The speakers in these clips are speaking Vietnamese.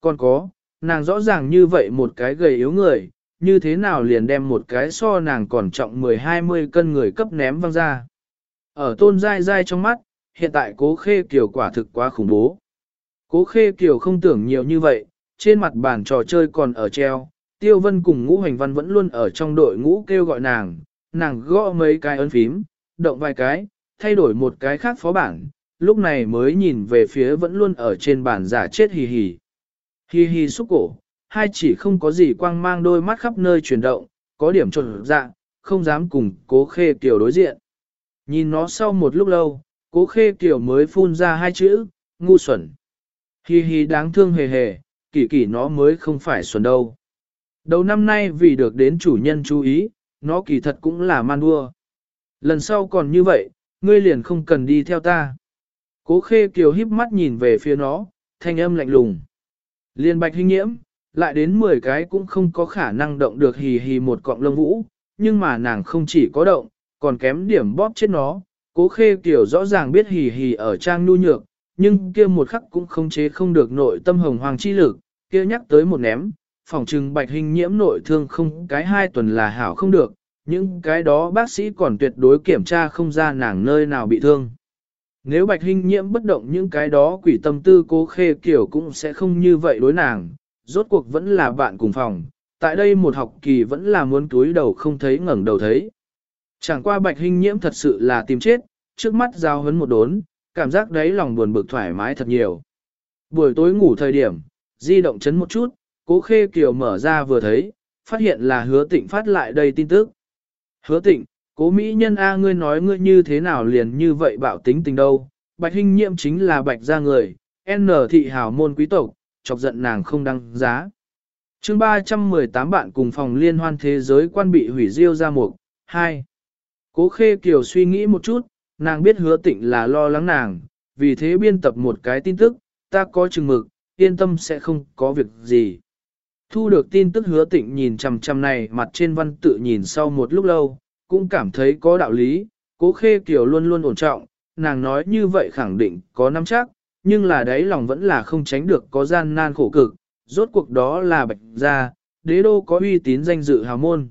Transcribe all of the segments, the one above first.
Còn có, nàng rõ ràng như vậy một cái gầy yếu người, như thế nào liền đem một cái so nàng còn trọng 10-20 cân người cấp ném văng ra. Ở tôn dai dai trong mắt, hiện tại cố khê kiểu quả thực quá khủng bố. Cố khê kiểu không tưởng nhiều như vậy, trên mặt bàn trò chơi còn ở treo, tiêu vân cùng ngũ hành văn vẫn luôn ở trong đội ngũ kêu gọi nàng, nàng gõ mấy cái ấn phím, động vài cái, thay đổi một cái khác phó bản, lúc này mới nhìn về phía vẫn luôn ở trên bàn giả chết hì hì. Hì hì xúc cổ, hai chỉ không có gì quang mang đôi mắt khắp nơi chuyển động, có điểm trột dạ, không dám cùng cố khê kiểu đối diện. Nhìn nó sau một lúc lâu, cố khê kiểu mới phun ra hai chữ, ngu xuẩn. Hi hi đáng thương hề hề, kỳ kỳ nó mới không phải xuẩn đâu. Đầu năm nay vì được đến chủ nhân chú ý, nó kỳ thật cũng là man đua. Lần sau còn như vậy, ngươi liền không cần đi theo ta. Cố khê kiều híp mắt nhìn về phía nó, thanh âm lạnh lùng. Liên bạch hình nhiễm, lại đến 10 cái cũng không có khả năng động được hì hì một cọng lông vũ, nhưng mà nàng không chỉ có động, còn kém điểm bóp chết nó. Cố khê kiểu rõ ràng biết hì hì ở trang nu nhược, nhưng kia một khắc cũng không chế không được nội tâm hồng hoàng chi lực, kia nhắc tới một ném, phòng trừng bạch hình nhiễm nội thương không cái hai tuần là hảo không được, những cái đó bác sĩ còn tuyệt đối kiểm tra không ra nàng nơi nào bị thương. Nếu bạch hình nhiễm bất động những cái đó quỷ tâm tư cố khê kiểu cũng sẽ không như vậy đối nàng, rốt cuộc vẫn là bạn cùng phòng, tại đây một học kỳ vẫn là muốn túi đầu không thấy ngẩng đầu thấy. Chẳng qua bạch hình nhiễm thật sự là tìm chết, trước mắt giao hấn một đốn, cảm giác đấy lòng buồn bực thoải mái thật nhiều. Buổi tối ngủ thời điểm, di động chấn một chút, cố khê kiều mở ra vừa thấy, phát hiện là hứa tịnh phát lại đây tin tức. Hứa tịnh, cố mỹ nhân A ngươi nói ngươi như thế nào liền như vậy bạo tính tình đâu, bạch hình nhiễm chính là bạch gia người, N thị hào môn quý tộc, chọc giận nàng không đăng giá. chương 318 bạn cùng phòng liên hoan thế giới quan bị hủy diêu ra mục, 2. Cố khê kiều suy nghĩ một chút, nàng biết hứa tịnh là lo lắng nàng, vì thế biên tập một cái tin tức, ta có chừng mực, yên tâm sẽ không có việc gì. Thu được tin tức hứa tịnh nhìn chằm chằm này mặt trên văn tự nhìn sau một lúc lâu, cũng cảm thấy có đạo lý, cố khê kiểu luôn luôn ổn trọng, nàng nói như vậy khẳng định có nắm chắc, nhưng là đấy lòng vẫn là không tránh được có gian nan khổ cực, rốt cuộc đó là bạch gia, đế đô có uy tín danh dự hào môn.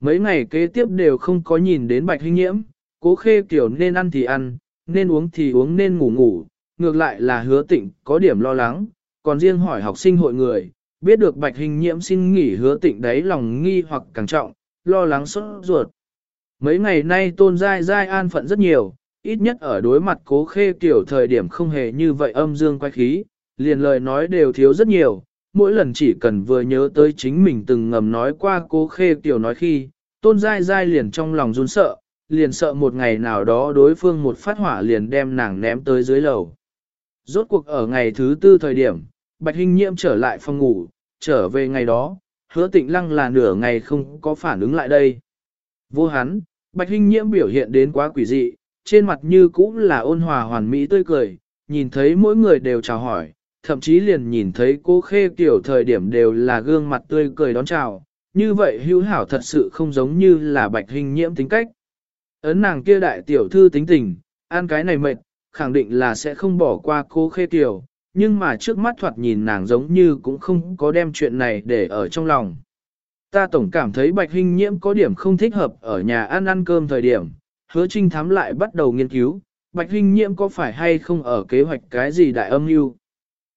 Mấy ngày kế tiếp đều không có nhìn đến bạch hình nhiễm, cố khê kiểu nên ăn thì ăn, nên uống thì uống nên ngủ ngủ, ngược lại là hứa tịnh có điểm lo lắng, còn riêng hỏi học sinh hội người, biết được bạch hình nhiễm xin nghỉ hứa tịnh đấy lòng nghi hoặc càng trọng, lo lắng sốt ruột. Mấy ngày nay tôn dai dai an phận rất nhiều, ít nhất ở đối mặt cố khê kiểu thời điểm không hề như vậy âm dương quay khí, liền lời nói đều thiếu rất nhiều, mỗi lần chỉ cần vừa nhớ tới chính mình từng ngầm nói qua cố khê kiểu nói khi, tôn dai dai liền trong lòng run sợ, liền sợ một ngày nào đó đối phương một phát hỏa liền đem nàng ném tới dưới lầu. Rốt cuộc ở ngày thứ tư thời điểm, Bạch Hinh Nhiễm trở lại phòng ngủ, trở về ngày đó, hứa tịnh lăng là nửa ngày không có phản ứng lại đây. Vô hắn, Bạch Hinh Nhiễm biểu hiện đến quá quỷ dị, trên mặt như cũng là ôn hòa hoàn mỹ tươi cười, nhìn thấy mỗi người đều chào hỏi, thậm chí liền nhìn thấy cô khê kiểu thời điểm đều là gương mặt tươi cười đón chào, như vậy hữu hảo thật sự không giống như là Bạch Hinh Nhiễm tính cách. Ấn nàng kia đại tiểu thư tính tình, ăn cái này mệt, khẳng định là sẽ không bỏ qua cô khê tiểu, nhưng mà trước mắt thoạt nhìn nàng giống như cũng không có đem chuyện này để ở trong lòng. Ta tổng cảm thấy bạch hình nhiễm có điểm không thích hợp ở nhà ăn ăn cơm thời điểm, hứa trinh thám lại bắt đầu nghiên cứu, bạch hình nhiễm có phải hay không ở kế hoạch cái gì đại âm mưu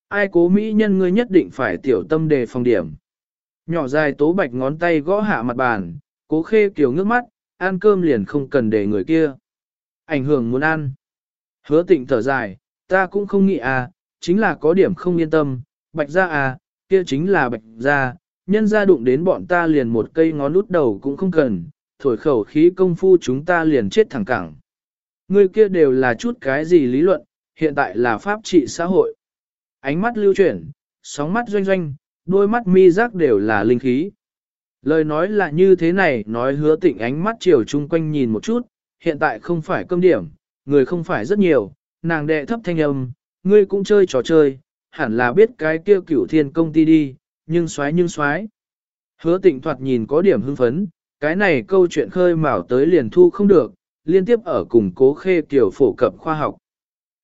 Ai cố mỹ nhân ngươi nhất định phải tiểu tâm đề phòng điểm. Nhỏ dài tố bạch ngón tay gõ hạ mặt bàn, cố khê kiểu ngước mắt, ăn cơm liền không cần để người kia. Ảnh hưởng muốn ăn. Hứa tịnh thở dài, ta cũng không nghĩ à, chính là có điểm không yên tâm, bạch ra à, kia chính là bạch ra, nhân ra đụng đến bọn ta liền một cây ngón út đầu cũng không cần, thổi khẩu khí công phu chúng ta liền chết thẳng cẳng. Người kia đều là chút cái gì lý luận, hiện tại là pháp trị xã hội. Ánh mắt lưu chuyển, sóng mắt doanh doanh, đôi mắt mi giác đều là linh khí. Lời nói là như thế này, nói hứa tịnh ánh mắt chiều chung quanh nhìn một chút, hiện tại không phải cơm điểm, người không phải rất nhiều, nàng đệ thấp thanh âm, ngươi cũng chơi trò chơi, hẳn là biết cái kia cửu thiên công ty đi, nhưng xoái nhưng xoái. Hứa tịnh thoạt nhìn có điểm hưng phấn, cái này câu chuyện khơi mào tới liền thu không được, liên tiếp ở cùng cố khê kiểu phổ cập khoa học.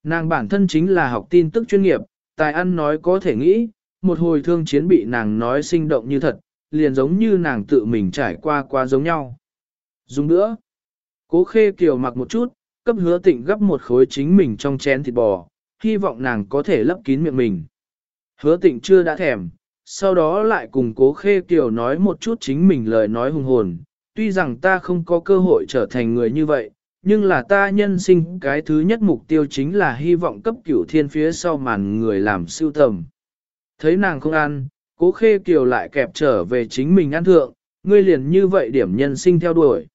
Nàng bản thân chính là học tin tức chuyên nghiệp, tài ăn nói có thể nghĩ, một hồi thương chiến bị nàng nói sinh động như thật, liền giống như nàng tự mình trải qua qua giống nhau. Dùng nữa, cố khê kiều mặc một chút, cấp hứa tịnh gấp một khối chính mình trong chén thịt bò, hy vọng nàng có thể lấp kín miệng mình. Hứa tịnh chưa đã thèm, sau đó lại cùng cố khê kiều nói một chút chính mình lời nói hùng hồn, tuy rằng ta không có cơ hội trở thành người như vậy, nhưng là ta nhân sinh cái thứ nhất mục tiêu chính là hy vọng cấp cửu thiên phía sau màn người làm siêu tầm. Thấy nàng không ăn, cố khê kiều lại kẹp trở về chính mình ăn thượng, ngươi liền như vậy điểm nhân sinh theo đuổi.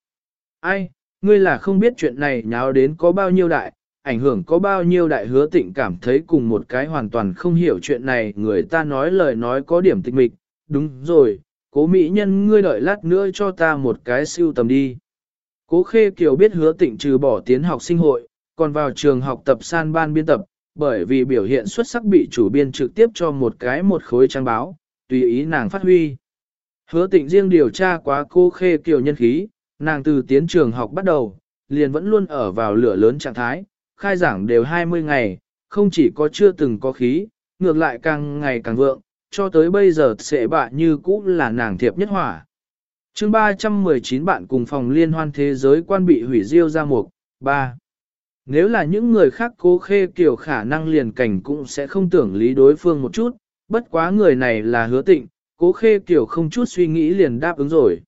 Ai, ngươi là không biết chuyện này nháo đến có bao nhiêu đại, ảnh hưởng có bao nhiêu đại hứa tịnh cảm thấy cùng một cái hoàn toàn không hiểu chuyện này người ta nói lời nói có điểm tịch mịch, đúng rồi, cố mỹ nhân ngươi đợi lát nữa cho ta một cái siêu tầm đi. Cố khê kiều biết hứa tịnh trừ bỏ tiến học sinh hội, còn vào trường học tập san ban biên tập, bởi vì biểu hiện xuất sắc bị chủ biên trực tiếp cho một cái một khối trang báo, tùy ý nàng phát huy. Hứa tịnh riêng điều tra quá cô khê kiều nhân khí, nàng từ tiến trường học bắt đầu, liền vẫn luôn ở vào lửa lớn trạng thái, khai giảng đều 20 ngày, không chỉ có chưa từng có khí, ngược lại càng ngày càng vượng, cho tới bây giờ sẽ bạ như cũ là nàng thiệp nhất hỏa. chương 319 bạn cùng phòng liên hoan thế giới quan bị hủy diêu ra mục, 3. Nếu là những người khác cố khê kiểu khả năng liền cảnh cũng sẽ không tưởng lý đối phương một chút, bất quá người này là hứa tịnh, cố khê kiểu không chút suy nghĩ liền đáp ứng rồi.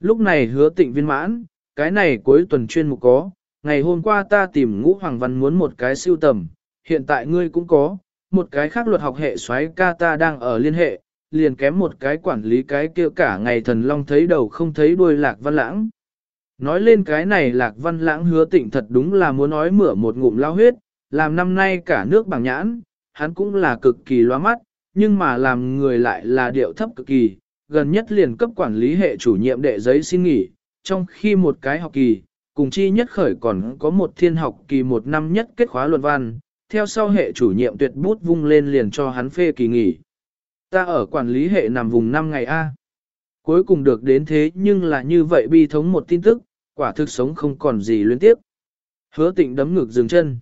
Lúc này hứa tịnh viên mãn, cái này cuối tuần chuyên mục có, ngày hôm qua ta tìm ngũ hoàng văn muốn một cái siêu tầm, hiện tại ngươi cũng có, một cái khác luật học hệ xoáy ca ta đang ở liên hệ, liền kém một cái quản lý cái kia cả ngày thần long thấy đầu không thấy đuôi lạc văn lãng. Nói lên cái này lạc văn lãng hứa tịnh thật đúng là muốn nói mửa một ngụm lao huyết, làm năm nay cả nước bằng nhãn, hắn cũng là cực kỳ loa mắt, nhưng mà làm người lại là điệu thấp cực kỳ, gần nhất liền cấp quản lý hệ chủ nhiệm đệ giấy xin nghỉ, trong khi một cái học kỳ, cùng chi nhất khởi còn có một thiên học kỳ một năm nhất kết khóa luận văn, theo sau hệ chủ nhiệm tuyệt bút vung lên liền cho hắn phê kỳ nghỉ. Ta ở quản lý hệ nằm vùng 5 ngày A. Cuối cùng được đến thế nhưng là như vậy bi thống một tin tức, quả thực sống không còn gì liên tiếp. Hứa tịnh đấm ngực dừng chân.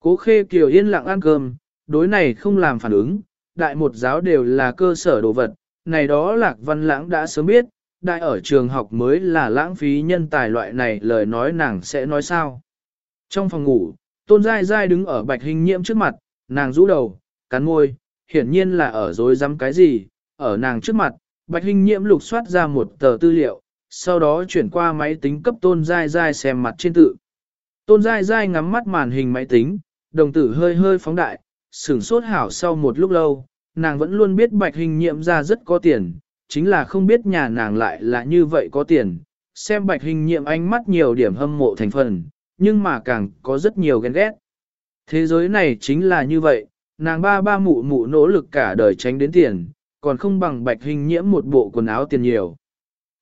Cố khê kiều yên lặng ăn cơm, đối này không làm phản ứng, đại một giáo đều là cơ sở đồ vật, này đó lạc văn lãng đã sớm biết, đại ở trường học mới là lãng phí nhân tài loại này lời nói nàng sẽ nói sao. Trong phòng ngủ, tôn dai dai đứng ở bạch hình nhiễm trước mặt, nàng rũ đầu, cắn môi, hiển nhiên là ở dối rắm cái gì, ở nàng trước mặt, bạch hình nhiễm lục soát ra một tờ tư liệu, sau đó chuyển qua máy tính cấp tôn dai dai xem mặt trên tự. Tôn dai dai ngắm mắt màn hình máy tính, đồng tử hơi hơi phóng đại, sửng sốt hảo sau một lúc lâu, nàng vẫn luôn biết bạch hình nhiễm ra rất có tiền, chính là không biết nhà nàng lại là như vậy có tiền, xem bạch hình nhiệm ánh mắt nhiều điểm hâm mộ thành phần, nhưng mà càng có rất nhiều ghen ghét. Thế giới này chính là như vậy, nàng ba ba mụ mụ nỗ lực cả đời tránh đến tiền, còn không bằng bạch hình nhiễm một bộ quần áo tiền nhiều.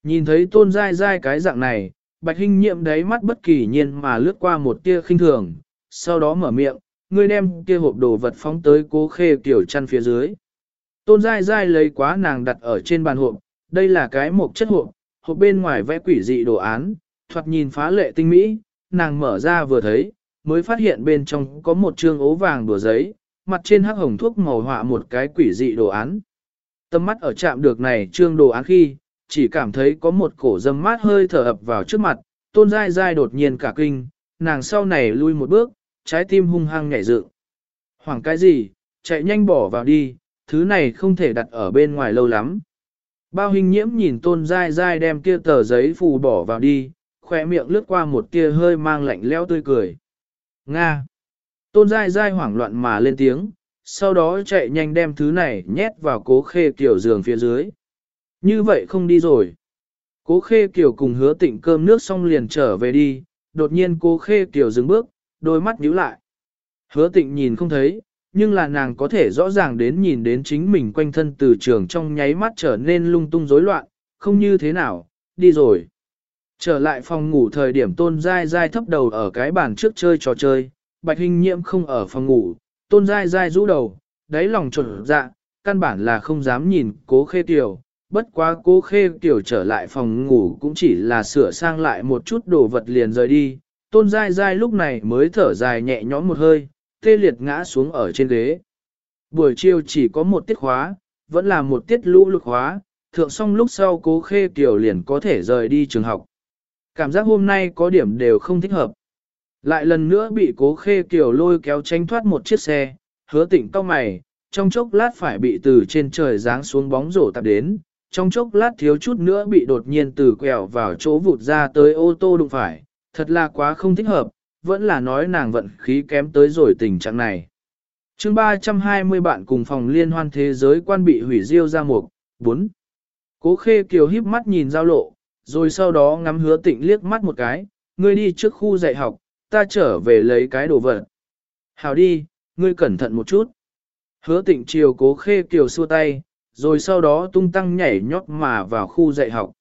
Nhìn thấy tôn dai dai cái dạng này, bạch hình nhiễm đáy mắt bất kỳ nhiên mà lướt qua một tia khinh thường, sau đó mở miệng, ngươi đem kia hộp đồ vật phóng tới cố khê kiểu chăn phía dưới. Tôn dai dai lấy quá nàng đặt ở trên bàn hộp, đây là cái mộc chất hộp, hộp bên ngoài vẽ quỷ dị đồ án, thoạt nhìn phá lệ tinh mỹ, nàng mở ra vừa thấy, mới phát hiện bên trong có một trương ố vàng đùa giấy, mặt trên hắc hồng thuốc màu họa một cái quỷ dị đồ án. Tâm mắt ở chạm được này trương đồ án khi, chỉ cảm thấy có một cổ dâm mát hơi thở ập vào trước mặt, tôn dai dai đột nhiên cả kinh, nàng sau này lui một bước, trái tim hung hăng nhảy dựng. Hoảng cái gì, chạy nhanh bỏ vào đi, thứ này không thể đặt ở bên ngoài lâu lắm. Bao hình nhiễm nhìn tôn dai dai đem kia tờ giấy phù bỏ vào đi, khỏe miệng lướt qua một tia hơi mang lạnh leo tươi cười. Nga! Tôn dai dai hoảng loạn mà lên tiếng, sau đó chạy nhanh đem thứ này nhét vào cố khê kiểu giường phía dưới. Như vậy không đi rồi. Cố khê kiểu cùng hứa tịnh cơm nước xong liền trở về đi, đột nhiên cố khê kiểu dừng bước, đôi mắt nhíu lại. Hứa tịnh nhìn không thấy, nhưng là nàng có thể rõ ràng đến nhìn đến chính mình quanh thân từ trường trong nháy mắt trở nên lung tung rối loạn, không như thế nào, đi rồi. Trở lại phòng ngủ thời điểm tôn dai dai thấp đầu ở cái bàn trước chơi trò chơi, bạch hình nhiễm không ở phòng ngủ, tôn dai dai rũ đầu, đáy lòng trộn dạ, căn bản là không dám nhìn cố khê tiểu, bất quá cố khê tiểu trở lại phòng ngủ cũng chỉ là sửa sang lại một chút đồ vật liền rời đi, tôn dai dai lúc này mới thở dài nhẹ nhõm một hơi, tê liệt ngã xuống ở trên ghế. Buổi chiều chỉ có một tiết khóa, vẫn là một tiết lũ lục hóa, thượng xong lúc sau cố khê kiểu liền có thể rời đi trường học. Cảm giác hôm nay có điểm đều không thích hợp. Lại lần nữa bị cố khê kiểu lôi kéo tránh thoát một chiếc xe, hứa tỉnh cao mày, trong chốc lát phải bị từ trên trời giáng xuống bóng rổ tạp đến, trong chốc lát thiếu chút nữa bị đột nhiên từ quẹo vào chỗ vụt ra tới ô tô đụng phải, thật là quá không thích hợp, vẫn là nói nàng vận khí kém tới rồi tình trạng này. chương 320 bạn cùng phòng liên hoan thế giới quan bị hủy diêu ra mục, 4. Cố khê kiều híp mắt nhìn giao lộ, rồi sau đó ngắm hứa tịnh liếc mắt một cái, ngươi đi trước khu dạy học, ta trở về lấy cái đồ vật. Hào đi, ngươi cẩn thận một chút. Hứa tịnh chiều cố khê kiều xua tay, rồi sau đó tung tăng nhảy nhót mà vào khu dạy học.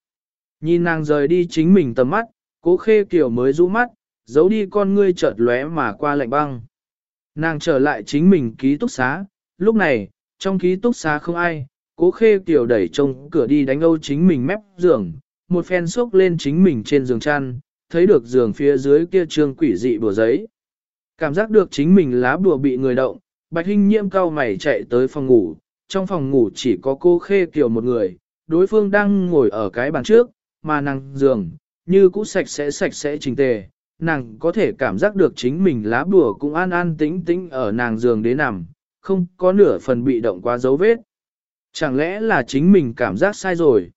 Nhìn nàng rời đi chính mình tầm mắt, cố khê kiều mới rũ mắt, giấu đi con ngươi chợt lóe mà qua lạnh băng. Nàng trở lại chính mình ký túc xá, lúc này, trong ký túc xá không ai, cố khê tiểu đẩy trông cửa đi đánh âu chính mình mép giường, một phen sốc lên chính mình trên giường chăn, thấy được giường phía dưới kia trương quỷ dị bùa giấy. Cảm giác được chính mình lá bùa bị người động, Bạch Hinh nhiễm cao mày chạy tới phòng ngủ, trong phòng ngủ chỉ có cô Khê Kiều một người, đối phương đang ngồi ở cái bàn trước, mà nàng giường, như cũ sạch sẽ sạch sẽ trình tề, nàng có thể cảm giác được chính mình lá bùa cũng an an tĩnh tĩnh ở nàng giường đế nằm, không có nửa phần bị động quá dấu vết. Chẳng lẽ là chính mình cảm giác sai rồi?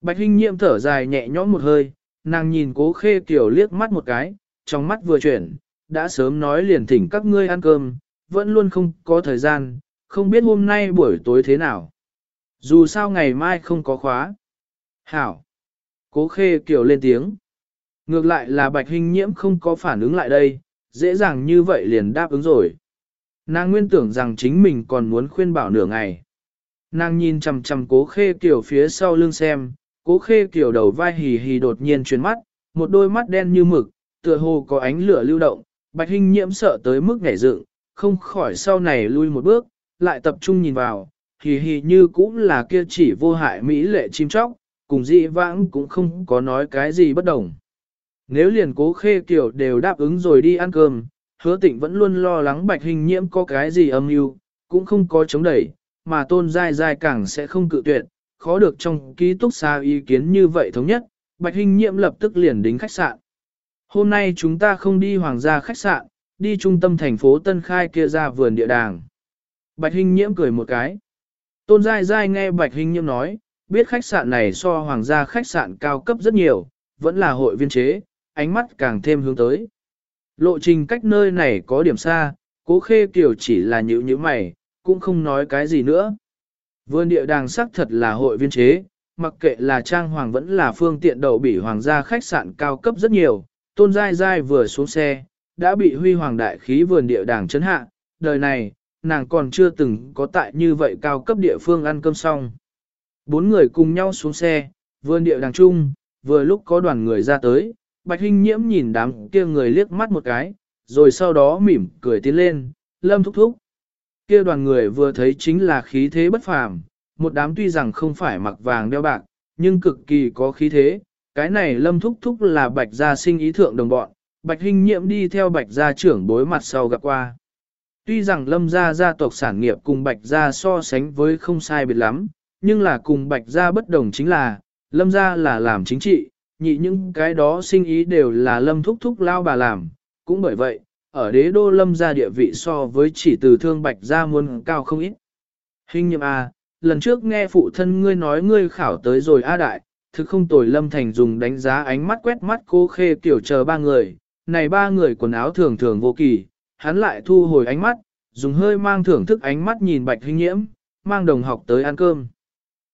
Bạch Hinh Nhiệm thở dài nhẹ nhõm một hơi, nàng nhìn cố khê kiểu liếc mắt một cái, trong mắt vừa chuyển, đã sớm nói liền thỉnh các ngươi ăn cơm, vẫn luôn không có thời gian, không biết hôm nay buổi tối thế nào. Dù sao ngày mai không có khóa. Hảo. Cố khê kiểu lên tiếng. Ngược lại là bạch hình nhiễm không có phản ứng lại đây, dễ dàng như vậy liền đáp ứng rồi. Nàng nguyên tưởng rằng chính mình còn muốn khuyên bảo nửa ngày. Nàng nhìn chằm chằm cố khê kiểu phía sau lưng xem, cố khê kiểu đầu vai hì hì đột nhiên chuyển mắt, một đôi mắt đen như mực, tựa hồ có ánh lửa lưu động, bạch hình nhiễm sợ tới mức nhảy dựng, không khỏi sau này lui một bước, lại tập trung nhìn vào, hì hì như cũng là kia chỉ vô hại mỹ lệ chim chóc, cùng dị vãng cũng không có nói cái gì bất đồng. Nếu liền cố khê kiểu đều đáp ứng rồi đi ăn cơm, hứa tịnh vẫn luôn lo lắng bạch hình nhiễm có cái gì âm mưu cũng không có chống đẩy, mà tôn dai dai càng sẽ không cự tuyệt, khó được trong ký túc xa ý kiến như vậy thống nhất, bạch hình nhiễm lập tức liền đính khách sạn. Hôm nay chúng ta không đi hoàng gia khách sạn, đi trung tâm thành phố Tân Khai kia ra vườn địa đàng. Bạch Hinh Nhiễm cười một cái. Tôn Giai Giai nghe Bạch Hinh Nhiễm nói, biết khách sạn này so hoàng gia khách sạn cao cấp rất nhiều, vẫn là hội viên chế, ánh mắt càng thêm hướng tới. Lộ trình cách nơi này có điểm xa, cố khê kiểu chỉ là nhữ như mày, cũng không nói cái gì nữa. Vườn địa đàng sắc thật là hội viên chế, mặc kệ là trang hoàng vẫn là phương tiện đậu bỉ hoàng gia khách sạn cao cấp rất nhiều, tôn dai dai vừa xuống xe, đã bị huy hoàng đại khí vườn địa đàng chấn hạ, đời này, nàng còn chưa từng có tại như vậy cao cấp địa phương ăn cơm xong. Bốn người cùng nhau xuống xe, vườn địa đàng chung, vừa lúc có đoàn người ra tới, Bạch Hinh Nhiễm nhìn đám kia người liếc mắt một cái, rồi sau đó mỉm cười tiến lên, lâm thúc thúc. Kia đoàn người vừa thấy chính là khí thế bất phàm, một đám tuy rằng không phải mặc vàng đeo bạc, nhưng cực kỳ có khí thế, cái này lâm thúc thúc là bạch gia sinh ý thượng đồng bọn, bạch hình nhiễm đi theo bạch gia trưởng bối mặt sau gặp qua. Tuy rằng lâm gia gia tộc sản nghiệp cùng bạch gia so sánh với không sai biệt lắm, nhưng là cùng bạch gia bất đồng chính là, lâm gia là làm chính trị, nhị những cái đó sinh ý đều là lâm thúc thúc lao bà làm, cũng bởi vậy, ở đế đô lâm gia địa vị so với chỉ từ thương bạch gia muôn cao không ít. Hình nhiệm A, à, lần trước nghe phụ thân ngươi nói ngươi khảo tới rồi A đại, thực không tồi lâm thành dùng đánh giá ánh mắt quét mắt cô khê tiểu chờ ba người, này ba người quần áo thường thường vô kỳ, hắn lại thu hồi ánh mắt, dùng hơi mang thưởng thức ánh mắt nhìn bạch hình nhiễm, mang đồng học tới ăn cơm.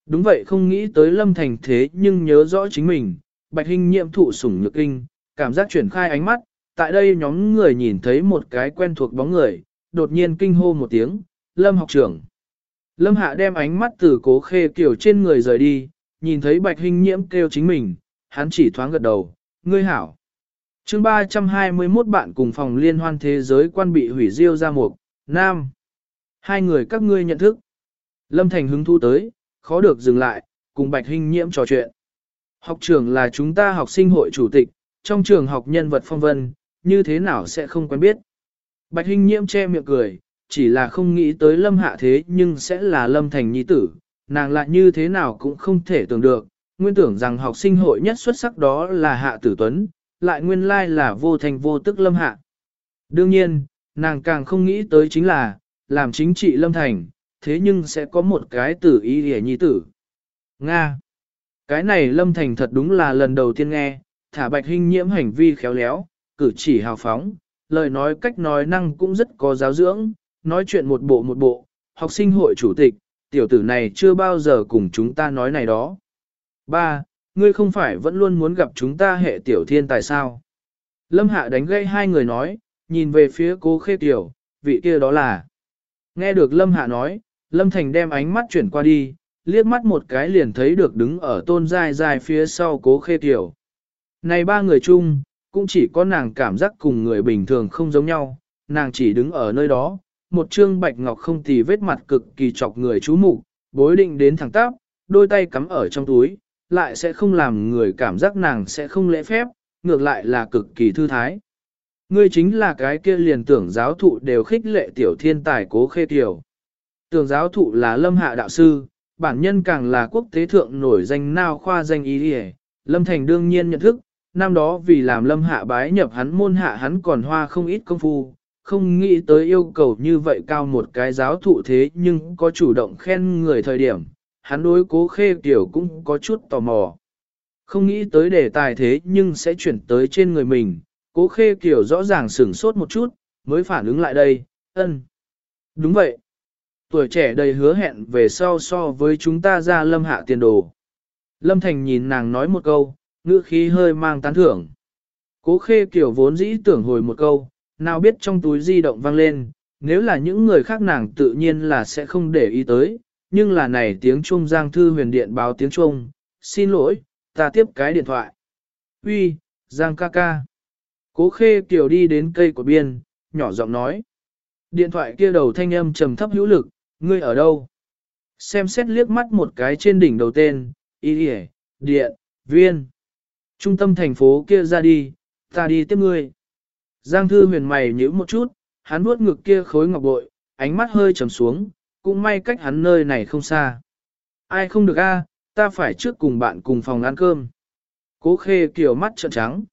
Đúng vậy không nghĩ tới lâm thành thế nhưng nhớ rõ chính mình, bạch hình Nhiệm thụ sủng nhược kinh, cảm giác chuyển khai ánh mắt, tại đây nhóm người nhìn thấy một cái quen thuộc bóng người, đột nhiên kinh hô một tiếng, lâm học trưởng. Lâm hạ đem ánh mắt từ cố khê kiểu trên người rời đi, nhìn thấy bạch hình nhiễm kêu chính mình, hắn chỉ thoáng gật đầu, ngươi hảo chương 321 bạn cùng phòng liên hoan thế giới quan bị hủy diêu ra một, nam. Hai người các ngươi nhận thức. Lâm Thành hứng thu tới, khó được dừng lại, cùng Bạch Hinh nhiễm trò chuyện. Học trưởng là chúng ta học sinh hội chủ tịch, trong trường học nhân vật phong vân, như thế nào sẽ không quen biết. Bạch Hinh nhiễm che miệng cười, chỉ là không nghĩ tới lâm hạ thế nhưng sẽ là lâm thành nhi tử, nàng lại như thế nào cũng không thể tưởng được, nguyên tưởng rằng học sinh hội nhất xuất sắc đó là hạ tử tuấn, lại nguyên lai là vô thành vô tức lâm hạ. Đương nhiên, nàng càng không nghĩ tới chính là, làm chính trị lâm thành, thế nhưng sẽ có một cái tử ý hề nhi tử. Nga. Cái này lâm thành thật đúng là lần đầu tiên nghe, thả bạch hình nhiễm hành vi khéo léo, cử chỉ hào phóng, lời nói cách nói năng cũng rất có giáo dưỡng, nói chuyện một bộ một bộ, học sinh hội chủ tịch, tiểu tử này chưa bao giờ cùng chúng ta nói này đó. Ba, ngươi không phải vẫn luôn muốn gặp chúng ta hệ tiểu thiên tại sao? Lâm Hạ đánh gây hai người nói, nhìn về phía cố khê tiểu, vị kia đó là. Nghe được Lâm Hạ nói, Lâm Thành đem ánh mắt chuyển qua đi, liếc mắt một cái liền thấy được đứng ở tôn dài dài phía sau cố khê tiểu. Này ba người chung, cũng chỉ có nàng cảm giác cùng người bình thường không giống nhau, nàng chỉ đứng ở nơi đó, một trương bạch ngọc không tì vết mặt cực kỳ chọc người chú mục bối định đến thẳng tắp, đôi tay cắm ở trong túi, lại sẽ không làm người cảm giác nàng sẽ không lễ phép, ngược lại là cực kỳ thư thái. Ngươi chính là cái kia liền tưởng giáo thụ đều khích lệ tiểu thiên tài cố khê tiểu. Tưởng giáo thụ là lâm hạ đạo sư, bản nhân càng là quốc tế thượng nổi danh nao khoa danh ý đi Lâm Thành đương nhiên nhận thức, năm đó vì làm lâm hạ bái nhập hắn môn hạ hắn còn hoa không ít công phu, không nghĩ tới yêu cầu như vậy cao một cái giáo thụ thế nhưng có chủ động khen người thời điểm, hắn đối cố khê tiểu cũng có chút tò mò. Không nghĩ tới đề tài thế nhưng sẽ chuyển tới trên người mình, cố khê kiểu rõ ràng sửng sốt một chút, mới phản ứng lại đây, ân. Đúng vậy. Tuổi trẻ đầy hứa hẹn về sau so với chúng ta ra lâm hạ tiền đồ. Lâm Thành nhìn nàng nói một câu, ngữ khí hơi mang tán thưởng. Cố khê kiểu vốn dĩ tưởng hồi một câu, nào biết trong túi di động vang lên, nếu là những người khác nàng tự nhiên là sẽ không để ý tới, nhưng là này tiếng Trung giang thư huyền điện báo tiếng Trung. xin lỗi, ta tiếp cái điện thoại. Uy, Giang ca ca. Cố khê kiểu đi đến cây của biên, nhỏ giọng nói. Điện thoại kia đầu thanh âm trầm thấp hữu lực, ngươi ở đâu? Xem xét liếc mắt một cái trên đỉnh đầu tên, y đi điện, viên. Trung tâm thành phố kia ra đi, ta đi tiếp ngươi. Giang thư huyền mày nhíu một chút, hắn vuốt ngực kia khối ngọc bội, ánh mắt hơi trầm xuống, cũng may cách hắn nơi này không xa. Ai không được a, ta phải trước cùng bạn cùng phòng ăn cơm. Cố khê kiểu mắt trợn trắng.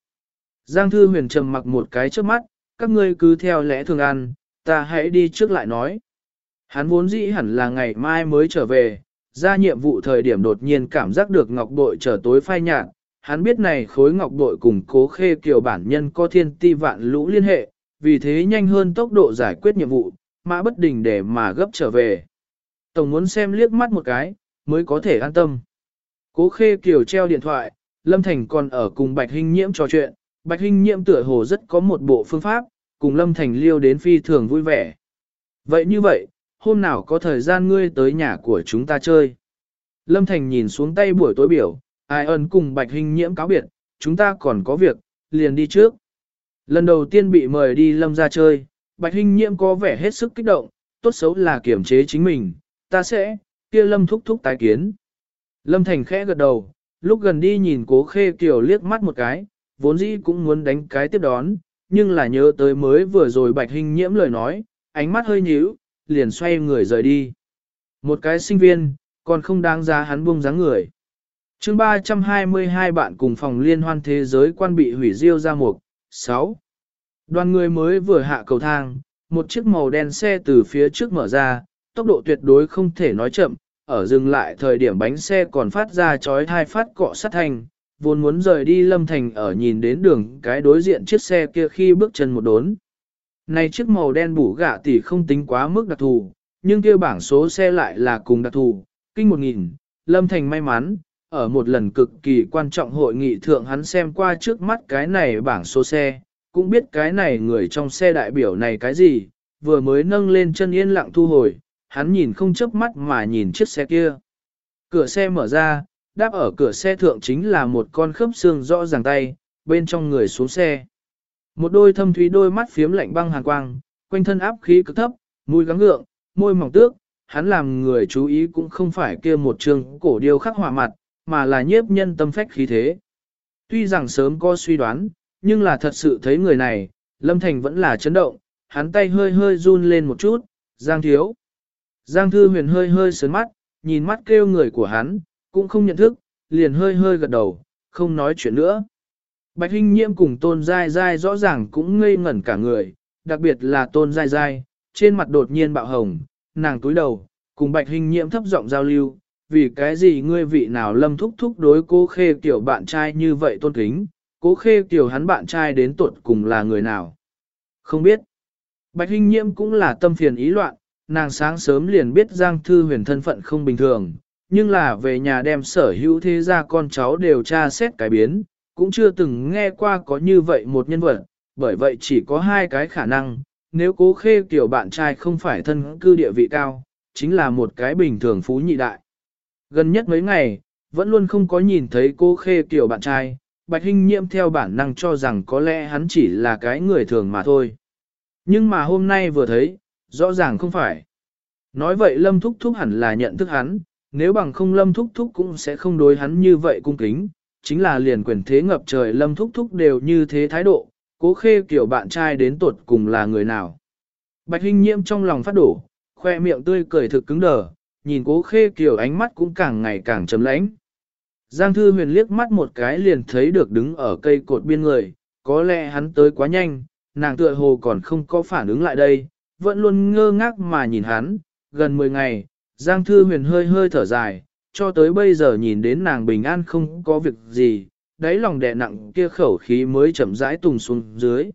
Giang thư huyền trầm mặc một cái trước mắt, các ngươi cứ theo lẽ thường ăn, ta hãy đi trước lại nói. Hắn vốn dĩ hẳn là ngày mai mới trở về, ra nhiệm vụ thời điểm đột nhiên cảm giác được ngọc bội trở tối phai nhạt, hắn biết này khối ngọc bội cùng cố khê kiều bản nhân có thiên ti vạn lũ liên hệ, vì thế nhanh hơn tốc độ giải quyết nhiệm vụ, mã bất đình để mà gấp trở về. Tổng muốn xem liếc mắt một cái, mới có thể an tâm. Cố khê kiều treo điện thoại, Lâm Thành còn ở cùng Bạch Hinh Nhiễm trò chuyện, Bạch Hinh Nhiễm tựa hồ rất có một bộ phương pháp, cùng Lâm Thành liêu đến phi thường vui vẻ. Vậy như vậy, hôm nào có thời gian ngươi tới nhà của chúng ta chơi. Lâm Thành nhìn xuống tay buổi tối biểu, ai ơn cùng Bạch Hình nhiễm cáo biệt, chúng ta còn có việc, liền đi trước. Lần đầu tiên bị mời đi Lâm ra chơi, Bạch Hình nhiễm có vẻ hết sức kích động, tốt xấu là kiểm chế chính mình, ta sẽ, kia Lâm thúc thúc tái kiến. Lâm Thành khẽ gật đầu, lúc gần đi nhìn cố khê kiểu liếc mắt một cái, vốn dĩ cũng muốn đánh cái tiếp đón, nhưng là nhớ tới mới vừa rồi Bạch Hình nhiễm lời nói, ánh mắt hơi nhíu, liền xoay người rời đi. Một cái sinh viên, còn không đáng giá hắn buông dáng người. chương 322 bạn cùng phòng liên hoan thế giới quan bị hủy diêu ra mục. 6. Đoàn người mới vừa hạ cầu thang, một chiếc màu đen xe từ phía trước mở ra, tốc độ tuyệt đối không thể nói chậm, ở dừng lại thời điểm bánh xe còn phát ra chói thai phát cọ sát thành. vốn muốn rời đi Lâm Thành ở nhìn đến đường cái đối diện chiếc xe kia khi bước chân một đốn. Này chiếc màu đen bủ gạ tỷ không tính quá mức đặc thù, nhưng kia bảng số xe lại là cùng đặc thù, kinh một nghìn, Lâm Thành may mắn, ở một lần cực kỳ quan trọng hội nghị thượng hắn xem qua trước mắt cái này bảng số xe, cũng biết cái này người trong xe đại biểu này cái gì, vừa mới nâng lên chân yên lặng thu hồi, hắn nhìn không chớp mắt mà nhìn chiếc xe kia. Cửa xe mở ra, đáp ở cửa xe thượng chính là một con khớp xương rõ ràng tay, bên trong người xuống xe. Một đôi thâm thúy đôi mắt phiếm lạnh băng hàn quang, quanh thân áp khí cực thấp, mũi gắng gượng, môi mỏng tước, hắn làm người chú ý cũng không phải kia một trường cổ điêu khắc họa mặt, mà là nhiếp nhân tâm phách khí thế. Tuy rằng sớm có suy đoán, nhưng là thật sự thấy người này, Lâm Thành vẫn là chấn động, hắn tay hơi hơi run lên một chút, Giang thiếu. Giang thư huyền hơi hơi sớn mắt, nhìn mắt kêu người của hắn, cũng không nhận thức, liền hơi hơi gật đầu, không nói chuyện nữa. Bạch Hinh Nhiễm cùng Tôn Giai Giai rõ ràng cũng ngây ngẩn cả người, đặc biệt là Tôn Giai Giai, trên mặt đột nhiên bạo hồng, nàng túi đầu, cùng Bạch Hinh Nhiễm thấp giọng giao lưu, vì cái gì ngươi vị nào lâm thúc thúc đối cố khê tiểu bạn trai như vậy tôn kính, cố khê tiểu hắn bạn trai đến tuột cùng là người nào. Không biết. Bạch Hinh Nhiễm cũng là tâm phiền ý loạn, nàng sáng sớm liền biết Giang Thư huyền thân phận không bình thường, nhưng là về nhà đem sở hữu thế gia con cháu đều tra xét cái biến, cũng chưa từng nghe qua có như vậy một nhân vật, bởi vậy chỉ có hai cái khả năng, nếu cố khê kiểu bạn trai không phải thân cư địa vị cao, chính là một cái bình thường phú nhị đại. Gần nhất mấy ngày, vẫn luôn không có nhìn thấy cố khê kiểu bạn trai, Bạch Hinh Nhiễm theo bản năng cho rằng có lẽ hắn chỉ là cái người thường mà thôi. Nhưng mà hôm nay vừa thấy, rõ ràng không phải. Nói vậy Lâm Thúc Thúc hẳn là nhận thức hắn, nếu bằng không Lâm Thúc Thúc cũng sẽ không đối hắn như vậy cung kính, chính là liền quyền thế ngập trời Lâm Thúc Thúc đều như thế thái độ, cố khê kiểu bạn trai đến tuột cùng là người nào. Bạch Hinh Nhiễm trong lòng phát đổ, khoe miệng tươi cười thực cứng đờ, nhìn cố khê kiểu ánh mắt cũng càng ngày càng chấm lãnh. Giang Thư Huyền liếc mắt một cái liền thấy được đứng ở cây cột biên người, có lẽ hắn tới quá nhanh, nàng tựa hồ còn không có phản ứng lại đây, vẫn luôn ngơ ngác mà nhìn hắn, gần 10 ngày, Giang Thư Huyền hơi hơi thở dài, cho tới bây giờ nhìn đến nàng bình an không có việc gì, đáy lòng đè nặng kia khẩu khí mới chậm rãi tùng xuống dưới.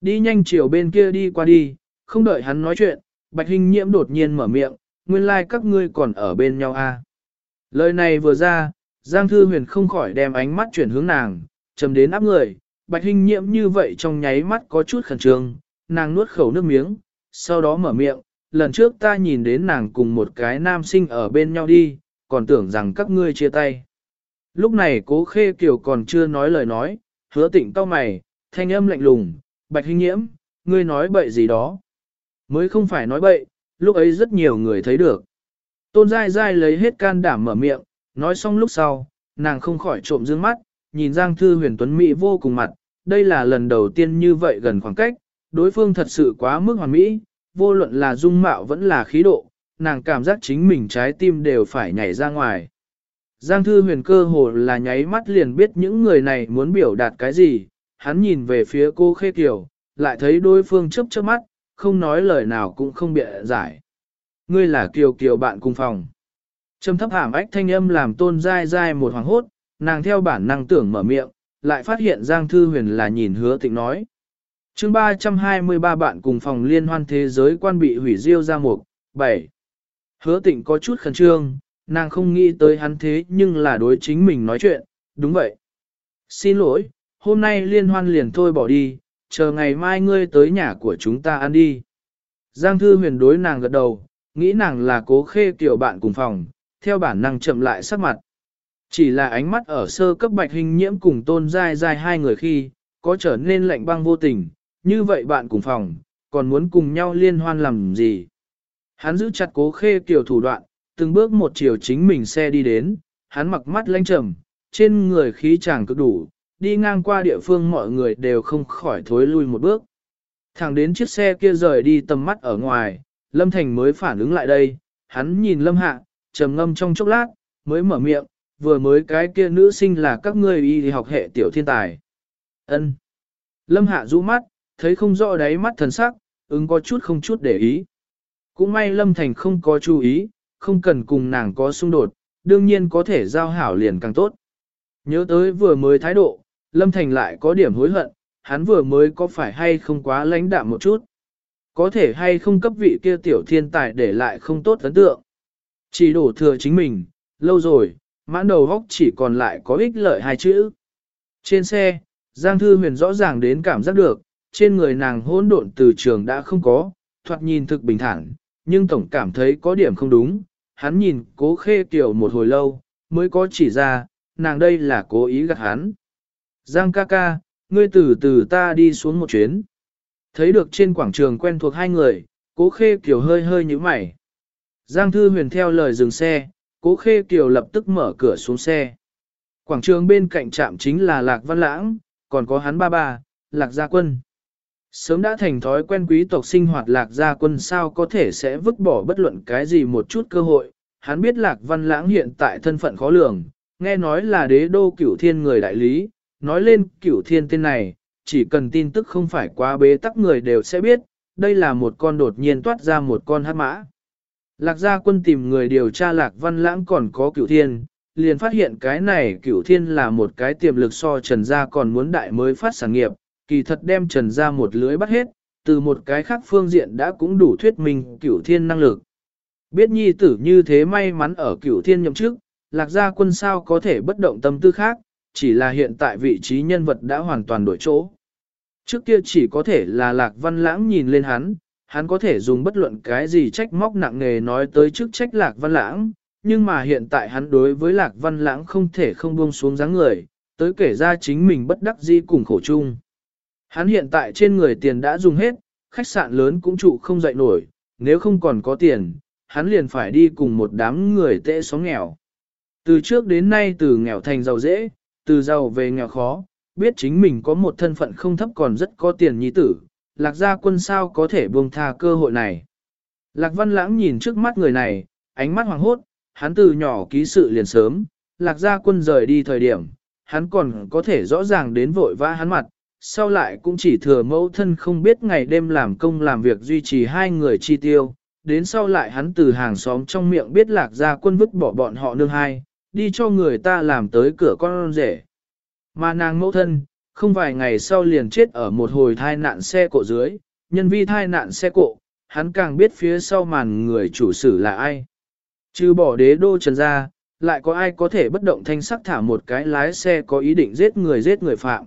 Đi nhanh chiều bên kia đi qua đi, không đợi hắn nói chuyện, Bạch Hình Nhiễm đột nhiên mở miệng, nguyên lai like các ngươi còn ở bên nhau à. Lời này vừa ra, Giang Thư Huyền không khỏi đem ánh mắt chuyển hướng nàng, chầm đến áp người, Bạch Hình Nhiễm như vậy trong nháy mắt có chút khẩn trương, nàng nuốt khẩu nước miếng, sau đó mở miệng, lần trước ta nhìn đến nàng cùng một cái nam sinh ở bên nhau đi, còn tưởng rằng các ngươi chia tay. Lúc này cố khê kiều còn chưa nói lời nói, hứa tịnh cao mày, thanh âm lạnh lùng, bạch hình nhiễm, ngươi nói bậy gì đó. Mới không phải nói bậy, lúc ấy rất nhiều người thấy được. Tôn dai dai lấy hết can đảm mở miệng, nói xong lúc sau, nàng không khỏi trộm dương mắt, nhìn Giang Thư huyền tuấn Mỹ vô cùng mặt, đây là lần đầu tiên như vậy gần khoảng cách, đối phương thật sự quá mức hoàn mỹ, vô luận là dung mạo vẫn là khí độ, nàng cảm giác chính mình trái tim đều phải nhảy ra ngoài. Giang thư huyền cơ hồ là nháy mắt liền biết những người này muốn biểu đạt cái gì, hắn nhìn về phía cô khê kiều, lại thấy đối phương chớp chớp mắt, không nói lời nào cũng không bịa giải. Ngươi là kiều kiều bạn cùng phòng. Trầm thấp hàm ách thanh âm làm tôn dai dai một hoàng hốt, nàng theo bản năng tưởng mở miệng, lại phát hiện Giang Thư Huyền là nhìn hứa tịnh nói chương 323 bạn cùng phòng liên hoan thế giới quan bị hủy diêu ra mục, 7. Hứa tịnh có chút khẩn trương, nàng không nghĩ tới hắn thế nhưng là đối chính mình nói chuyện, đúng vậy. Xin lỗi, hôm nay liên hoan liền thôi bỏ đi, chờ ngày mai ngươi tới nhà của chúng ta ăn đi. Giang thư huyền đối nàng gật đầu, nghĩ nàng là cố khê tiểu bạn cùng phòng, theo bản năng chậm lại sắc mặt. Chỉ là ánh mắt ở sơ cấp bạch hình nhiễm cùng tôn dai dai hai người khi, có trở nên lạnh băng vô tình, như vậy bạn cùng phòng, còn muốn cùng nhau liên hoan làm gì? Hắn giữ chặt cố khê kiểu thủ đoạn, từng bước một chiều chính mình xe đi đến, hắn mặc mắt lanh trầm, trên người khí chàng cực đủ, đi ngang qua địa phương mọi người đều không khỏi thối lui một bước. Thẳng đến chiếc xe kia rời đi tầm mắt ở ngoài, Lâm Thành mới phản ứng lại đây, hắn nhìn Lâm Hạ, trầm ngâm trong chốc lát, mới mở miệng, vừa mới cái kia nữ sinh là các ngươi y học hệ tiểu thiên tài. Ân. Lâm Hạ rũ mắt, thấy không rõ đáy mắt thần sắc, ứng có chút không chút để ý. Cũng may Lâm Thành không có chú ý, không cần cùng nàng có xung đột, đương nhiên có thể giao hảo liền càng tốt. Nhớ tới vừa mới thái độ, Lâm Thành lại có điểm hối hận, hắn vừa mới có phải hay không quá lãnh đạm một chút. Có thể hay không cấp vị kia tiểu thiên tài để lại không tốt ấn tượng. Chỉ đổ thừa chính mình, lâu rồi, mãn đầu góc chỉ còn lại có ích lợi hai chữ. Trên xe, Giang Thư Huyền rõ ràng đến cảm giác được, trên người nàng hỗn độn từ trường đã không có, thoạt nhìn thực bình thản, nhưng tổng cảm thấy có điểm không đúng. Hắn nhìn cố khê kiểu một hồi lâu, mới có chỉ ra, nàng đây là cố ý gạt hắn. Giang ca ca, ngươi từ từ ta đi xuống một chuyến. Thấy được trên quảng trường quen thuộc hai người, cố khê kiểu hơi hơi như mày. Giang thư huyền theo lời dừng xe, cố khê kiểu lập tức mở cửa xuống xe. Quảng trường bên cạnh trạm chính là Lạc Văn Lãng, còn có hắn ba ba, Lạc Gia Quân. Sớm đã thành thói quen quý tộc sinh hoạt lạc gia quân sao có thể sẽ vứt bỏ bất luận cái gì một chút cơ hội. Hắn biết lạc văn lãng hiện tại thân phận khó lường, nghe nói là đế đô cửu thiên người đại lý, nói lên cửu thiên tên này, chỉ cần tin tức không phải quá bế tắc người đều sẽ biết, đây là một con đột nhiên toát ra một con hát mã. Lạc gia quân tìm người điều tra lạc văn lãng còn có cửu thiên, liền phát hiện cái này cửu thiên là một cái tiềm lực so trần gia còn muốn đại mới phát sản nghiệp, kỳ thật đem trần ra một lưới bắt hết, từ một cái khác phương diện đã cũng đủ thuyết minh cửu thiên năng lực. Biết nhi tử như thế may mắn ở cửu thiên nhậm chức, lạc gia quân sao có thể bất động tâm tư khác, chỉ là hiện tại vị trí nhân vật đã hoàn toàn đổi chỗ. Trước kia chỉ có thể là lạc văn lãng nhìn lên hắn, hắn có thể dùng bất luận cái gì trách móc nặng nề nói tới trước trách lạc văn lãng, nhưng mà hiện tại hắn đối với lạc văn lãng không thể không buông xuống dáng người, tới kể ra chính mình bất đắc dĩ cùng khổ chung. Hắn hiện tại trên người tiền đã dùng hết, khách sạn lớn cũng trụ không dậy nổi, nếu không còn có tiền, hắn liền phải đi cùng một đám người tệ xóm nghèo. Từ trước đến nay từ nghèo thành giàu dễ, từ giàu về nghèo khó, biết chính mình có một thân phận không thấp còn rất có tiền nhi tử, lạc gia quân sao có thể buông tha cơ hội này. Lạc văn lãng nhìn trước mắt người này, ánh mắt hoàng hốt, hắn từ nhỏ ký sự liền sớm, lạc gia quân rời đi thời điểm, hắn còn có thể rõ ràng đến vội vã hắn mặt, sau lại cũng chỉ thừa mẫu thân không biết ngày đêm làm công làm việc duy trì hai người chi tiêu, đến sau lại hắn từ hàng xóm trong miệng biết lạc ra quân vứt bỏ bọn họ nương hai, đi cho người ta làm tới cửa con rể. Mà nàng mẫu thân, không vài ngày sau liền chết ở một hồi thai nạn xe cộ dưới, nhân vi thai nạn xe cộ, hắn càng biết phía sau màn người chủ sử là ai. Chứ bỏ đế đô trần ra, lại có ai có thể bất động thanh sắc thả một cái lái xe có ý định giết người giết người phạm.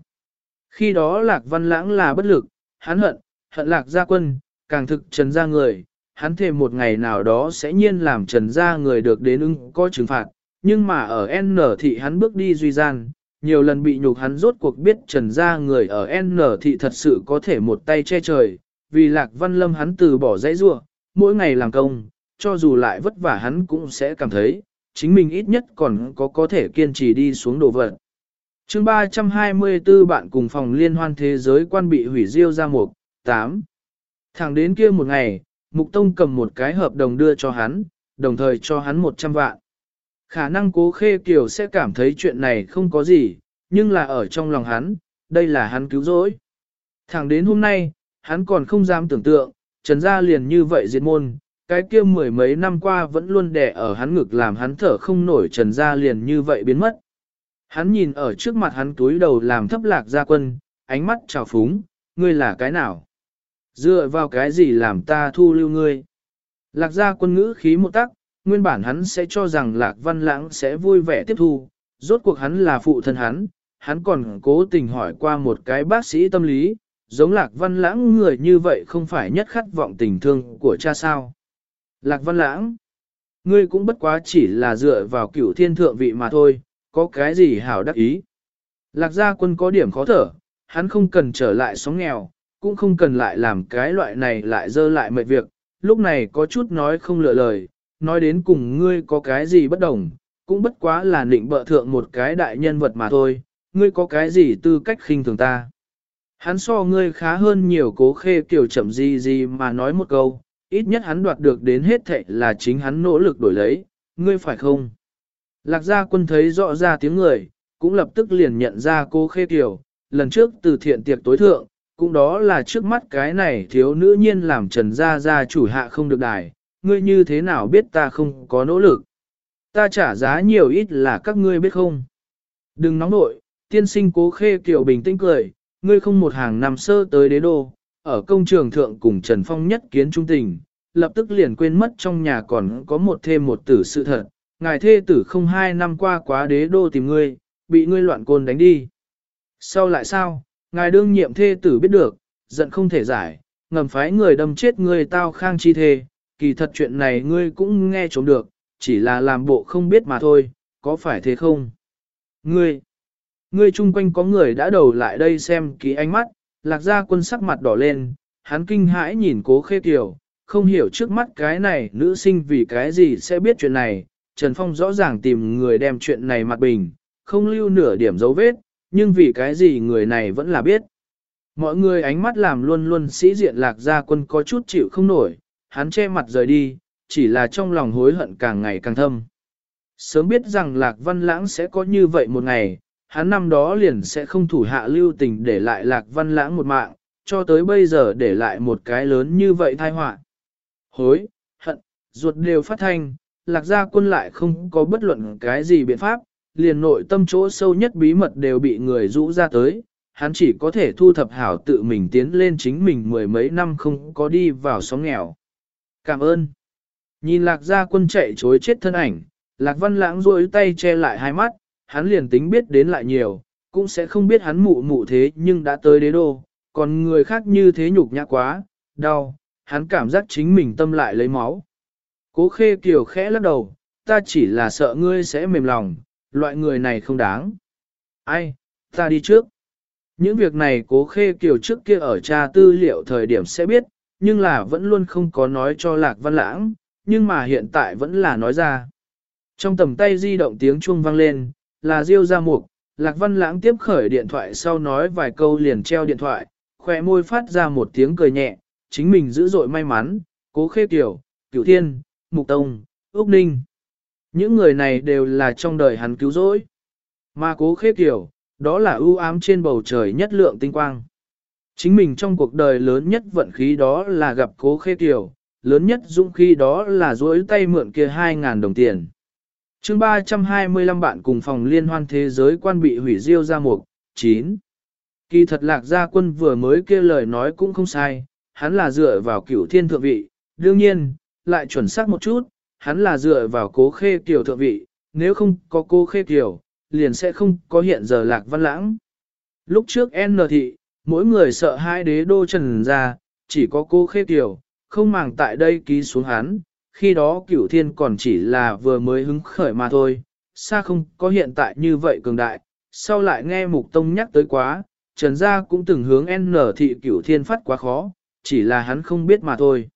Khi đó lạc văn lãng là bất lực, hắn hận, hận lạc gia quân, càng thực trần gia người, hắn thề một ngày nào đó sẽ nhiên làm trần gia người được đến ưng có trừng phạt, nhưng mà ở N thị hắn bước đi duy gian, nhiều lần bị nhục hắn rốt cuộc biết trần gia người ở N thị thật sự có thể một tay che trời, vì lạc văn lâm hắn từ bỏ dãy rua, mỗi ngày làm công, cho dù lại vất vả hắn cũng sẽ cảm thấy, chính mình ít nhất còn có có thể kiên trì đi xuống đồ vật chương 324 bạn cùng phòng liên hoan thế giới quan bị hủy diêu ra mục, 8. Thẳng đến kia một ngày, Mục Tông cầm một cái hợp đồng đưa cho hắn, đồng thời cho hắn 100 vạn. Khả năng cố khê kiều sẽ cảm thấy chuyện này không có gì, nhưng là ở trong lòng hắn, đây là hắn cứu rỗi. Thẳng đến hôm nay, hắn còn không dám tưởng tượng, trần gia liền như vậy diệt môn, cái kia mười mấy năm qua vẫn luôn đè ở hắn ngực làm hắn thở không nổi trần gia liền như vậy biến mất. Hắn nhìn ở trước mặt hắn túi đầu làm thấp lạc gia quân, ánh mắt trào phúng, ngươi là cái nào? Dựa vào cái gì làm ta thu lưu ngươi? Lạc gia quân ngữ khí một tắc, nguyên bản hắn sẽ cho rằng lạc văn lãng sẽ vui vẻ tiếp thu, rốt cuộc hắn là phụ thân hắn, hắn còn cố tình hỏi qua một cái bác sĩ tâm lý, giống lạc văn lãng người như vậy không phải nhất khát vọng tình thương của cha sao. Lạc văn lãng, ngươi cũng bất quá chỉ là dựa vào cửu thiên thượng vị mà thôi, có cái gì hảo đắc ý. Lạc gia quân có điểm khó thở, hắn không cần trở lại sóng nghèo, cũng không cần lại làm cái loại này lại dơ lại mệt việc, lúc này có chút nói không lựa lời, nói đến cùng ngươi có cái gì bất đồng, cũng bất quá là định bợ thượng một cái đại nhân vật mà thôi, ngươi có cái gì tư cách khinh thường ta. Hắn so ngươi khá hơn nhiều cố khê kiểu chậm gì gì mà nói một câu, ít nhất hắn đoạt được đến hết thệ là chính hắn nỗ lực đổi lấy, ngươi phải không? Lạc gia quân thấy rõ ra tiếng người, cũng lập tức liền nhận ra cô khê tiểu. lần trước từ thiện tiệc tối thượng, cũng đó là trước mắt cái này thiếu nữ nhiên làm trần gia gia chủ hạ không được đài, ngươi như thế nào biết ta không có nỗ lực. Ta trả giá nhiều ít là các ngươi biết không. Đừng nóng nội, tiên sinh cố khê kiểu bình tĩnh cười, ngươi không một hàng nằm sơ tới đế đô, ở công trường thượng cùng Trần Phong nhất kiến trung tình, lập tức liền quên mất trong nhà còn có một thêm một tử sự thật, ngài thê tử không hai năm qua quá đế đô tìm ngươi, bị ngươi loạn côn đánh đi. Sau lại sao, ngài đương nhiệm thê tử biết được, giận không thể giải, ngầm phái người đâm chết ngươi tao khang chi thê, kỳ thật chuyện này ngươi cũng nghe trộm được, chỉ là làm bộ không biết mà thôi, có phải thế không? Ngươi, ngươi chung quanh có người đã đầu lại đây xem ký ánh mắt, lạc gia quân sắc mặt đỏ lên, hắn kinh hãi nhìn cố khê tiểu không hiểu trước mắt cái này nữ sinh vì cái gì sẽ biết chuyện này, Trần Phong rõ ràng tìm người đem chuyện này mặt bình, không lưu nửa điểm dấu vết, nhưng vì cái gì người này vẫn là biết. Mọi người ánh mắt làm luôn luôn sĩ diện lạc gia quân có chút chịu không nổi, hắn che mặt rời đi, chỉ là trong lòng hối hận càng ngày càng thâm. Sớm biết rằng lạc văn lãng sẽ có như vậy một ngày, hắn năm đó liền sẽ không thủ hạ lưu tình để lại lạc văn lãng một mạng, cho tới bây giờ để lại một cái lớn như vậy thai họa. Hối, hận, ruột đều phát thanh, lạc gia quân lại không có bất luận cái gì biện pháp, liền nội tâm chỗ sâu nhất bí mật đều bị người rũ ra tới, hắn chỉ có thể thu thập hảo tự mình tiến lên chính mình mười mấy năm không có đi vào sóng nghèo. Cảm ơn. Nhìn lạc gia quân chạy chối chết thân ảnh, lạc văn lãng rôi tay che lại hai mắt, hắn liền tính biết đến lại nhiều, cũng sẽ không biết hắn mụ mụ thế nhưng đã tới đế đô, còn người khác như thế nhục nhã quá, đau, hắn cảm giác chính mình tâm lại lấy máu. Cố khê kiều khẽ lắc đầu, ta chỉ là sợ ngươi sẽ mềm lòng, loại người này không đáng. Ai, ta đi trước. Những việc này cố khê kiều trước kia ở tra tư liệu thời điểm sẽ biết, nhưng là vẫn luôn không có nói cho lạc văn lãng, nhưng mà hiện tại vẫn là nói ra. Trong tầm tay di động tiếng chuông vang lên, là Diêu ra mục, lạc văn lãng tiếp khởi điện thoại sau nói vài câu liền treo điện thoại, khỏe môi phát ra một tiếng cười nhẹ, chính mình dữ dội may mắn, cố khê kiều, cửu thiên, mục tông, úc ninh. Những người này đều là trong đời hắn cứu rỗi. Mà cố khê kiểu, đó là ưu ám trên bầu trời nhất lượng tinh quang. Chính mình trong cuộc đời lớn nhất vận khí đó là gặp cố khê kiểu, lớn nhất dũng khí đó là duỗi tay mượn kia 2.000 đồng tiền. chương 325 bạn cùng phòng liên hoan thế giới quan bị hủy diêu ra mục, 9. Kỳ thật lạc gia quân vừa mới kia lời nói cũng không sai, hắn là dựa vào cửu thiên thượng vị, đương nhiên, lại chuẩn xác một chút, hắn là dựa vào cố khê kiều thượng vị, nếu không có cố khê kiều, liền sẽ không có hiện giờ lạc văn lãng. Lúc trước N thị, mỗi người sợ hai đế đô trần ra, chỉ có cố khê kiều, không màng tại đây ký xuống hắn, khi đó cửu thiên còn chỉ là vừa mới hứng khởi mà thôi, xa không có hiện tại như vậy cường đại, sau lại nghe mục tông nhắc tới quá, trần gia cũng từng hướng N thị cửu thiên phát quá khó, chỉ là hắn không biết mà thôi.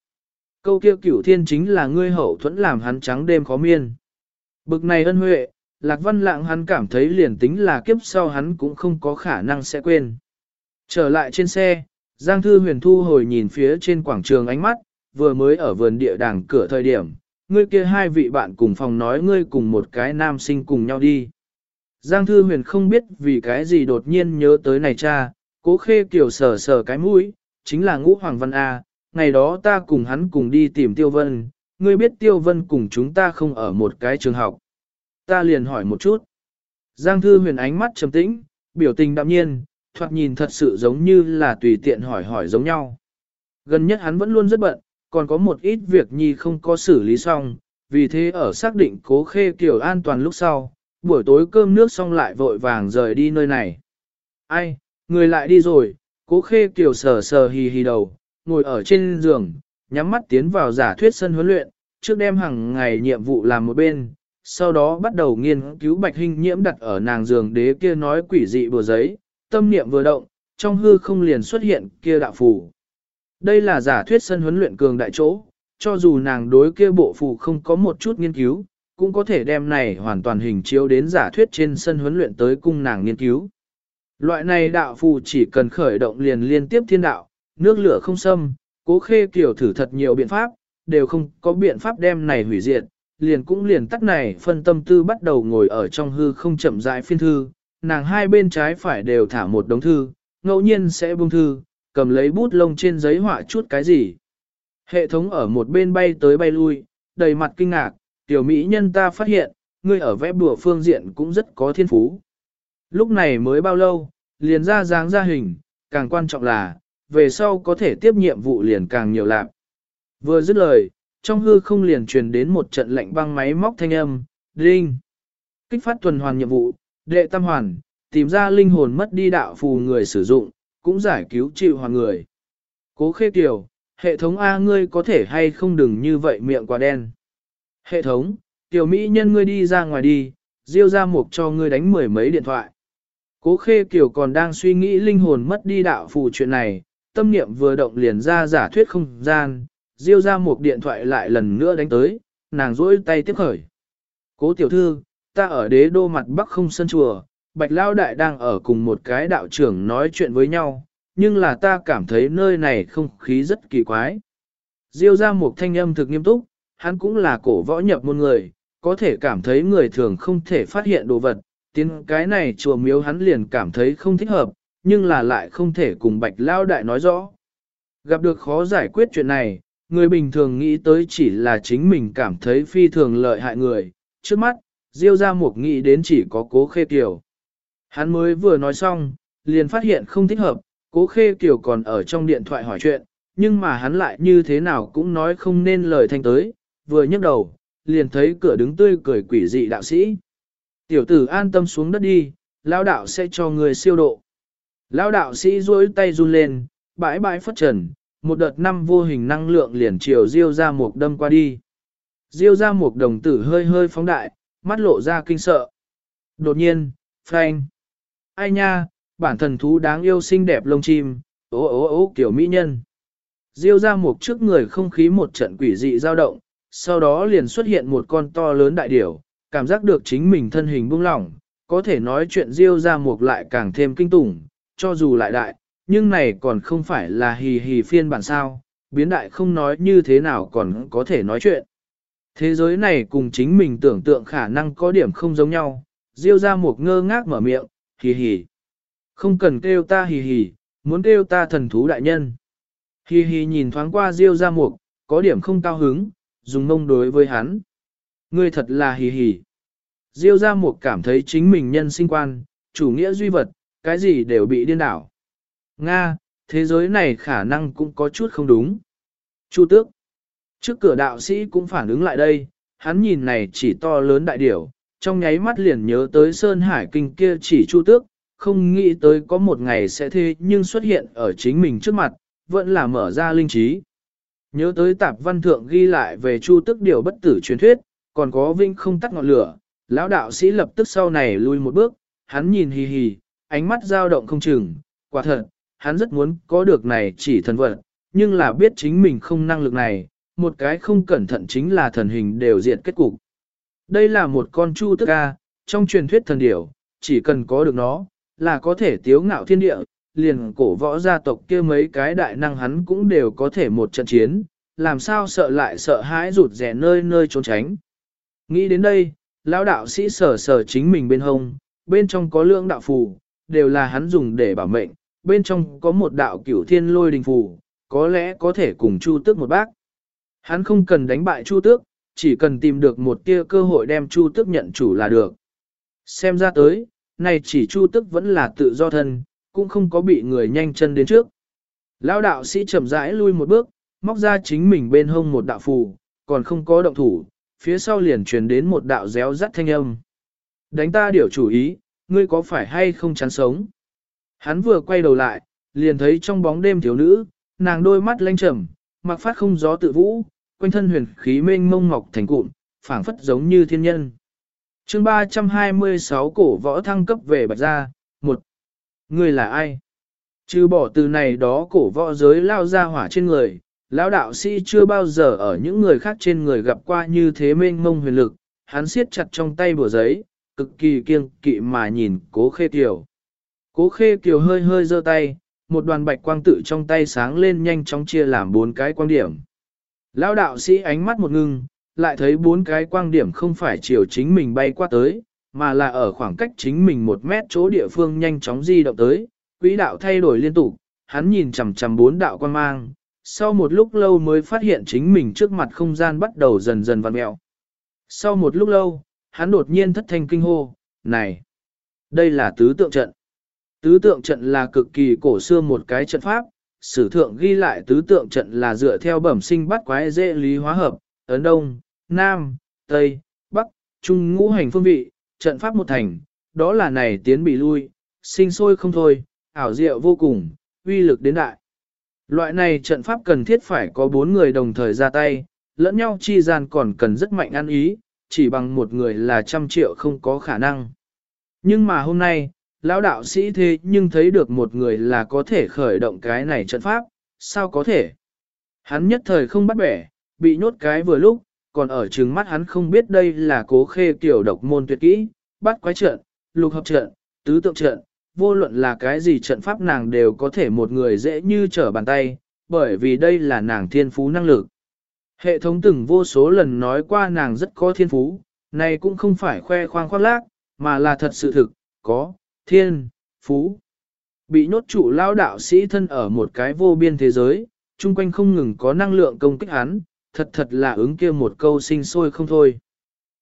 Câu kia cửu thiên chính là ngươi hậu thuẫn làm hắn trắng đêm khó miên. Bực này ân huệ, Lạc Văn Lạng hắn cảm thấy liền tính là kiếp sau hắn cũng không có khả năng sẽ quên. Trở lại trên xe, Giang Thư Huyền thu hồi nhìn phía trên quảng trường ánh mắt, vừa mới ở vườn địa đàng cửa thời điểm, ngươi kia hai vị bạn cùng phòng nói ngươi cùng một cái nam sinh cùng nhau đi. Giang Thư Huyền không biết vì cái gì đột nhiên nhớ tới này cha, cố khê kiểu sờ sờ cái mũi, chính là ngũ Hoàng Văn A, ngày đó ta cùng hắn cùng đi tìm Tiêu Vân, ngươi biết Tiêu Vân cùng chúng ta không ở một cái trường học. Ta liền hỏi một chút. Giang Thư Huyền ánh mắt trầm tĩnh, biểu tình đạm nhiên, thoạt nhìn thật sự giống như là tùy tiện hỏi hỏi giống nhau. Gần nhất hắn vẫn luôn rất bận, còn có một ít việc nhi không có xử lý xong, vì thế ở xác định cố khê kiểu an toàn lúc sau, buổi tối cơm nước xong lại vội vàng rời đi nơi này. Ai, người lại đi rồi, cố khê kiểu sờ sờ hì hì đầu, ngồi ở trên giường, nhắm mắt tiến vào giả thuyết sân huấn luyện, trước đem hàng ngày nhiệm vụ làm một bên, sau đó bắt đầu nghiên cứu bạch hình nhiễm đặt ở nàng giường đế kia nói quỷ dị bừa giấy, tâm niệm vừa động, trong hư không liền xuất hiện kia đạo phù. Đây là giả thuyết sân huấn luyện cường đại chỗ, cho dù nàng đối kia bộ phù không có một chút nghiên cứu, cũng có thể đem này hoàn toàn hình chiếu đến giả thuyết trên sân huấn luyện tới cung nàng nghiên cứu. Loại này đạo phù chỉ cần khởi động liền liên tiếp thiên đạo, nước lửa không xâm, cố khê kiểu thử thật nhiều biện pháp, đều không có biện pháp đem này hủy diệt, liền cũng liền tắt này phân tâm tư bắt đầu ngồi ở trong hư không chậm rãi phiên thư, nàng hai bên trái phải đều thả một đống thư, ngẫu nhiên sẽ buông thư, cầm lấy bút lông trên giấy họa chút cái gì. Hệ thống ở một bên bay tới bay lui, đầy mặt kinh ngạc, tiểu mỹ nhân ta phát hiện, ngươi ở vẽ bùa phương diện cũng rất có thiên phú. Lúc này mới bao lâu, liền ra dáng ra hình, càng quan trọng là, về sau có thể tiếp nhiệm vụ liền càng nhiều lạc. Vừa dứt lời, trong hư không liền truyền đến một trận lệnh băng máy móc thanh âm, đinh. Kích phát tuần hoàn nhiệm vụ, đệ tam hoàn, tìm ra linh hồn mất đi đạo phù người sử dụng, cũng giải cứu chịu hoàn người. Cố khê tiểu, hệ thống A ngươi có thể hay không đừng như vậy miệng quá đen. Hệ thống, tiểu mỹ nhân ngươi đi ra ngoài đi, diêu ra mục cho ngươi đánh mười mấy điện thoại. Cố khê kiểu còn đang suy nghĩ linh hồn mất đi đạo phù chuyện này, tâm niệm vừa động liền ra giả thuyết không gian, diêu ra một điện thoại lại lần nữa đánh tới, nàng rỗi tay tiếp khởi. Cố tiểu thư, ta ở đế đô mặt bắc không sân chùa, bạch lao đại đang ở cùng một cái đạo trưởng nói chuyện với nhau, nhưng là ta cảm thấy nơi này không khí rất kỳ quái. Diêu ra một thanh âm thực nghiêm túc, hắn cũng là cổ võ nhập môn người, có thể cảm thấy người thường không thể phát hiện đồ vật, tiếng cái này chùa miếu hắn liền cảm thấy không thích hợp, nhưng là lại không thể cùng bạch lao đại nói rõ. Gặp được khó giải quyết chuyện này, người bình thường nghĩ tới chỉ là chính mình cảm thấy phi thường lợi hại người, trước mắt, Diêu ra một nghĩ đến chỉ có cố khê kiều. Hắn mới vừa nói xong, liền phát hiện không thích hợp, cố khê kiều còn ở trong điện thoại hỏi chuyện, nhưng mà hắn lại như thế nào cũng nói không nên lời thanh tới, vừa nhấc đầu, liền thấy cửa đứng tươi cười quỷ dị đạo sĩ. Tiểu tử an tâm xuống đất đi, lão đạo sẽ cho người siêu độ. Lão đạo sĩ duỗi tay run lên, bãi bãi phất trần, một đợt năm vô hình năng lượng liền chiều diêu ra một đâm qua đi. Diêu ra một đồng tử hơi hơi phóng đại, mắt lộ ra kinh sợ. Đột nhiên, phanh. Ai nha, bản thần thú đáng yêu xinh đẹp lông chim, ố ố ố kiểu mỹ nhân. Diêu ra một trước người không khí một trận quỷ dị dao động, sau đó liền xuất hiện một con to lớn đại điểu, cảm giác được chính mình thân hình buông lỏng, có thể nói chuyện Diêu ra một lại càng thêm kinh tủng, cho dù lại đại, nhưng này còn không phải là hì hì phiên bản sao, biến đại không nói như thế nào còn có thể nói chuyện. Thế giới này cùng chính mình tưởng tượng khả năng có điểm không giống nhau, Diêu ra một ngơ ngác mở miệng, hì hì. Không cần kêu ta hì hì, muốn kêu ta thần thú đại nhân. Hì hì nhìn thoáng qua Diêu ra một, có điểm không cao hứng, dùng mông đối với hắn. Ngươi thật là hì hì. Diêu ra một cảm thấy chính mình nhân sinh quan, chủ nghĩa duy vật, cái gì đều bị điên đảo. Nga, thế giới này khả năng cũng có chút không đúng. Chu tước. Trước cửa đạo sĩ cũng phản ứng lại đây, hắn nhìn này chỉ to lớn đại điểu, trong nháy mắt liền nhớ tới Sơn Hải Kinh kia chỉ chu tước, không nghĩ tới có một ngày sẽ thế nhưng xuất hiện ở chính mình trước mặt, vẫn là mở ra linh trí. Nhớ tới tạp văn thượng ghi lại về chu tước điều bất tử truyền thuyết, còn có vinh không tắt ngọn lửa, lão đạo sĩ lập tức sau này lui một bước, hắn nhìn hì hì, ánh mắt dao động không chừng, quả thật, hắn rất muốn có được này chỉ thần vật, nhưng là biết chính mình không năng lực này, một cái không cẩn thận chính là thần hình đều diệt kết cục. Đây là một con chu tức ca, trong truyền thuyết thần điểu, chỉ cần có được nó, là có thể tiếu ngạo thiên địa, liền cổ võ gia tộc kia mấy cái đại năng hắn cũng đều có thể một trận chiến, làm sao sợ lại sợ hãi rụt rẻ nơi nơi trốn tránh. Nghĩ đến đây, lão đạo sĩ sở sở chính mình bên hông, bên trong có lượng đạo phù, đều là hắn dùng để bảo mệnh, bên trong có một đạo cửu thiên lôi đình phù, có lẽ có thể cùng chu tước một bác. Hắn không cần đánh bại Chu Tước, chỉ cần tìm được một tia cơ hội đem Chu Tước nhận chủ là được. Xem ra tới, này chỉ Chu Tước vẫn là tự do thân, cũng không có bị người nhanh chân đến trước. Lão đạo sĩ chậm rãi lui một bước, móc ra chính mình bên hông một đạo phù, còn không có động thủ, phía sau liền truyền đến một đạo réo rắt thanh âm. Đánh ta điều chủ ý, ngươi có phải hay không chán sống? Hắn vừa quay đầu lại, liền thấy trong bóng đêm thiếu nữ, nàng đôi mắt lanh trầm, mặc phát không gió tự vũ, quanh thân huyền khí mênh mông ngọc thành cụm, phảng phất giống như thiên nhân. chương 326 cổ võ thăng cấp về bạch gia, một Người là ai? Chứ bỏ từ này đó cổ võ giới lao ra hỏa trên người, lão đạo sĩ chưa bao giờ ở những người khác trên người gặp qua như thế mênh mông huyền lực, hắn siết chặt trong tay bùa giấy, cực kỳ kiêng kỵ mà nhìn cố khê kiều. Cố khê kiều hơi hơi giơ tay, một đoàn bạch quang tự trong tay sáng lên nhanh chóng chia làm bốn cái quang điểm. Lão đạo sĩ ánh mắt một ngưng, lại thấy bốn cái quang điểm không phải chiều chính mình bay qua tới, mà là ở khoảng cách chính mình một mét chỗ địa phương nhanh chóng di động tới, quỹ đạo thay đổi liên tục, hắn nhìn chằm chằm bốn đạo quang mang, sau một lúc lâu mới phát hiện chính mình trước mặt không gian bắt đầu dần dần vặn mẹo. Sau một lúc lâu, hắn đột nhiên thất thanh kinh hô, này, đây là tứ tượng trận. Tứ tượng trận là cực kỳ cổ xưa một cái trận pháp, sử thượng ghi lại tứ tượng trận là dựa theo bẩm sinh bắt quái dễ lý hóa hợp, Ấn Đông, Nam, Tây, Bắc, Trung ngũ hành phương vị, trận pháp một thành, đó là này tiến bị lui, sinh sôi không thôi, ảo diệu vô cùng, uy lực đến đại. Loại này trận pháp cần thiết phải có bốn người đồng thời ra tay, lẫn nhau chi gian còn cần rất mạnh ăn ý, chỉ bằng một người là trăm triệu không có khả năng. Nhưng mà hôm nay, lão đạo sĩ thế nhưng thấy được một người là có thể khởi động cái này trận pháp, sao có thể? Hắn nhất thời không bắt bẻ, bị nhốt cái vừa lúc, còn ở trừng mắt hắn không biết đây là cố khê tiểu độc môn tuyệt kỹ, bắt quái trận, lục hợp trận, tứ tượng trận, vô luận là cái gì trận pháp nàng đều có thể một người dễ như trở bàn tay, bởi vì đây là nàng thiên phú năng lực. Hệ thống từng vô số lần nói qua nàng rất có thiên phú, này cũng không phải khoe khoang khoác lác, mà là thật sự thực, có, thiên, phú. Bị nhốt trụ lao đạo sĩ thân ở một cái vô biên thế giới, chung quanh không ngừng có năng lượng công kích hắn, thật thật là ứng kia một câu sinh sôi không thôi.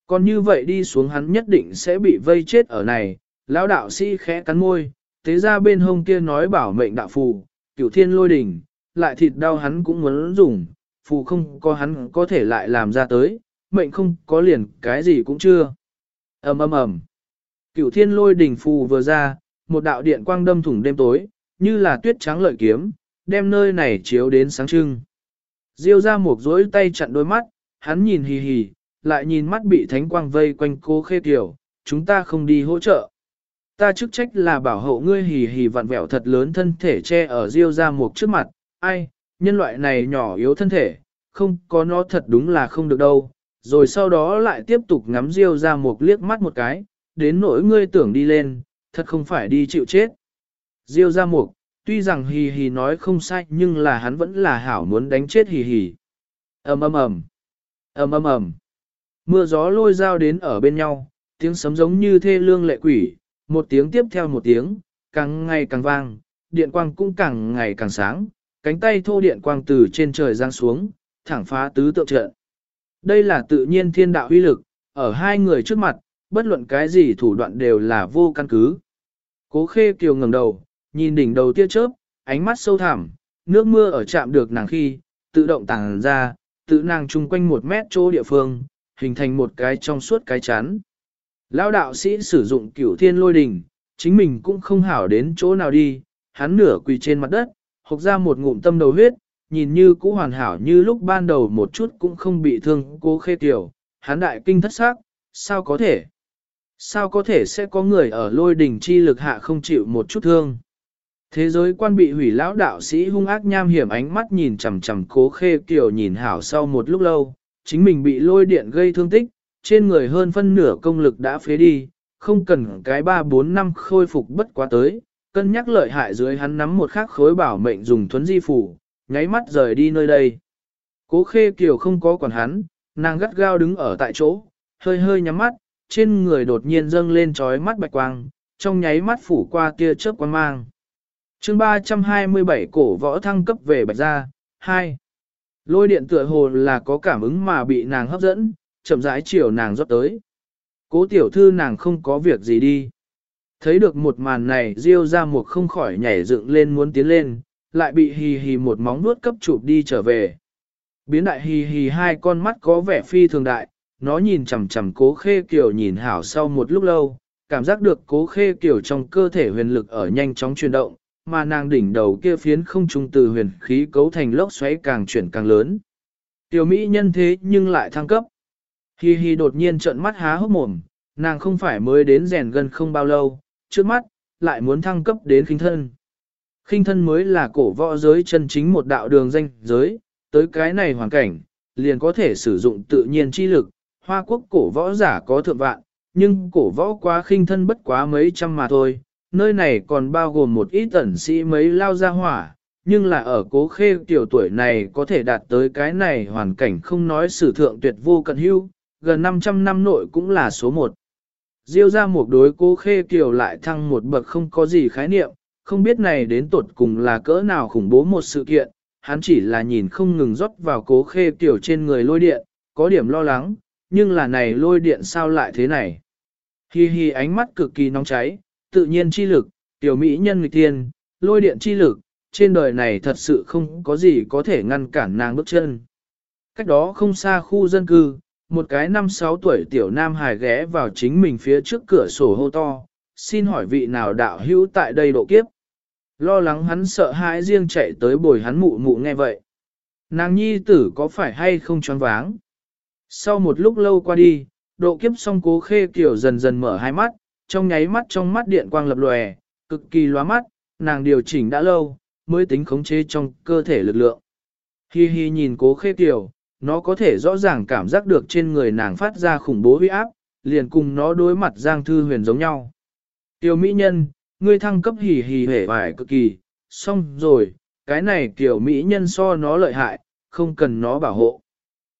Còn như vậy đi xuống hắn nhất định sẽ bị vây chết ở này, lão đạo sĩ khẽ cắn môi, thế ra bên hông kia nói bảo mệnh đạo phù, cửu thiên lôi đỉnh, lại thịt đau hắn cũng muốn dùng, phù không có hắn có thể lại làm ra tới, mệnh không có liền cái gì cũng chưa. ầm ầm ầm, cửu thiên lôi đỉnh phù vừa ra, một đạo điện quang đâm thủng đêm tối, như là tuyết trắng lợi kiếm, đem nơi này chiếu đến sáng trưng. Diêu ra một rối tay chặn đôi mắt, hắn nhìn hì hì, lại nhìn mắt bị thánh quang vây quanh cô khê tiểu, chúng ta không đi hỗ trợ. Ta chức trách là bảo hộ ngươi hì hì vặn vẹo thật lớn thân thể che ở diêu ra một trước mặt, ai, nhân loại này nhỏ yếu thân thể, không có nó thật đúng là không được đâu. Rồi sau đó lại tiếp tục ngắm diêu ra một liếc mắt một cái, đến nỗi ngươi tưởng đi lên, thật không phải đi chịu chết. Diêu ra mục, tuy rằng hì hì nói không sai nhưng là hắn vẫn là hảo muốn đánh chết hì hì. ầm ầm ầm, ầm ầm ầm. Mưa gió lôi dao đến ở bên nhau, tiếng sấm giống như thê lương lệ quỷ, một tiếng tiếp theo một tiếng, càng ngày càng vang, điện quang cũng càng ngày càng sáng, cánh tay thô điện quang từ trên trời giáng xuống, thẳng phá tứ tượng trận. Đây là tự nhiên thiên đạo uy lực, ở hai người trước mặt, bất luận cái gì thủ đoạn đều là vô căn cứ. Cố khê kiều ngẩng đầu, nhìn đỉnh đầu tia chớp, ánh mắt sâu thẳm, nước mưa ở chạm được nàng khi, tự động tàng ra, tự nàng chung quanh một mét chỗ địa phương, hình thành một cái trong suốt cái chắn. Lão đạo sĩ sử dụng cửu thiên lôi đỉnh, chính mình cũng không hảo đến chỗ nào đi, hắn nửa quỳ trên mặt đất, hộc ra một ngụm tâm đầu huyết, nhìn như cũ hoàn hảo như lúc ban đầu một chút cũng không bị thương cố khê tiểu, hắn đại kinh thất xác, sao có thể? Sao có thể sẽ có người ở lôi đỉnh chi lực hạ không chịu một chút thương? Thế giới quan bị hủy lão đạo sĩ hung ác nham hiểm ánh mắt nhìn chằm chằm cố khê kiểu nhìn hảo sau một lúc lâu, chính mình bị lôi điện gây thương tích, trên người hơn phân nửa công lực đã phế đi, không cần cái 3-4 năm khôi phục bất quá tới, cân nhắc lợi hại dưới hắn nắm một khắc khối bảo mệnh dùng thuấn di phủ, nháy mắt rời đi nơi đây. Cố khê kiều không có quản hắn, nàng gắt gao đứng ở tại chỗ, hơi hơi nhắm mắt, trên người đột nhiên dâng lên trói mắt bạch quang, trong nháy mắt phủ qua tia chớp quang mang. chương 327 cổ võ thăng cấp về bạch gia, 2. Lôi điện tựa hồ là có cảm ứng mà bị nàng hấp dẫn, chậm rãi chiều nàng rót tới. Cố tiểu thư nàng không có việc gì đi. Thấy được một màn này Diêu ra một không khỏi nhảy dựng lên muốn tiến lên, lại bị hì hì một móng nuốt cấp chụp đi trở về. Biến đại hì hì hai con mắt có vẻ phi thường đại, nó nhìn chằm chằm cố khê kiểu nhìn hảo sau một lúc lâu, cảm giác được cố khê kiểu trong cơ thể huyền lực ở nhanh chóng chuyển động, mà nàng đỉnh đầu kia phiến không trung từ huyền khí cấu thành lốc xoáy càng chuyển càng lớn. Tiểu Mỹ nhân thế nhưng lại thăng cấp. Hi hi đột nhiên trợn mắt há hốc mồm, nàng không phải mới đến rèn gần không bao lâu, trước mắt, lại muốn thăng cấp đến khinh thân. Khinh thân mới là cổ võ giới chân chính một đạo đường danh giới, tới cái này hoàn cảnh, liền có thể sử dụng tự nhiên chi lực, hoa quốc cổ võ giả có thượng vạn, nhưng cổ võ quá khinh thân bất quá mấy trăm mà thôi, nơi này còn bao gồm một ít tẩn sĩ mấy lao ra hỏa, nhưng là ở cố khê tiểu tuổi này có thể đạt tới cái này hoàn cảnh không nói sử thượng tuyệt vô cận hưu, gần 500 năm nội cũng là số một. Diêu ra một đối cố khê kiều lại thăng một bậc không có gì khái niệm, không biết này đến tột cùng là cỡ nào khủng bố một sự kiện, hắn chỉ là nhìn không ngừng rót vào cố khê kiều trên người lôi điện, có điểm lo lắng, nhưng là này lôi điện sao lại thế này. Hi hi ánh mắt cực kỳ nóng cháy, tự nhiên chi lực, tiểu mỹ nhân nghịch tiên, lôi điện chi lực, trên đời này thật sự không có gì có thể ngăn cản nàng bước chân. Cách đó không xa khu dân cư, một cái năm sáu tuổi tiểu nam hài ghé vào chính mình phía trước cửa sổ hô to, xin hỏi vị nào đạo hữu tại đây độ kiếp. Lo lắng hắn sợ hãi riêng chạy tới bồi hắn mụ mụ nghe vậy. Nàng nhi tử có phải hay không choáng váng? Sau một lúc lâu qua đi, độ kiếp xong cố khê kiểu dần dần mở hai mắt, trong nháy mắt trong mắt điện quang lập lòe, cực kỳ loa mắt, nàng điều chỉnh đã lâu, mới tính khống chế trong cơ thể lực lượng. Hi hi nhìn cố khê kiểu, nó có thể rõ ràng cảm giác được trên người nàng phát ra khủng bố huy áp, liền cùng nó đối mặt Giang Thư Huyền giống nhau. Tiểu mỹ nhân, ngươi thăng cấp hì hì hể vải cực kỳ, xong rồi, cái này tiểu mỹ nhân so nó lợi hại, không cần nó bảo hộ.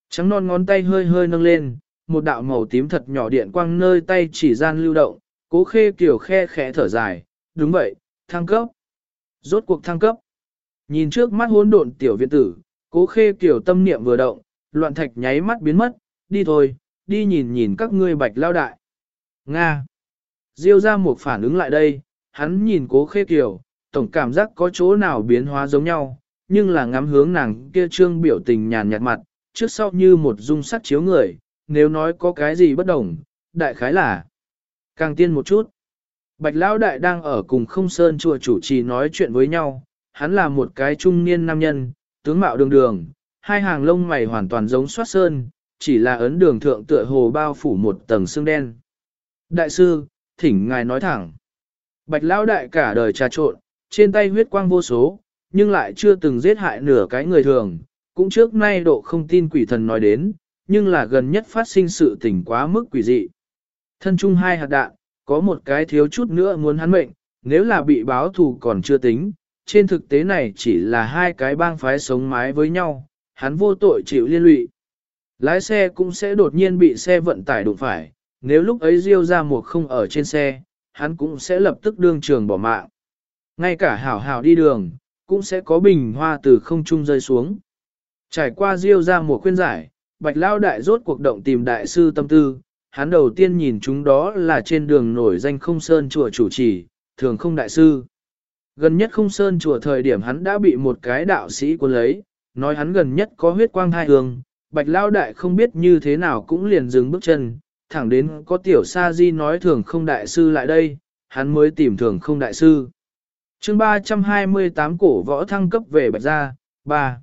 Trắng non ngón tay hơi hơi nâng lên, một đạo màu tím thật nhỏ điện quang nơi tay chỉ gian lưu động, cố khê kiểu khe khẽ thở dài, đúng vậy, thăng cấp. Rốt cuộc thăng cấp. Nhìn trước mắt hỗn độn tiểu viện tử, cố khê kiểu tâm niệm vừa động, loạn thạch nháy mắt biến mất, đi thôi, đi nhìn nhìn các ngươi bạch lao đại. Nga. Diêu ra một phản ứng lại đây, hắn nhìn cố khê kiểu, tổng cảm giác có chỗ nào biến hóa giống nhau, nhưng là ngắm hướng nàng kia trương biểu tình nhàn nhạt mặt, trước sau như một dung sắc chiếu người, nếu nói có cái gì bất đồng, đại khái là càng tiên một chút. Bạch Lão Đại đang ở cùng không sơn chùa chủ trì nói chuyện với nhau, hắn là một cái trung niên nam nhân, tướng mạo đường đường, hai hàng lông mày hoàn toàn giống soát sơn, chỉ là ấn đường thượng tựa hồ bao phủ một tầng xương đen. Đại sư, thỉnh ngài nói thẳng. Bạch Lão Đại cả đời trà trộn, trên tay huyết quang vô số, nhưng lại chưa từng giết hại nửa cái người thường, cũng trước nay độ không tin quỷ thần nói đến, nhưng là gần nhất phát sinh sự tình quá mức quỷ dị. Thân chung hai hạt đạn, có một cái thiếu chút nữa muốn hắn mệnh, nếu là bị báo thù còn chưa tính, trên thực tế này chỉ là hai cái bang phái sống mái với nhau, hắn vô tội chịu liên lụy. Lái xe cũng sẽ đột nhiên bị xe vận tải đụng phải, nếu lúc ấy Diêu ra một không ở trên xe, hắn cũng sẽ lập tức đương trường bỏ mạng. Ngay cả hảo hảo đi đường, cũng sẽ có bình hoa từ không trung rơi xuống. Trải qua Diêu ra một khuyên giải, Bạch Lao Đại rốt cuộc động tìm đại sư tâm tư, hắn đầu tiên nhìn chúng đó là trên đường nổi danh không sơn chùa chủ trì, thường không đại sư. Gần nhất không sơn chùa thời điểm hắn đã bị một cái đạo sĩ cuốn lấy, nói hắn gần nhất có huyết quang hai hương, bạch lao đại không biết như thế nào cũng liền dừng bước chân, thẳng đến có tiểu sa di nói thường không đại sư lại đây, hắn mới tìm thường không đại sư. chương 328 cổ võ thăng cấp về bạch gia, 3.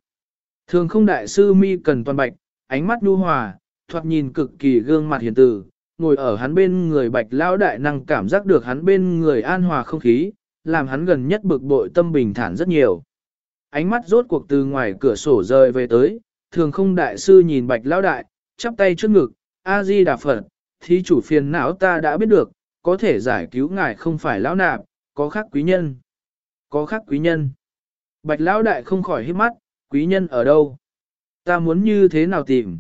Thường không đại sư mi cần toàn bạch, ánh mắt nhu hòa, thoạt nhìn cực kỳ gương mặt hiền từ, ngồi ở hắn bên người bạch lão đại năng cảm giác được hắn bên người an hòa không khí, làm hắn gần nhất bực bội tâm bình thản rất nhiều. Ánh mắt rốt cuộc từ ngoài cửa sổ rơi về tới, thường không đại sư nhìn bạch lão đại, chắp tay trước ngực, A-di đà Phật, thí chủ phiền não ta đã biết được, có thể giải cứu ngài không phải lão nạp, có khác quý nhân. Có khác quý nhân. Bạch lão đại không khỏi hít mắt, quý nhân ở đâu? Ta muốn như thế nào tìm?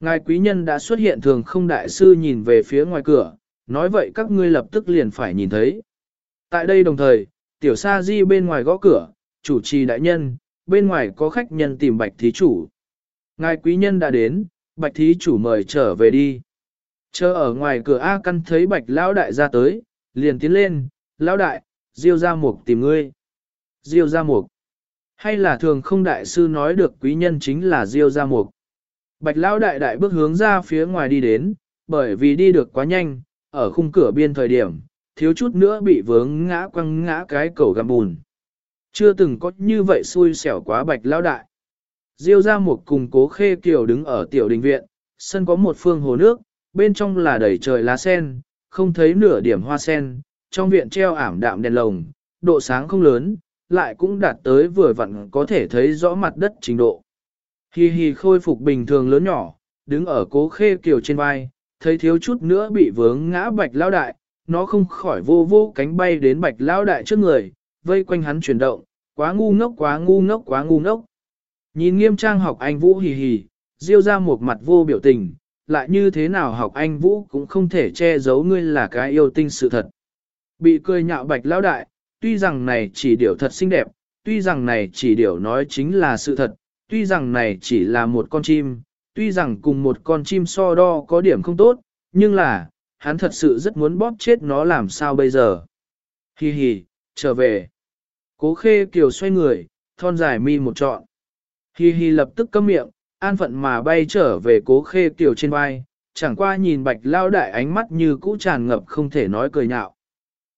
Ngài quý nhân đã xuất hiện thường không đại sư nhìn về phía ngoài cửa, nói vậy các ngươi lập tức liền phải nhìn thấy. Tại đây đồng thời, tiểu sa di bên ngoài gõ cửa, chủ trì đại nhân, bên ngoài có khách nhân tìm bạch thí chủ. Ngài quý nhân đã đến, bạch thí chủ mời trở về đi. Chờ ở ngoài cửa A căn thấy bạch lão đại ra tới, liền tiến lên, lão đại, diêu ra mục tìm ngươi. Diêu ra mục. Hay là thường không đại sư nói được quý nhân chính là diêu ra mục. Bạch lão đại đại bước hướng ra phía ngoài đi đến, bởi vì đi được quá nhanh, ở khung cửa biên thời điểm, thiếu chút nữa bị vướng ngã quăng ngã cái cầu găm bùn. Chưa từng có như vậy xui xẻo quá bạch lão đại. Diêu ra một cùng cố khê kiều đứng ở tiểu đình viện, sân có một phương hồ nước, bên trong là đầy trời lá sen, không thấy nửa điểm hoa sen, trong viện treo ảm đạm đèn lồng, độ sáng không lớn, lại cũng đạt tới vừa vặn có thể thấy rõ mặt đất trình độ. Hi hi khôi phục bình thường lớn nhỏ, đứng ở cố khê kiều trên vai, thấy thiếu chút nữa bị vướng ngã bạch lao đại, nó không khỏi vô vô cánh bay đến bạch lao đại trước người, vây quanh hắn chuyển động, quá ngu ngốc quá ngu ngốc quá ngu ngốc. Nhìn nghiêm trang học anh Vũ hì hì, diêu ra một mặt vô biểu tình, lại như thế nào học anh Vũ cũng không thể che giấu ngươi là cái yêu tinh sự thật. Bị cười nhạo bạch lão đại, tuy rằng này chỉ điều thật xinh đẹp, tuy rằng này chỉ điều nói chính là sự thật, tuy rằng này chỉ là một con chim, tuy rằng cùng một con chim so đo có điểm không tốt, nhưng là, hắn thật sự rất muốn bóp chết nó làm sao bây giờ. Hi hi, trở về. Cố khê kiều xoay người, thon dài mi một trọn. Hi hi lập tức câm miệng, an phận mà bay trở về cố khê kiều trên vai, chẳng qua nhìn bạch lao đại ánh mắt như cũ tràn ngập không thể nói cười nhạo.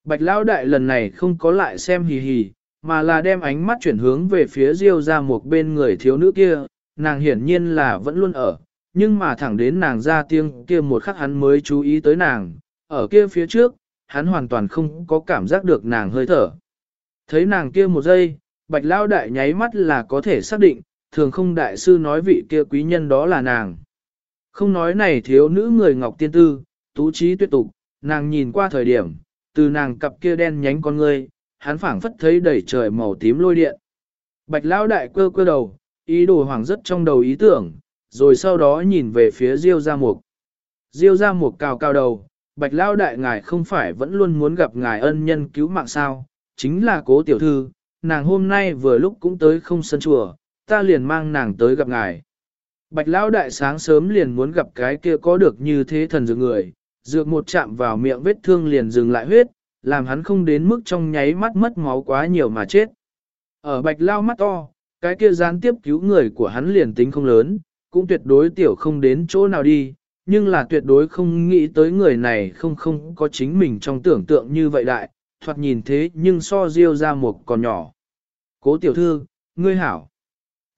Bạch lao đại lần này không có lại xem hì hì, mà là đem ánh mắt chuyển hướng về phía Diêu ra một bên người thiếu nữ kia, nàng hiển nhiên là vẫn luôn ở, nhưng mà thẳng đến nàng ra tiếng kia một khắc hắn mới chú ý tới nàng, ở kia phía trước, hắn hoàn toàn không có cảm giác được nàng hơi thở. Thấy nàng kia một giây, bạch lao đại nháy mắt là có thể xác định, thường không đại sư nói vị kia quý nhân đó là nàng. Không nói này thiếu nữ người ngọc tiên tư, tú trí tuyệt tục, nàng nhìn qua thời điểm, từ nàng cặp kia đen nhánh con ngươi, hắn phảng phất thấy đầy trời màu tím lôi điện. Bạch lão đại quơ quơ đầu, ý đồ hoàng rất trong đầu ý tưởng, rồi sau đó nhìn về phía Diêu Gia Mục. Diêu Gia Mục cao cao đầu, Bạch lão đại ngài không phải vẫn luôn muốn gặp ngài ân nhân cứu mạng sao, chính là cố tiểu thư, nàng hôm nay vừa lúc cũng tới không sân chùa, ta liền mang nàng tới gặp ngài. Bạch lão đại sáng sớm liền muốn gặp cái kia có được như thế thần dược người, dược một chạm vào miệng vết thương liền dừng lại huyết, làm hắn không đến mức trong nháy mắt mất máu quá nhiều mà chết. Ở bạch lao mắt to, cái kia gián tiếp cứu người của hắn liền tính không lớn, cũng tuyệt đối tiểu không đến chỗ nào đi, nhưng là tuyệt đối không nghĩ tới người này không không có chính mình trong tưởng tượng như vậy đại, thoạt nhìn thế nhưng so diêu ra một còn nhỏ. Cố tiểu thư, ngươi hảo.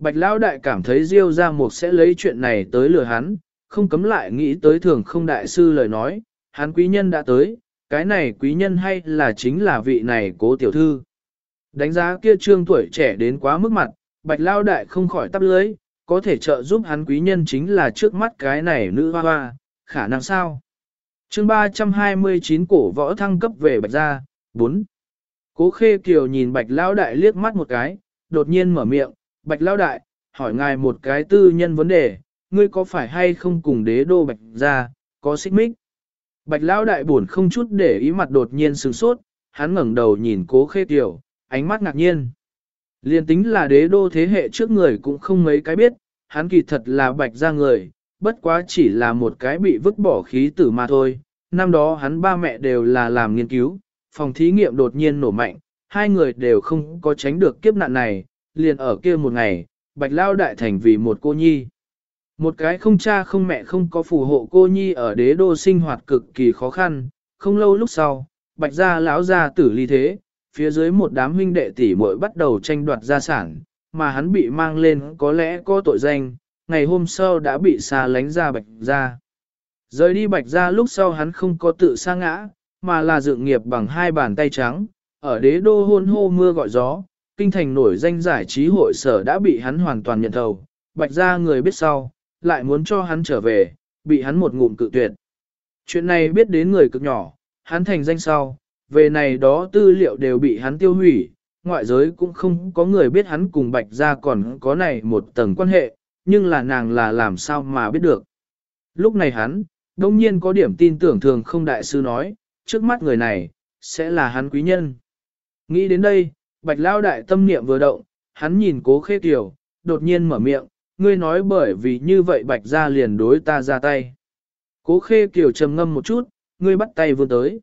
Bạch Lão Đại cảm thấy Diêu ra một sẽ lấy chuyện này tới lừa hắn, không cấm lại nghĩ tới thường không đại sư lời nói, hắn quý nhân đã tới, cái này quý nhân hay là chính là vị này cố tiểu thư. Đánh giá kia trương tuổi trẻ đến quá mức mặt, Bạch Lão Đại không khỏi tắp lưới, có thể trợ giúp hắn quý nhân chính là trước mắt cái này nữ hoa hoa, khả năng sao? chương 329 cổ võ thăng cấp về Bạch Gia, 4. Cố Khê Kiều nhìn Bạch Lão Đại liếc mắt một cái, đột nhiên mở miệng, Bạch lão Đại, hỏi ngài một cái tư nhân vấn đề, ngươi có phải hay không cùng đế đô Bạch gia có xích mích? Bạch lão Đại buồn không chút để ý mặt đột nhiên sừng sốt, hắn ngẩng đầu nhìn cố khê tiểu, ánh mắt ngạc nhiên. Liên tính là đế đô thế hệ trước người cũng không mấy cái biết, hắn kỳ thật là Bạch gia người, bất quá chỉ là một cái bị vứt bỏ khí tử mà thôi. Năm đó hắn ba mẹ đều là làm nghiên cứu, phòng thí nghiệm đột nhiên nổ mạnh, hai người đều không có tránh được kiếp nạn này, liền ở kia một ngày, bạch lao đại thành vì một cô nhi. Một cái không cha không mẹ không có phù hộ cô nhi ở đế đô sinh hoạt cực kỳ khó khăn, không lâu lúc sau, bạch gia lão gia tử ly thế, phía dưới một đám huynh đệ tỷ muội bắt đầu tranh đoạt gia sản, mà hắn bị mang lên có lẽ có tội danh, ngày hôm sau đã bị xa lánh ra bạch gia. Rời đi bạch gia lúc sau hắn không có tự sa ngã, mà là dựng nghiệp bằng hai bàn tay trắng, ở đế đô hôn hô mưa gọi gió, kinh thành nổi danh giải trí hội sở đã bị hắn hoàn toàn nhận thầu, bạch ra người biết sau, lại muốn cho hắn trở về, bị hắn một ngụm cự tuyệt. Chuyện này biết đến người cực nhỏ, hắn thành danh sau, về này đó tư liệu đều bị hắn tiêu hủy, ngoại giới cũng không có người biết hắn cùng bạch ra còn có này một tầng quan hệ, nhưng là nàng là làm sao mà biết được. Lúc này hắn, đông nhiên có điểm tin tưởng thường không đại sư nói, trước mắt người này, sẽ là hắn quý nhân. Nghĩ đến đây, Bạch Lao đại tâm niệm vừa động, hắn nhìn cố khê tiểu, đột nhiên mở miệng, ngươi nói bởi vì như vậy Bạch gia liền đối ta ra tay. Cố khê tiểu trầm ngâm một chút, ngươi bắt tay vươn tới.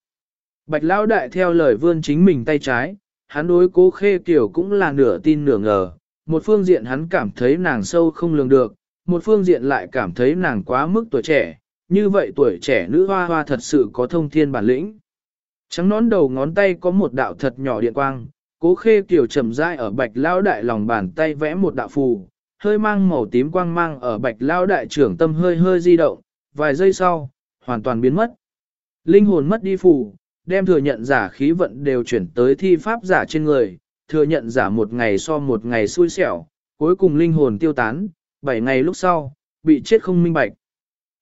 Bạch Lao đại theo lời vươn chính mình tay trái, hắn đối cố khê tiểu cũng là nửa tin nửa ngờ. Một phương diện hắn cảm thấy nàng sâu không lường được, một phương diện lại cảm thấy nàng quá mức tuổi trẻ, như vậy tuổi trẻ nữ hoa hoa thật sự có thông thiên bản lĩnh. Trắng nón đầu ngón tay có một đạo thật nhỏ điện quang, cố khê kiểu chậm rãi ở bạch lao đại lòng bàn tay vẽ một đạo phù, hơi mang màu tím quang mang ở bạch lao đại trưởng tâm hơi hơi di động, vài giây sau, hoàn toàn biến mất. Linh hồn mất đi phù, đem thừa nhận giả khí vận đều chuyển tới thi pháp giả trên người, thừa nhận giả một ngày so một ngày xui xẻo, cuối cùng linh hồn tiêu tán, bảy ngày lúc sau, bị chết không minh bạch.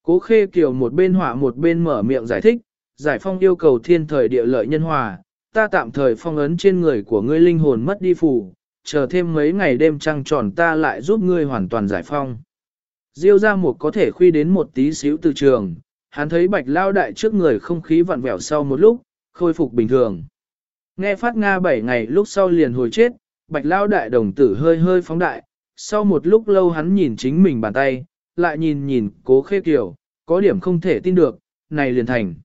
Cố khê kiều một bên họa một bên mở miệng giải thích, giải phong yêu cầu thiên thời địa lợi nhân hòa, ta tạm thời phong ấn trên người của ngươi linh hồn mất đi phù, chờ thêm mấy ngày đêm trăng tròn ta lại giúp ngươi hoàn toàn giải phong. Diêu ra một có thể khuy đến một tí xíu từ trường, hắn thấy bạch lao đại trước người không khí vặn vẹo sau một lúc, khôi phục bình thường. Nghe phát Nga 7 ngày lúc sau liền hồi chết, bạch lao đại đồng tử hơi hơi phóng đại, sau một lúc lâu hắn nhìn chính mình bàn tay, lại nhìn nhìn cố khê kiều, có điểm không thể tin được, này liền thành.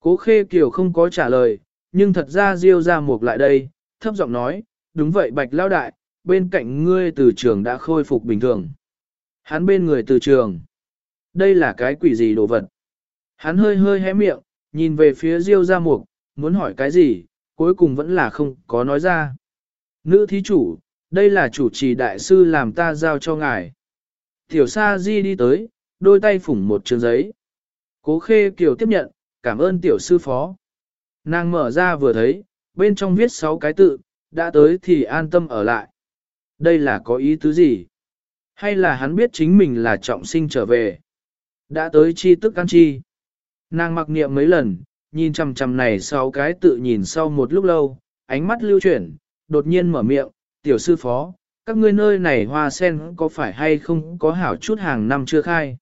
Cố khê kiều không có trả lời, nhưng thật ra Diêu ra mục lại đây, thấp giọng nói, đúng vậy bạch lao đại, bên cạnh ngươi từ trường đã khôi phục bình thường. Hắn bên người từ trường. Đây là cái quỷ gì đồ vật? Hắn hơi hơi hé miệng, nhìn về phía Diêu ra mục, muốn hỏi cái gì, cuối cùng vẫn là không có nói ra. Nữ thí chủ, đây là chủ trì đại sư làm ta giao cho ngài. Tiểu Sa Di đi tới, đôi tay phủng một trường giấy. Cố Khê Kiều tiếp nhận, cảm ơn tiểu sư phó. Nàng mở ra vừa thấy, bên trong viết sáu cái tự, đã tới thì an tâm ở lại. Đây là có ý tứ gì? Hay là hắn biết chính mình là trọng sinh trở về? Đã tới chi tức can chi. Nàng mặc niệm mấy lần, nhìn chằm chằm này sau cái tự nhìn sau một lúc lâu, ánh mắt lưu chuyển, đột nhiên mở miệng, tiểu sư phó, các ngươi nơi này hoa sen có phải hay không có hảo chút hàng năm chưa khai.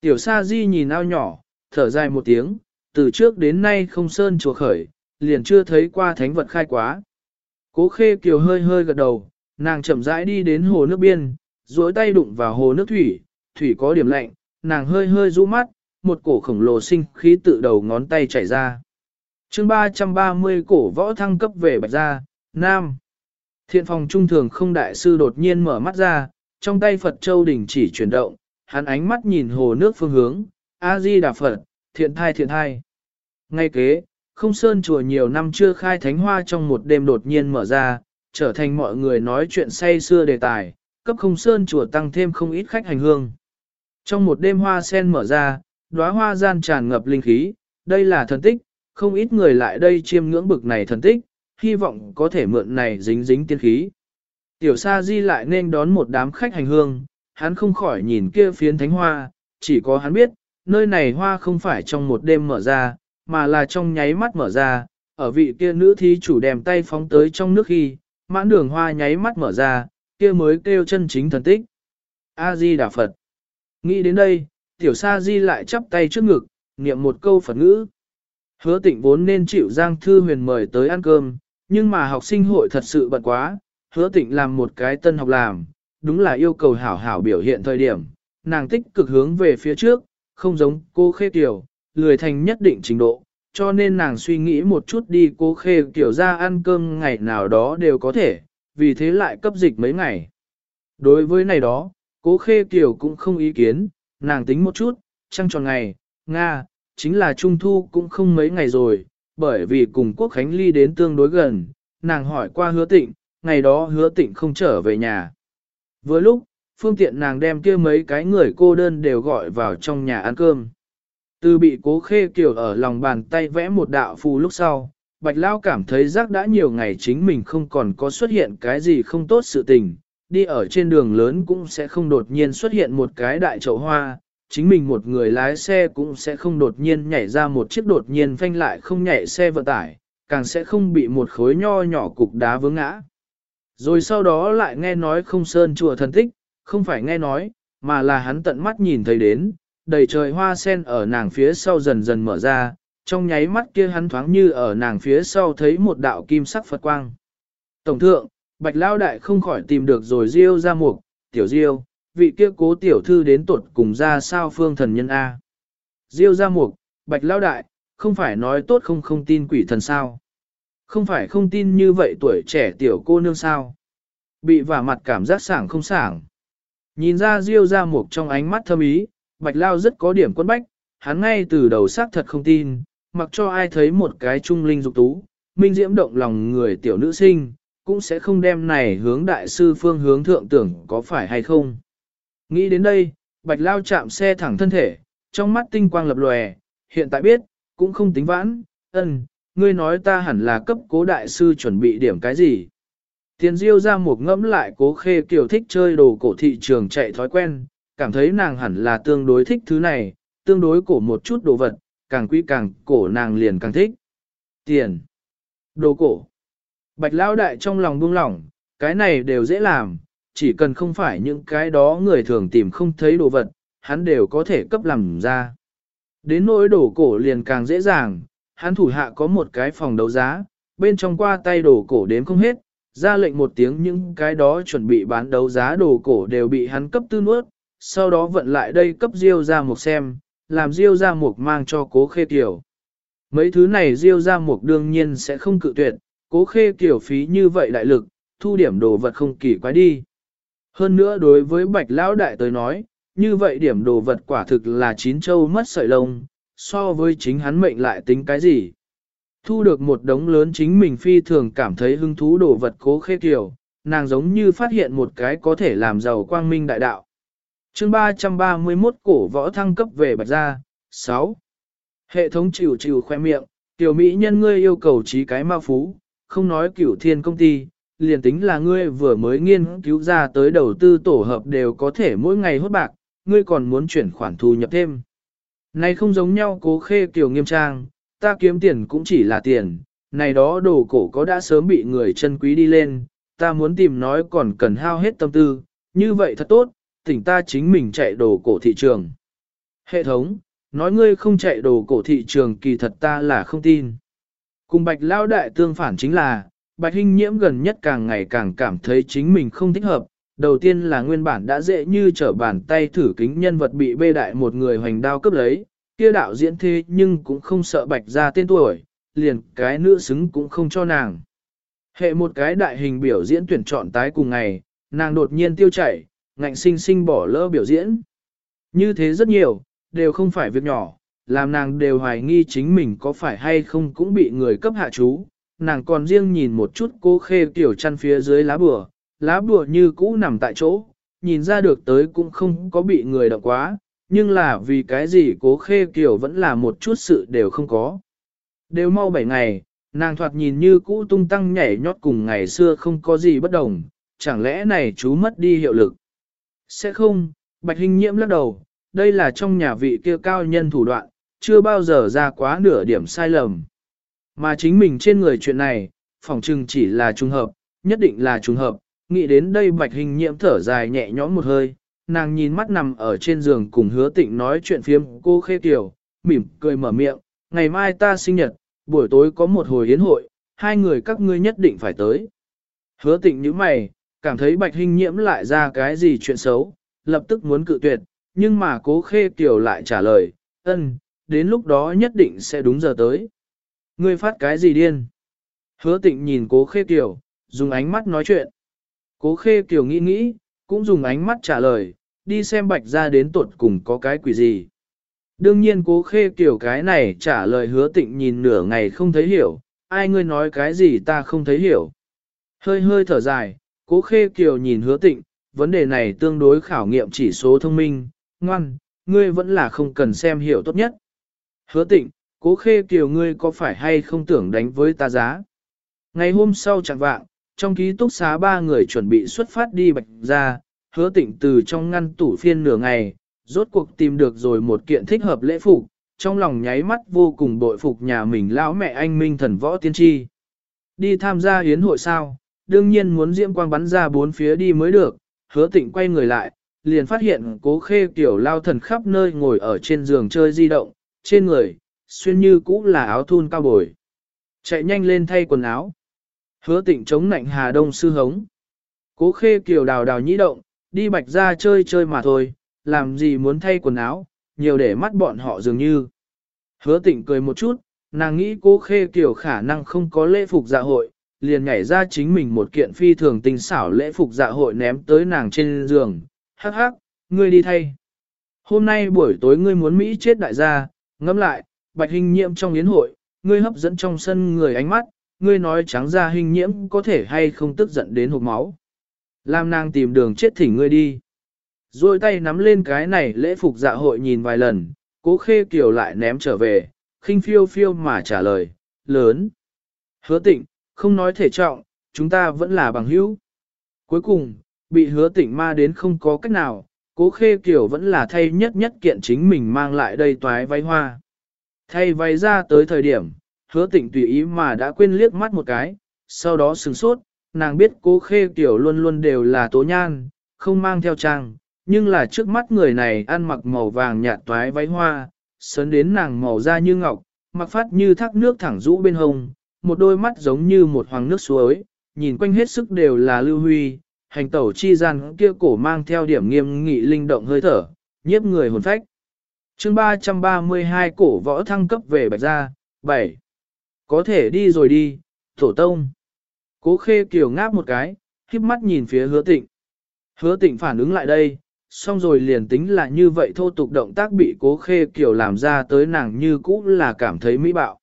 Tiểu sa di nhìn ao nhỏ, thở dài một tiếng, từ trước đến nay không sơn chùa khởi, liền chưa thấy qua thánh vật khai quá. Cố khê kiều hơi hơi gật đầu, nàng chậm rãi đi đến hồ nước biên, duỗi tay đụng vào hồ nước thủy, thủy có điểm lạnh, nàng hơi hơi rũ mắt, một cổ khổng lồ sinh khí tự đầu ngón tay chảy ra. chương 330 cổ võ thăng cấp về bạch gia, Nam. Thiện phòng trung thường không đại sư đột nhiên mở mắt ra, trong tay Phật Châu đỉnh chỉ chuyển động, hắn ánh mắt nhìn hồ nước phương hướng, A-di Đà Phật, thiện thai thiện thai. Ngay kế, không sơn chùa nhiều năm chưa khai thánh hoa trong một đêm đột nhiên mở ra, trở thành mọi người nói chuyện say xưa đề tài, cấp không sơn chùa tăng thêm không ít khách hành hương. Trong một đêm hoa sen mở ra, đóa hoa gian tràn ngập linh khí, đây là thần tích, không ít người lại đây chiêm ngưỡng bực này thần tích, hy vọng có thể mượn này dính dính tiên khí. Tiểu Sa Di lại nên đón một đám khách hành hương, hắn không khỏi nhìn kia phiến thánh hoa, chỉ có hắn biết, nơi này hoa không phải trong một đêm mở ra, mà là trong nháy mắt mở ra, ở vị kia nữ thí chủ đem tay phóng tới trong nước khi, mãn đường hoa nháy mắt mở ra, kia mới kêu chân chính thần tích. A-di Đà Phật. Nghĩ đến đây, tiểu sa di lại chắp tay trước ngực, niệm một câu Phật ngữ. Hứa tịnh vốn nên chịu Giang Thư Huyền mời tới ăn cơm, nhưng mà học sinh hội thật sự bận quá, hứa tịnh làm một cái tân học làm, đúng là yêu cầu hảo hảo biểu hiện thời điểm, nàng tích cực hướng về phía trước, không giống cô khê tiểu, lười thành nhất định trình độ, cho nên nàng suy nghĩ một chút đi cô khê tiểu ra ăn cơm ngày nào đó đều có thể, vì thế lại cấp dịch mấy ngày. Đối với này đó, cố khê tiểu cũng không ý kiến, nàng tính một chút, trăng tròn ngày, Nga, chính là Trung Thu cũng không mấy ngày rồi, bởi vì cùng quốc khánh ly đến tương đối gần, nàng hỏi qua hứa tịnh, ngày đó hứa tịnh không trở về nhà. Vừa lúc, phương tiện nàng đem kia mấy cái người cô đơn đều gọi vào trong nhà ăn cơm. Từ bị cố khê kiểu ở lòng bàn tay vẽ một đạo phù lúc sau, Bạch Lao cảm thấy rắc đã nhiều ngày chính mình không còn có xuất hiện cái gì không tốt sự tình, đi ở trên đường lớn cũng sẽ không đột nhiên xuất hiện một cái đại chậu hoa, chính mình một người lái xe cũng sẽ không đột nhiên nhảy ra một chiếc đột nhiên phanh lại không nhảy xe vận tải, càng sẽ không bị một khối nho nhỏ cục đá vướng ngã. Rồi sau đó lại nghe nói không sơn chùa thần tích, không phải nghe nói, mà là hắn tận mắt nhìn thấy đến, đầy trời hoa sen ở nàng phía sau dần dần mở ra, trong nháy mắt kia hắn thoáng như ở nàng phía sau thấy một đạo kim sắc Phật quang. Tổng thượng, Bạch Lao Đại không khỏi tìm được rồi Diêu ra mục, tiểu Diêu, vị kia cố tiểu thư đến tuột cùng ra sao phương thần nhân A. Diêu ra mục, Bạch Lao Đại, không phải nói tốt không không tin quỷ thần sao. Không phải không tin như vậy tuổi trẻ tiểu cô nương sao. Bị vả mặt cảm giác sảng không sảng. Nhìn ra Diêu ra mục trong ánh mắt thâm ý, Bạch Lao rất có điểm quân bách, hắn ngay từ đầu xác thật không tin, mặc cho ai thấy một cái trung linh dục tú, minh diễm động lòng người tiểu nữ sinh, cũng sẽ không đem này hướng đại sư phương hướng thượng tưởng có phải hay không. Nghĩ đến đây, Bạch Lao chạm xe thẳng thân thể, trong mắt tinh quang lập lòe, hiện tại biết, cũng không tính vãn, ân, ngươi nói ta hẳn là cấp cố đại sư chuẩn bị điểm cái gì. Tiền diêu ra một ngẫm lại cố khê kiểu thích chơi đồ cổ thị trường chạy thói quen, cảm thấy nàng hẳn là tương đối thích thứ này, tương đối cổ một chút đồ vật, càng quý càng cổ nàng liền càng thích. Tiền. Đồ cổ. Bạch Lão Đại trong lòng buông lỏng, cái này đều dễ làm, chỉ cần không phải những cái đó người thường tìm không thấy đồ vật, hắn đều có thể cấp làm ra. Đến nỗi đồ cổ liền càng dễ dàng, hắn thủ hạ có một cái phòng đấu giá, bên trong qua tay đồ cổ đếm không hết, ra lệnh một tiếng những cái đó chuẩn bị bán đấu giá đồ cổ đều bị hắn cấp tư nuốt, sau đó vận lại đây cấp Diêu ra một xem, làm Diêu ra một mang cho cố khê tiểu. Mấy thứ này Diêu ra một đương nhiên sẽ không cự tuyệt, cố khê kiểu phí như vậy đại lực, thu điểm đồ vật không kỳ quái đi. Hơn nữa đối với bạch lão đại tới nói, như vậy điểm đồ vật quả thực là chín châu mất sợi lông, so với chính hắn mệnh lại tính cái gì. Thu được một đống lớn chính mình phi thường cảm thấy hứng thú đồ vật cố khê kiểu, nàng giống như phát hiện một cái có thể làm giàu quang minh đại đạo. chương 331 cổ võ thăng cấp về bạch gia, 6. Hệ thống chịu chịu khoe miệng, tiểu mỹ nhân ngươi yêu cầu trí cái ma phú, không nói cửu thiên công ty, liền tính là ngươi vừa mới nghiên cứu ra tới đầu tư tổ hợp đều có thể mỗi ngày hốt bạc, ngươi còn muốn chuyển khoản thu nhập thêm. Này không giống nhau cố khê kiểu nghiêm trang, ta kiếm tiền cũng chỉ là tiền, này đó đồ cổ có đã sớm bị người chân quý đi lên, ta muốn tìm nói còn cần hao hết tâm tư, như vậy thật tốt, tỉnh ta chính mình chạy đồ cổ thị trường. Hệ thống, nói ngươi không chạy đồ cổ thị trường kỳ thật ta là không tin. Cùng bạch lao đại tương phản chính là, bạch Hinh nhiễm gần nhất càng ngày càng cảm thấy chính mình không thích hợp. Đầu tiên là nguyên bản đã dễ như trở bàn tay thử kính nhân vật bị bê đại một người hoành đao cấp lấy, kia đạo diễn thế nhưng cũng không sợ bạch ra tên tuổi, liền cái nữ xứng cũng không cho nàng. Hệ một cái đại hình biểu diễn tuyển chọn tái cùng ngày, nàng đột nhiên tiêu chảy, ngạnh sinh sinh bỏ lỡ biểu diễn. Như thế rất nhiều, đều không phải việc nhỏ, làm nàng đều hoài nghi chính mình có phải hay không cũng bị người cấp hạ chú. Nàng còn riêng nhìn một chút cô khê tiểu chăn phía dưới lá bùa, lá bùa như cũ nằm tại chỗ, nhìn ra được tới cũng không có bị người động quá, nhưng là vì cái gì cố khê kiểu vẫn là một chút sự đều không có. Đều mau 7 ngày, nàng thoạt nhìn như cũ tung tăng nhảy nhót cùng ngày xưa không có gì bất đồng, chẳng lẽ này chú mất đi hiệu lực. Sẽ không, Bạch Hình nhiễm lắc đầu, đây là trong nhà vị kia cao nhân thủ đoạn, chưa bao giờ ra quá nửa điểm sai lầm. Mà chính mình trên người chuyện này, phỏng chừng chỉ là trùng hợp, nhất định là trùng hợp, nghĩ đến đây Bạch Hình nhiễm thở dài nhẹ nhõm một hơi, nàng nhìn mắt nằm ở trên giường cùng hứa tịnh nói chuyện phiếm cô khê tiểu, mỉm cười mở miệng, ngày mai ta sinh nhật, buổi tối có một hồi yến hội, hai người các ngươi nhất định phải tới. Hứa tịnh như mày, cảm thấy bạch hình nhiễm lại ra cái gì chuyện xấu, lập tức muốn cự tuyệt, nhưng mà cố khê tiểu lại trả lời, ân, đến lúc đó nhất định sẽ đúng giờ tới. Ngươi phát cái gì điên? Hứa tịnh nhìn cố khê tiểu, dùng ánh mắt nói chuyện. Cố khê tiểu nghĩ nghĩ, cũng dùng ánh mắt trả lời, đi xem bạch ra đến tuột cùng có cái quỷ gì. Đương nhiên cố khê kiểu cái này trả lời hứa tịnh nhìn nửa ngày không thấy hiểu, ai ngươi nói cái gì ta không thấy hiểu. Hơi hơi thở dài, cố khê kiều nhìn hứa tịnh, vấn đề này tương đối khảo nghiệm chỉ số thông minh, ngoan, ngươi vẫn là không cần xem hiểu tốt nhất. Hứa tịnh, cố khê kiều ngươi có phải hay không tưởng đánh với ta giá? Ngày hôm sau chẳng vạng, trong ký túc xá ba người chuẩn bị xuất phát đi bạch ra, hứa tịnh từ trong ngăn tủ phiên nửa ngày, rốt cuộc tìm được rồi một kiện thích hợp lễ phục, trong lòng nháy mắt vô cùng bội phục nhà mình lão mẹ anh minh thần võ tiên tri. Đi tham gia hiến hội sao, đương nhiên muốn diễm quang bắn ra bốn phía đi mới được, hứa tịnh quay người lại, liền phát hiện cố khê kiểu lao thần khắp nơi ngồi ở trên giường chơi di động, trên người, xuyên như cũ là áo thun cao bồi. Chạy nhanh lên thay quần áo. Hứa tịnh chống nạnh Hà Đông sư hống. Cố khê kiều đào đào nhĩ động, đi bạch ra chơi chơi mà thôi, làm gì muốn thay quần áo, nhiều để mắt bọn họ dường như. Hứa tịnh cười một chút, nàng nghĩ cố khê kiều khả năng không có lễ phục dạ hội, liền nhảy ra chính mình một kiện phi thường tinh xảo lễ phục dạ hội ném tới nàng trên giường. Hắc hắc, ngươi đi thay. Hôm nay buổi tối ngươi muốn Mỹ chết đại gia, ngẫm lại, bạch hình nhiễm trong yến hội, ngươi hấp dẫn trong sân người ánh mắt, ngươi nói trắng ra hình nhiễm có thể hay không tức giận đến hộp máu. Lam nàng tìm đường chết thỉnh ngươi đi. Rồi tay nắm lên cái này lễ phục dạ hội nhìn vài lần, cố khê kiều lại ném trở về, khinh phiêu phiêu mà trả lời, lớn. Hứa tịnh, không nói thể trọng, chúng ta vẫn là bằng hữu. Cuối cùng, bị hứa tịnh ma đến không có cách nào, cố khê kiều vẫn là thay nhất nhất kiện chính mình mang lại đây toái váy hoa. Thay váy ra tới thời điểm, hứa tịnh tùy ý mà đã quên liếc mắt một cái, sau đó sừng sốt, nàng biết cố khê tiểu luôn luôn đều là tố nhan, không mang theo trang, nhưng là trước mắt người này ăn mặc màu vàng nhạt toái váy hoa, sớn đến nàng màu da như ngọc, mặc phát như thác nước thẳng rũ bên hông, một đôi mắt giống như một hoàng nước suối, nhìn quanh hết sức đều là lưu huy, hành tẩu chi gian kia cổ mang theo điểm nghiêm nghị linh động hơi thở, nhiếp người hồn phách chương 332 cổ võ thăng cấp về bạch gia, 7. Có thể đi rồi đi, tổ tông. Cố khê kiều ngáp một cái, khiếp mắt nhìn phía hứa tịnh. Hứa tịnh phản ứng lại đây, xong rồi liền tính là như vậy thô tục động tác bị cố khê kiều làm ra tới nàng như cũ là cảm thấy mỹ bạo.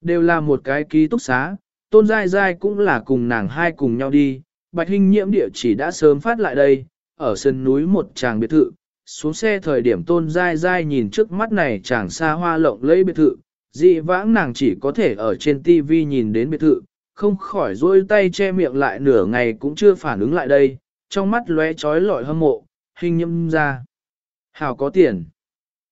Đều là một cái ký túc xá, tôn dai dai cũng là cùng nàng hai cùng nhau đi, bạch hình nhiễm địa chỉ đã sớm phát lại đây, ở sân núi một tràng biệt thự, xuống xe thời điểm tôn dai dai nhìn trước mắt này chàng xa hoa lộng lẫy biệt thự, dị vãng nàng chỉ có thể ở trên TV nhìn đến biệt thự, không khỏi rôi tay che miệng lại nửa ngày cũng chưa phản ứng lại đây, trong mắt lóe trói lọi hâm mộ, hình nhâm ra. Hào có tiền.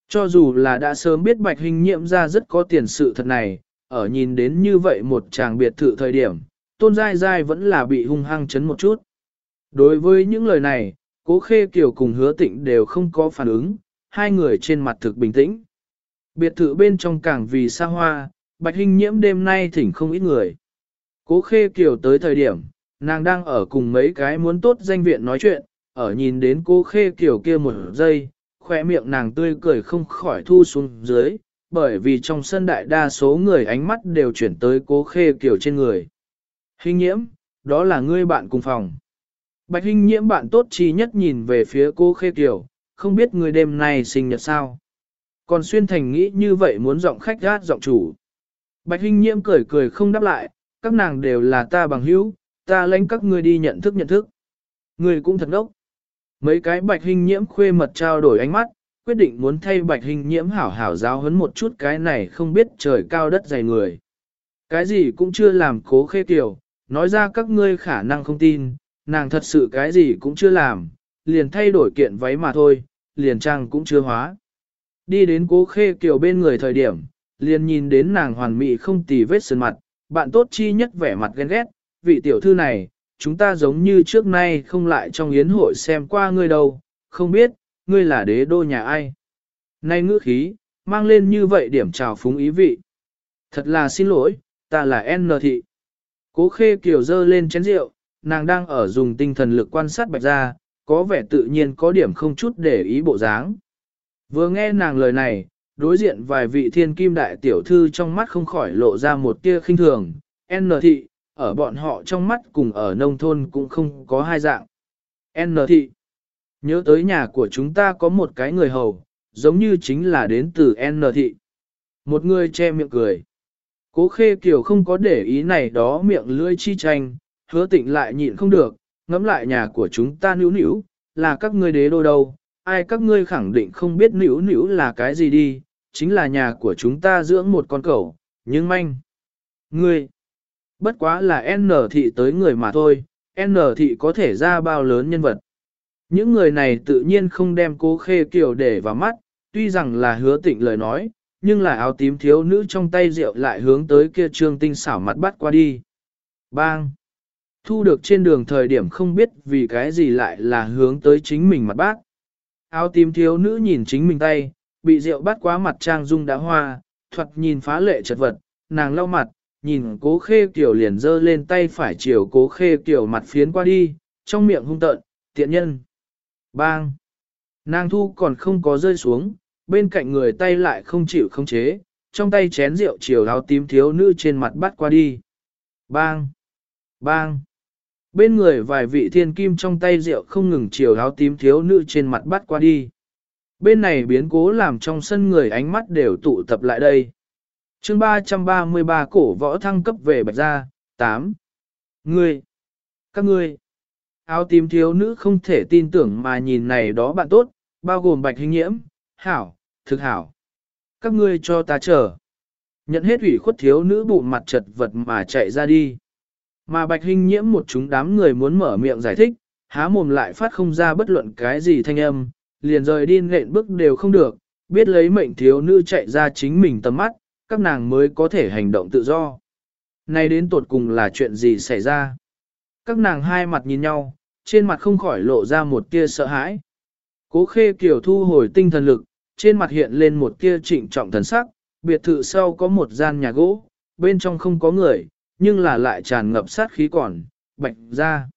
Cho dù là đã sớm biết bạch hình nhiệm ra rất có tiền sự thật này, ở nhìn đến như vậy một chàng biệt thự thời điểm, tôn dai dai vẫn là bị hung hăng chấn một chút. Đối với những lời này, cố khê Kiều cùng hứa tịnh đều không có phản ứng, hai người trên mặt thực bình tĩnh. Biệt thự bên trong cảng vì xa hoa, bạch hình nhiễm đêm nay thỉnh không ít người. Cố khê Kiều tới thời điểm, nàng đang ở cùng mấy cái muốn tốt danh viện nói chuyện, ở nhìn đến cố khê Kiều kia một giây, khoe miệng nàng tươi cười không khỏi thu xuống dưới, bởi vì trong sân đại đa số người ánh mắt đều chuyển tới cố khê Kiều trên người. Hình nhiễm, đó là ngươi bạn cùng phòng. Bạch Hinh nhiễm bạn tốt chi nhất nhìn về phía cô khê Kiều, không biết người đêm nay sinh nhật sao. Còn xuyên thành nghĩ như vậy muốn giọng khách gát giọng chủ. Bạch Hinh nhiễm cười cười không đáp lại, các nàng đều là ta bằng hữu, ta lãnh các ngươi đi nhận thức nhận thức. Ngươi cũng thật ngốc. Mấy cái bạch Hinh nhiễm khuê mật trao đổi ánh mắt, quyết định muốn thay bạch Hinh nhiễm hảo hảo giáo hấn một chút cái này không biết trời cao đất dày người. Cái gì cũng chưa làm cố khê Kiều, nói ra các ngươi khả năng không tin, nàng thật sự cái gì cũng chưa làm, liền thay đổi kiện váy mà thôi, liền trang cũng chưa hóa. Đi đến cố khê kiều bên người thời điểm, liền nhìn đến nàng hoàn mỹ không tì vết sơn mặt, bạn tốt chi nhất vẻ mặt ghen ghét, vị tiểu thư này, chúng ta giống như trước nay không lại trong yến hội xem qua ngươi đâu, không biết, ngươi là đế đô nhà ai. Nay ngữ khí, mang lên như vậy điểm trào phúng ý vị. Thật là xin lỗi, ta là N thị. Cố khê kiều dơ lên chén rượu, nàng đang ở dùng tinh thần lực quan sát bạch ra, có vẻ tự nhiên có điểm không chút để ý bộ dáng. Vừa nghe nàng lời này, đối diện vài vị thiên kim đại tiểu thư trong mắt không khỏi lộ ra một tia khinh thường, N thị, ở bọn họ trong mắt cùng ở nông thôn cũng không có hai dạng. N thị, nhớ tới nhà của chúng ta có một cái người hầu, giống như chính là đến từ N thị. Một người che miệng cười. Cố khê kiểu không có để ý này đó miệng lưỡi chi tranh, hứa tịnh lại nhịn không được, ngắm lại nhà của chúng ta nữ nữ, là các ngươi đế đô đâu, ai các ngươi khẳng định không biết nữ nữ là cái gì đi, chính là nhà của chúng ta dưỡng một con cẩu, nhưng manh. Ngươi, bất quá là N thị tới người mà thôi, N thị có thể ra bao lớn nhân vật. Những người này tự nhiên không đem cố khê kiểu để vào mắt, tuy rằng là hứa tịnh lời nói, nhưng là áo tím thiếu nữ trong tay rượu lại hướng tới kia trương tinh xảo mặt bắt qua đi. Bang! Thu được trên đường thời điểm không biết vì cái gì lại là hướng tới chính mình mặt bác. Áo tím thiếu nữ nhìn chính mình tay, bị rượu bắt quá mặt trang dung đã hoa, thuật nhìn phá lệ chật vật, nàng lau mặt, nhìn cố khê kiểu liền dơ lên tay phải chiều cố khê kiểu mặt phiến qua đi, trong miệng hung tợn, tiện nhân. Bang! Nàng thu còn không có rơi xuống, bên cạnh người tay lại không chịu không chế, trong tay chén rượu chiều áo tím thiếu nữ trên mặt bắt qua đi. Bang! Bang! Bên người vài vị thiên kim trong tay rượu không ngừng chiều áo tím thiếu nữ trên mặt bắt qua đi. Bên này biến cố làm trong sân người ánh mắt đều tụ tập lại đây. chương 333 cổ võ thăng cấp về bạch gia, 8. Ngươi! Các ngươi! Áo tím thiếu nữ không thể tin tưởng mà nhìn này đó bạn tốt, bao gồm bạch hình nhiễm, hảo, thực hảo. Các ngươi cho ta chờ. Nhận hết ủy khuất thiếu nữ bụng mặt chật vật mà chạy ra đi. Mà bạch hình nhiễm một chúng đám người muốn mở miệng giải thích, há mồm lại phát không ra bất luận cái gì thanh âm, liền rời đi nện bước đều không được, biết lấy mệnh thiếu nữ chạy ra chính mình tầm mắt, các nàng mới có thể hành động tự do. Nay đến tột cùng là chuyện gì xảy ra? Các nàng hai mặt nhìn nhau, trên mặt không khỏi lộ ra một tia sợ hãi. Cố khê kiểu thu hồi tinh thần lực, trên mặt hiện lên một tia trịnh trọng thần sắc, biệt thự sau có một gian nhà gỗ, bên trong không có người, nhưng là lại tràn ngập sát khí còn, bạch ra.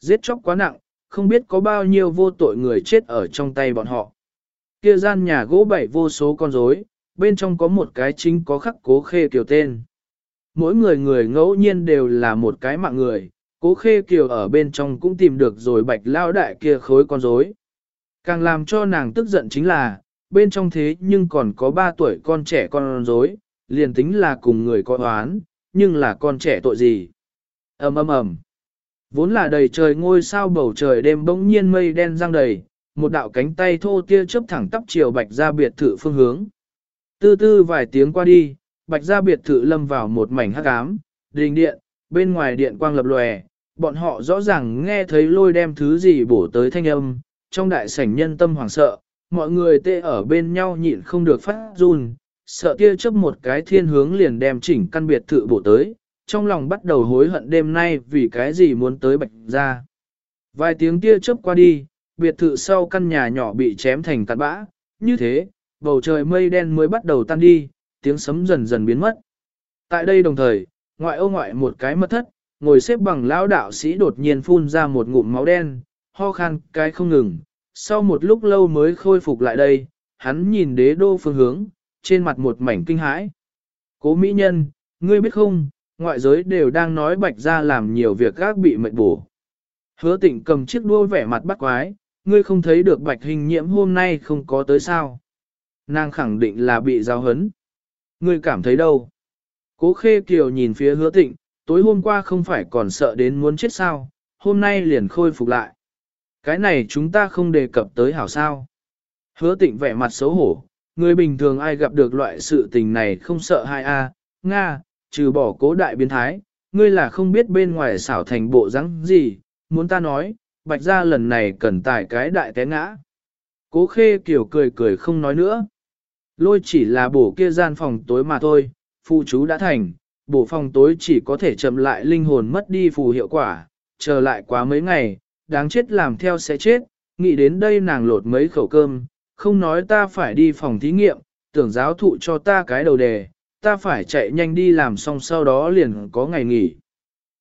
Giết chóc quá nặng, không biết có bao nhiêu vô tội người chết ở trong tay bọn họ. Kia gian nhà gỗ bảy vô số con rối, bên trong có một cái chính có khắc cố khê kiều tên. Mỗi người người ngẫu nhiên đều là một cái mạng người, cố khê kiều ở bên trong cũng tìm được rồi bạch lao đại kia khối con rối. Càng làm cho nàng tức giận chính là, bên trong thế nhưng còn có ba tuổi con trẻ con rối, liền tính là cùng người có oán, nhưng là con trẻ tội gì. ầm ầm ầm. Vốn là đầy trời ngôi sao bầu trời đêm bỗng nhiên mây đen răng đầy, một đạo cánh tay thô tia chớp thẳng tắp chiều bạch ra biệt thự phương hướng. Tư tư vài tiếng qua đi, bạch ra biệt thự lâm vào một mảnh hắc ám, đình điện, bên ngoài điện quang lập lòe, bọn họ rõ ràng nghe thấy lôi đem thứ gì bổ tới thanh âm, trong đại sảnh nhân tâm hoảng sợ, mọi người tê ở bên nhau nhịn không được phát run, sợ kia chấp một cái thiên hướng liền đem chỉnh căn biệt thự bổ tới, trong lòng bắt đầu hối hận đêm nay vì cái gì muốn tới bạch ra. Vài tiếng tia chớp qua đi, biệt thự sau căn nhà nhỏ bị chém thành tàn bã, như thế, bầu trời mây đen mới bắt đầu tan đi, tiếng sấm dần dần biến mất. Tại đây đồng thời, ngoại ô ngoại một cái mất thất, ngồi xếp bằng lão đạo sĩ đột nhiên phun ra một ngụm máu đen, ho khan cái không ngừng, sau một lúc lâu mới khôi phục lại đây, hắn nhìn đế đô phương hướng, trên mặt một mảnh kinh hãi. Cố mỹ nhân, ngươi biết không, ngoại giới đều đang nói bạch ra làm nhiều việc gác bị mệt bổ. Hứa tịnh cầm chiếc đua vẻ mặt bắt quái, ngươi không thấy được bạch hình nhiễm hôm nay không có tới sao. Nàng khẳng định là bị giao hấn. Ngươi cảm thấy đâu? Cố khê kiều nhìn phía hứa tịnh, tối hôm qua không phải còn sợ đến muốn chết sao, hôm nay liền khôi phục lại. Cái này chúng ta không đề cập tới hảo sao. Hứa tịnh vẻ mặt xấu hổ, người bình thường ai gặp được loại sự tình này không sợ hai a Nga, trừ bỏ cố đại biến thái, ngươi là không biết bên ngoài xảo thành bộ rắn gì, muốn ta nói, bạch ra lần này cần tải cái đại té ngã. Cố khê kiểu cười cười không nói nữa. Lôi chỉ là bổ kia gian phòng tối mà thôi, phụ chú đã thành, bổ phòng tối chỉ có thể chậm lại linh hồn mất đi phù hiệu quả, chờ lại quá mấy ngày, đáng chết làm theo sẽ chết, nghĩ đến đây nàng lột mấy khẩu cơm, không nói ta phải đi phòng thí nghiệm, tưởng giáo thụ cho ta cái đầu đề, ta phải chạy nhanh đi làm xong sau đó liền có ngày nghỉ.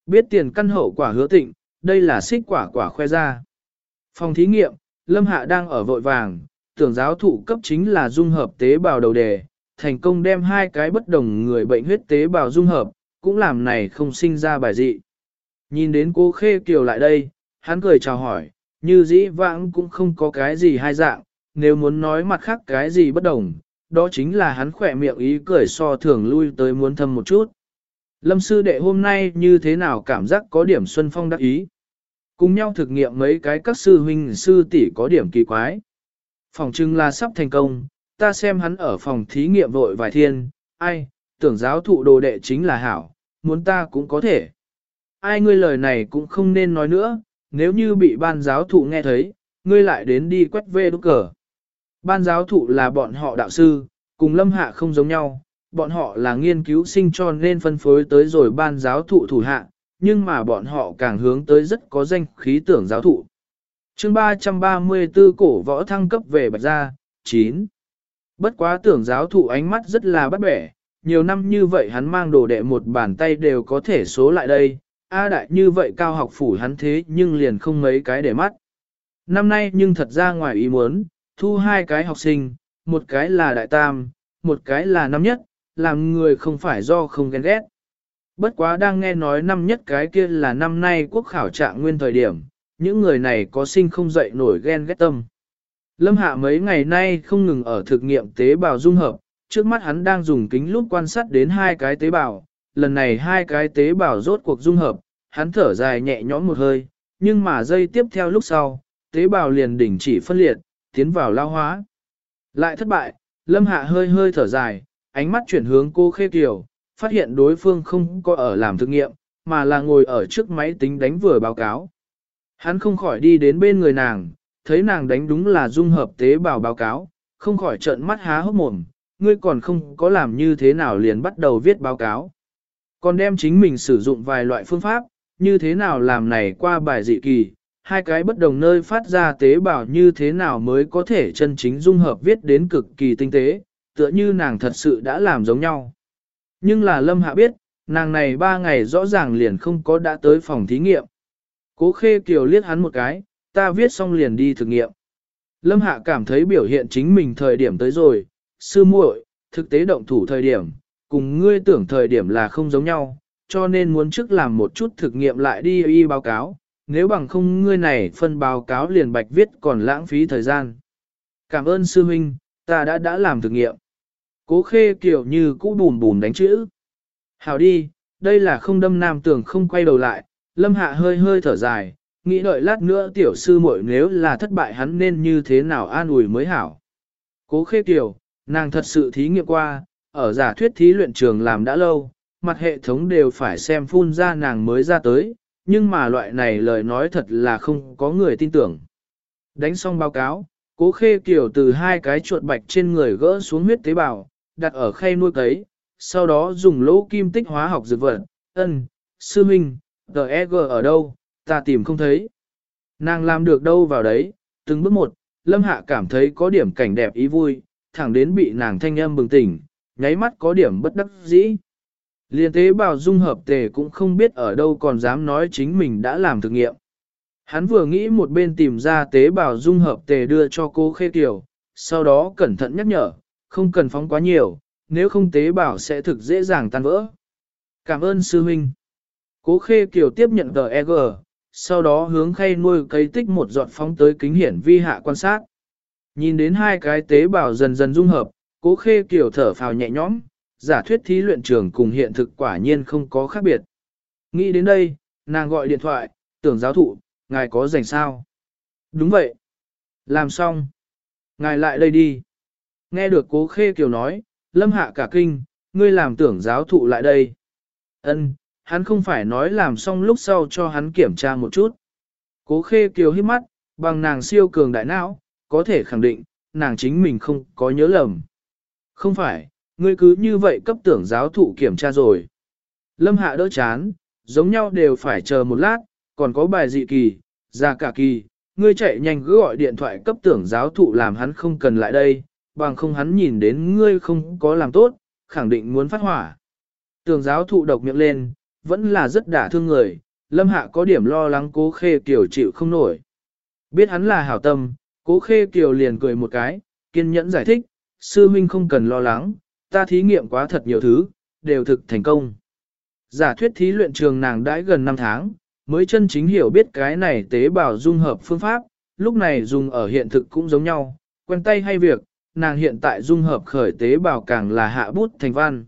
Biết tiền căn hậu quả hứa tịnh, đây là xích quả quả khoe ra. Phòng thí nghiệm, Lâm Hạ đang ở vội vàng, tưởng giáo thụ cấp chính là dung hợp tế bào đầu đề, thành công đem hai cái bất đồng người bệnh huyết tế bào dung hợp, cũng làm này không sinh ra bài dị. Nhìn đến cô Khê Kiều lại đây, hắn cười chào hỏi, như dĩ vãng cũng không có cái gì hai dạng, nếu muốn nói mặt khác cái gì bất đồng, đó chính là hắn khỏe miệng ý cười so thường lui tới muốn thâm một chút. Lâm sư đệ hôm nay như thế nào cảm giác có điểm xuân phong đắc ý. Cùng nhau thực nghiệm mấy cái các sư huynh sư tỷ có điểm kỳ quái. Phòng trưng là sắp thành công, ta xem hắn ở phòng thí nghiệm vội vài thiên, ai, tưởng giáo thụ đồ đệ chính là hảo, muốn ta cũng có thể. Ai ngươi lời này cũng không nên nói nữa, nếu như bị ban giáo thụ nghe thấy, ngươi lại đến đi quét vê đúc cờ. Ban giáo thụ là bọn họ đạo sư, cùng lâm hạ không giống nhau, bọn họ là nghiên cứu sinh cho nên phân phối tới rồi ban giáo thụ thủ hạ, nhưng mà bọn họ càng hướng tới rất có danh khí tưởng giáo thụ. chương 334 cổ võ thăng cấp về bạch gia, 9. Bất quá tưởng giáo thụ ánh mắt rất là bắt bẻ, nhiều năm như vậy hắn mang đồ đệ một bàn tay đều có thể số lại đây, A đại như vậy cao học phủ hắn thế nhưng liền không mấy cái để mắt. Năm nay nhưng thật ra ngoài ý muốn, thu hai cái học sinh, một cái là đại tam, một cái là năm nhất, làm người không phải do không ghen ghét. Bất quá đang nghe nói năm nhất cái kia là năm nay quốc khảo trạng nguyên thời điểm, những người này có sinh không dậy nổi ghen ghét tâm. Lâm Hạ mấy ngày nay không ngừng ở thực nghiệm tế bào dung hợp, trước mắt hắn đang dùng kính lúp quan sát đến hai cái tế bào, lần này hai cái tế bào rốt cuộc dung hợp, hắn thở dài nhẹ nhõm một hơi, nhưng mà giây tiếp theo lúc sau, tế bào liền đỉnh chỉ phân liệt, tiến vào lao hóa. Lại thất bại, Lâm Hạ hơi hơi thở dài, ánh mắt chuyển hướng cô Khê Kiều, phát hiện đối phương không có ở làm thực nghiệm, mà là ngồi ở trước máy tính đánh vừa báo cáo. Hắn không khỏi đi đến bên người nàng, thấy nàng đánh đúng là dung hợp tế bào báo cáo, không khỏi trợn mắt há hốc mồm, ngươi còn không có làm như thế nào liền bắt đầu viết báo cáo. Còn đem chính mình sử dụng vài loại phương pháp, như thế nào làm này qua bài dị kỳ, hai cái bất đồng nơi phát ra tế bào như thế nào mới có thể chân chính dung hợp viết đến cực kỳ tinh tế, tựa như nàng thật sự đã làm giống nhau. Nhưng là Lâm Hạ biết, nàng này ba ngày rõ ràng liền không có đã tới phòng thí nghiệm. Cố khê kiều liếc hắn một cái, ta viết xong liền đi thực nghiệm. Lâm Hạ cảm thấy biểu hiện chính mình thời điểm tới rồi, sư muội, thực tế động thủ thời điểm, cùng ngươi tưởng thời điểm là không giống nhau, cho nên muốn trước làm một chút thực nghiệm lại đi y báo cáo, nếu bằng không ngươi này phân báo cáo liền bạch viết còn lãng phí thời gian. Cảm ơn sư huynh, ta đã đã làm thực nghiệm. Cố khê kiểu như cũ bùn bùn đánh chữ. Hảo đi, đây là không đâm nam tưởng không quay đầu lại, lâm hạ hơi hơi thở dài, nghĩ đợi lát nữa tiểu sư muội nếu là thất bại hắn nên như thế nào an ủi mới hảo. Cố khê kiểu, nàng thật sự thí nghiệm qua, ở giả thuyết thí luyện trường làm đã lâu, mặt hệ thống đều phải xem phun ra nàng mới ra tới, nhưng mà loại này lời nói thật là không có người tin tưởng. Đánh xong báo cáo, Cố khê kiểu từ hai cái chuột bạch trên người gỡ xuống huyết tế bào, đặt ở khay nuôi cấy, sau đó dùng lỗ kim tích hóa học dược vật, ân, sư minh, e G.E.G. ở đâu, ta tìm không thấy. Nàng làm được đâu vào đấy, từng bước một, lâm hạ cảm thấy có điểm cảnh đẹp ý vui, thẳng đến bị nàng thanh âm bừng tỉnh, nháy mắt có điểm bất đắc dĩ. Liên tế bào dung hợp tề cũng không biết ở đâu còn dám nói chính mình đã làm thực nghiệm. Hắn vừa nghĩ một bên tìm ra tế bào dung hợp tề đưa cho cô khê tiểu, sau đó cẩn thận nhắc nhở, không cần phóng quá nhiều, nếu không tế bào sẽ thực dễ dàng tan vỡ. Cảm ơn sư huynh. Cố khê kiều tiếp nhận GEG, sau đó hướng khay nuôi cây tích một giọt phóng tới kính hiển vi hạ quan sát. Nhìn đến hai cái tế bào dần dần dung hợp, cố khê kiều thở phào nhẹ nhõm, giả thuyết thí luyện trường cùng hiện thực quả nhiên không có khác biệt. Nghĩ đến đây, nàng gọi điện thoại, tưởng giáo thụ, ngài có rảnh sao? Đúng vậy. Làm xong. Ngài lại đây đi. Nghe được cố khê kiều nói, lâm hạ cả kinh, ngươi làm tưởng giáo thụ lại đây. Ân, hắn không phải nói làm xong lúc sau cho hắn kiểm tra một chút. Cố khê kiều hít mắt, bằng nàng siêu cường đại não, có thể khẳng định, nàng chính mình không có nhớ lầm. Không phải, ngươi cứ như vậy cấp tưởng giáo thụ kiểm tra rồi. Lâm hạ đỡ chán, giống nhau đều phải chờ một lát, còn có bài dị kỳ, ra cả kỳ, ngươi chạy nhanh cứ gọi điện thoại cấp tưởng giáo thụ làm hắn không cần lại đây, bằng không hắn nhìn đến ngươi không có làm tốt, khẳng định muốn phát hỏa. Tưởng giáo thụ độc miệng lên, vẫn là rất đả thương người, lâm hạ có điểm lo lắng cố khê kiểu chịu không nổi. Biết hắn là hảo tâm, cố khê kiều liền cười một cái, kiên nhẫn giải thích, sư huynh không cần lo lắng, ta thí nghiệm quá thật nhiều thứ, đều thực thành công. Giả thuyết thí luyện trường nàng đãi gần 5 tháng, mới chân chính hiểu biết cái này tế bào dung hợp phương pháp, lúc này dùng ở hiện thực cũng giống nhau, quen tay hay việc, nàng hiện tại dung hợp khởi tế bào càng là hạ bút thành văn.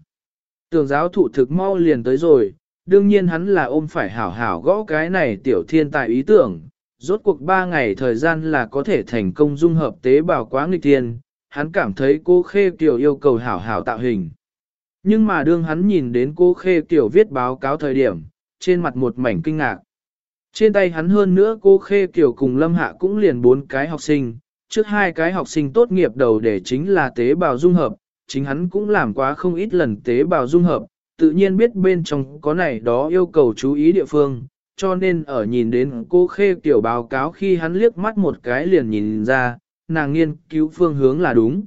Tường giáo thụ thực mau liền tới rồi, đương nhiên hắn là ôm phải hảo hảo gõ cái này tiểu thiên tài ý tưởng, rốt cuộc 3 ngày thời gian là có thể thành công dung hợp tế bào quá nghịch thiên, hắn cảm thấy cô Khê Kiều yêu cầu hảo hảo tạo hình. Nhưng mà đương hắn nhìn đến cô Khê Kiều viết báo cáo thời điểm, trên mặt một mảnh kinh ngạc. Trên tay hắn hơn nữa cô Khê Kiều cùng Lâm Hạ cũng liền bốn cái học sinh, trước hai cái học sinh tốt nghiệp đầu để chính là tế bào dung hợp, chính hắn cũng làm quá không ít lần tế bào dung hợp, tự nhiên biết bên trong có này đó yêu cầu chú ý địa phương, cho nên ở nhìn đến cô Khê Kiều báo cáo khi hắn liếc mắt một cái liền nhìn ra, nàng nghiên cứu phương hướng là đúng.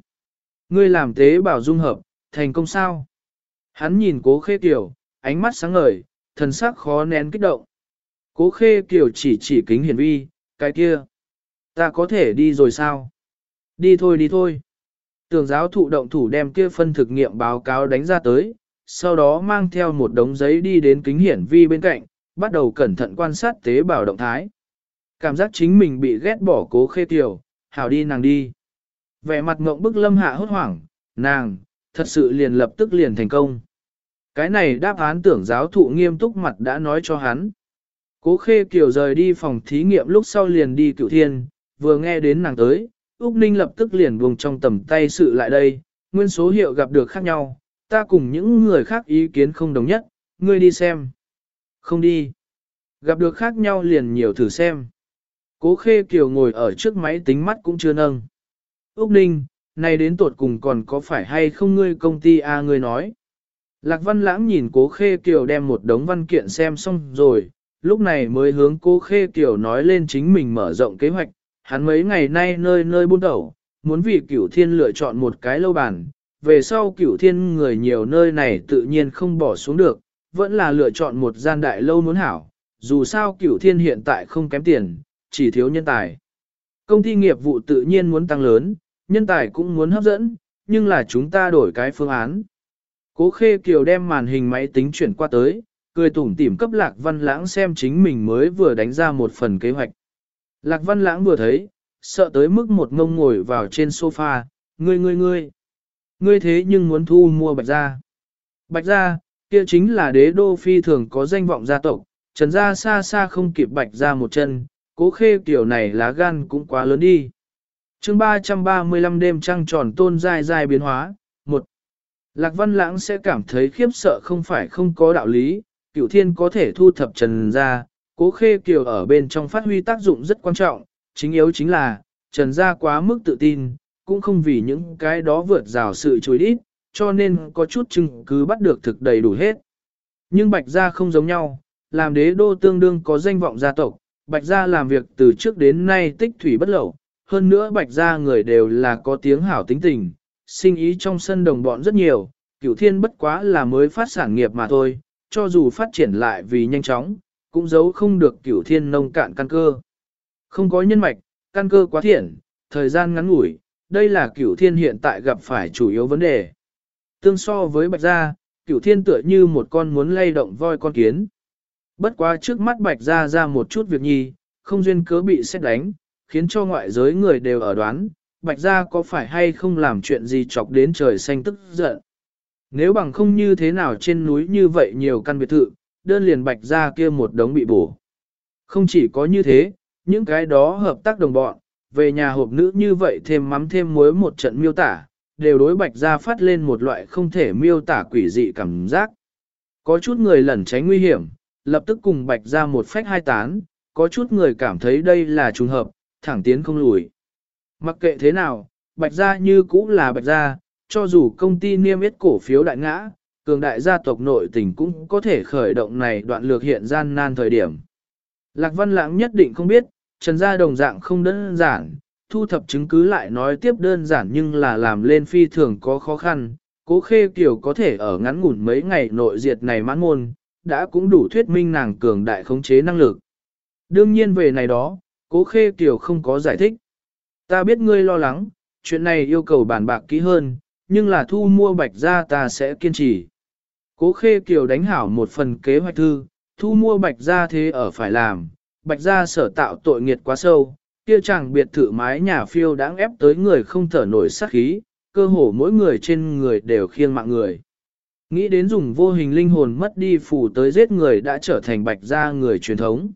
Ngươi làm tế bào dung hợp, thành công sao? Hắn nhìn cố Khê kiểu, ánh mắt sáng ngời, thần sắc khó nén kích động. Cố khê kiểu chỉ chỉ kính hiển vi, cái kia. Ta có thể đi rồi sao? Đi thôi đi thôi. Tường giáo thụ động thủ đem kia phân thực nghiệm báo cáo đánh ra tới, sau đó mang theo một đống giấy đi đến kính hiển vi bên cạnh, bắt đầu cẩn thận quan sát tế bào động thái. Cảm giác chính mình bị ghét bỏ cố khê tiểu, hảo đi nàng đi. Vẻ mặt ngộng bức lâm hạ hốt hoảng, nàng, thật sự liền lập tức liền thành công. Cái này đáp án tưởng giáo thụ nghiêm túc mặt đã nói cho hắn. Cố Khê Kiều rời đi phòng thí nghiệm lúc sau liền đi cựu thiên, vừa nghe đến nàng tới, Úc Ninh lập tức liền buông trong tầm tay sự lại đây, nguyên số hiệu gặp được khác nhau, ta cùng những người khác ý kiến không đồng nhất, ngươi đi xem. Không đi. Gặp được khác nhau liền nhiều thử xem. Cố Khê Kiều ngồi ở trước máy tính mắt cũng chưa nâng. Úc Ninh, này đến tuột cùng còn có phải hay không ngươi công ty A ngươi nói. Lạc Văn Lãng nhìn Cố Khê Kiều đem một đống văn kiện xem xong rồi, lúc này mới hướng cố Khê Kiều nói lên chính mình mở rộng kế hoạch, hắn mấy ngày nay nơi nơi buôn đầu, muốn vì cửu thiên lựa chọn một cái lâu bàn, về sau cửu thiên người nhiều nơi này tự nhiên không bỏ xuống được, vẫn là lựa chọn một gian đại lâu muốn hảo, dù sao cửu thiên hiện tại không kém tiền, chỉ thiếu nhân tài. Công ty nghiệp vụ tự nhiên muốn tăng lớn, nhân tài cũng muốn hấp dẫn, nhưng là chúng ta đổi cái phương án. Cố Khê Kiều đem màn hình máy tính chuyển qua tới, cười tủm tỉm cấp Lạc Văn Lãng xem chính mình mới vừa đánh ra một phần kế hoạch. Lạc Văn Lãng vừa thấy, sợ tới mức một ngông ngồi vào trên sofa, ngươi ngươi ngươi. Ngươi thế nhưng muốn thu mua Bạch Gia. Bạch Gia, kia chính là đế đô phi thường có danh vọng gia tộc, trần gia xa xa không kịp Bạch Gia một chân, cố khê kiểu này lá gan cũng quá lớn đi. chương 335 đêm trăng tròn tôn dài dài biến hóa, một Lạc Văn Lãng sẽ cảm thấy khiếp sợ không phải không có đạo lý, cửu thiên có thể thu thập trần ra, cố khê kiều ở bên trong phát huy tác dụng rất quan trọng, chính yếu chính là, trần gia quá mức tự tin, cũng không vì những cái đó vượt rào sự chối đít, cho nên có chút chứng cứ bắt được thực đầy đủ hết. Nhưng Bạch Gia không giống nhau, làm đế đô tương đương có danh vọng gia tộc, Bạch Gia làm việc từ trước đến nay tích thủy bất lậu, hơn nữa Bạch Gia người đều là có tiếng hảo tính tình, sinh ý trong sân đồng bọn rất nhiều, cửu thiên bất quá là mới phát sản nghiệp mà thôi, cho dù phát triển lại vì nhanh chóng, cũng giấu không được cửu thiên nông cạn căn cơ. Không có nhân mạch, căn cơ quá thiện, thời gian ngắn ngủi, đây là cửu thiên hiện tại gặp phải chủ yếu vấn đề. Tương so với bạch gia, cửu thiên tựa như một con muốn lay động voi con kiến. Bất quá trước mắt bạch gia ra một chút việc nhi, không duyên cớ bị xét đánh, khiến cho ngoại giới người đều ở đoán, bạch gia có phải hay không làm chuyện gì chọc đến trời xanh tức giận. Nếu bằng không như thế nào trên núi như vậy nhiều căn biệt thự, đơn liền bạch gia kia một đống bị bổ. Không chỉ có như thế, những cái đó hợp tác đồng bọn, về nhà hộp nữ như vậy thêm mắm thêm muối một trận miêu tả, đều đối bạch gia phát lên một loại không thể miêu tả quỷ dị cảm giác. Có chút người lẩn tránh nguy hiểm, lập tức cùng bạch gia một phách hai tán, có chút người cảm thấy đây là trùng hợp, thẳng tiến không lùi. Mặc kệ thế nào, bạch gia như cũ là bạch gia, cho dù công ty niêm yết cổ phiếu đại ngã, cường đại gia tộc nội tình cũng có thể khởi động này đoạn lược hiện gian nan thời điểm. Lạc Văn Lãng nhất định không biết, Trần gia đồng dạng không đơn giản, thu thập chứng cứ lại nói tiếp đơn giản nhưng là làm lên phi thường có khó khăn, cố khê kiểu có thể ở ngắn ngủn mấy ngày nội diệt này mãn môn, đã cũng đủ thuyết minh nàng cường đại khống chế năng lực. Đương nhiên về này đó, cố khê kiều không có giải thích. Ta biết ngươi lo lắng, chuyện này yêu cầu bản bạc kỹ hơn, nhưng là thu mua bạch gia ta sẽ kiên trì. Cố khê kiều đánh hảo một phần kế hoạch thư, thu mua bạch gia thế ở phải làm, bạch gia sở tạo tội nghiệt quá sâu, kia chẳng biệt thự mái nhà phiêu đáng ép tới người không thở nổi sát khí, cơ hồ mỗi người trên người đều khiêng mạng người. Nghĩ đến dùng vô hình linh hồn mất đi phủ tới giết người đã trở thành bạch gia người truyền thống.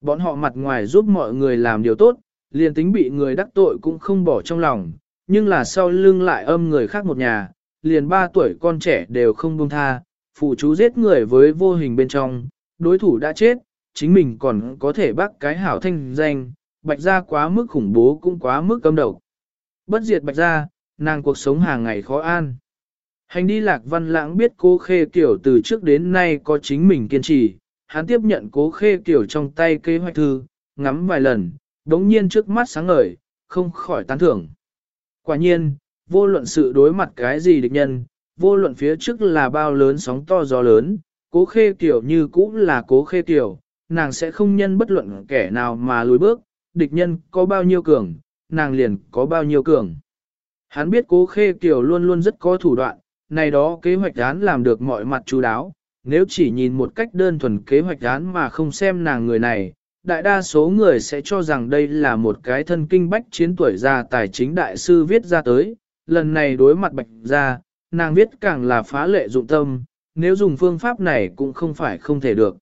Bọn họ mặt ngoài giúp mọi người làm điều tốt, liền tính bị người đắc tội cũng không bỏ trong lòng, nhưng là sau lưng lại âm người khác một nhà, liền ba tuổi con trẻ đều không buông tha, phụ chú giết người với vô hình bên trong, đối thủ đã chết, chính mình còn có thể bắt cái hảo thanh danh, bạch gia quá mức khủng bố cũng quá mức cấm độc. Bất diệt bạch gia, nàng cuộc sống hàng ngày khó an. Hành đi lạc văn lãng biết cố khê kiểu từ trước đến nay có chính mình kiên trì, hắn tiếp nhận cố khê kiểu trong tay kế hoạch thư, ngắm vài lần, đống nhiên trước mắt sáng ngời, không khỏi tán thưởng. Quả nhiên, vô luận sự đối mặt cái gì địch nhân, vô luận phía trước là bao lớn sóng to gió lớn, cố khê kiểu như cũ là cố khê kiểu, nàng sẽ không nhân bất luận kẻ nào mà lùi bước, địch nhân có bao nhiêu cường, nàng liền có bao nhiêu cường. Hắn biết cố khê kiểu luôn luôn rất có thủ đoạn, này đó kế hoạch án làm được mọi mặt chú đáo, nếu chỉ nhìn một cách đơn thuần kế hoạch án mà không xem nàng người này, đại đa số người sẽ cho rằng đây là một cái thân kinh bách chiến tuổi già tài chính đại sư viết ra tới, lần này đối mặt bạch ra, nàng viết càng là phá lệ dụng tâm, nếu dùng phương pháp này cũng không phải không thể được.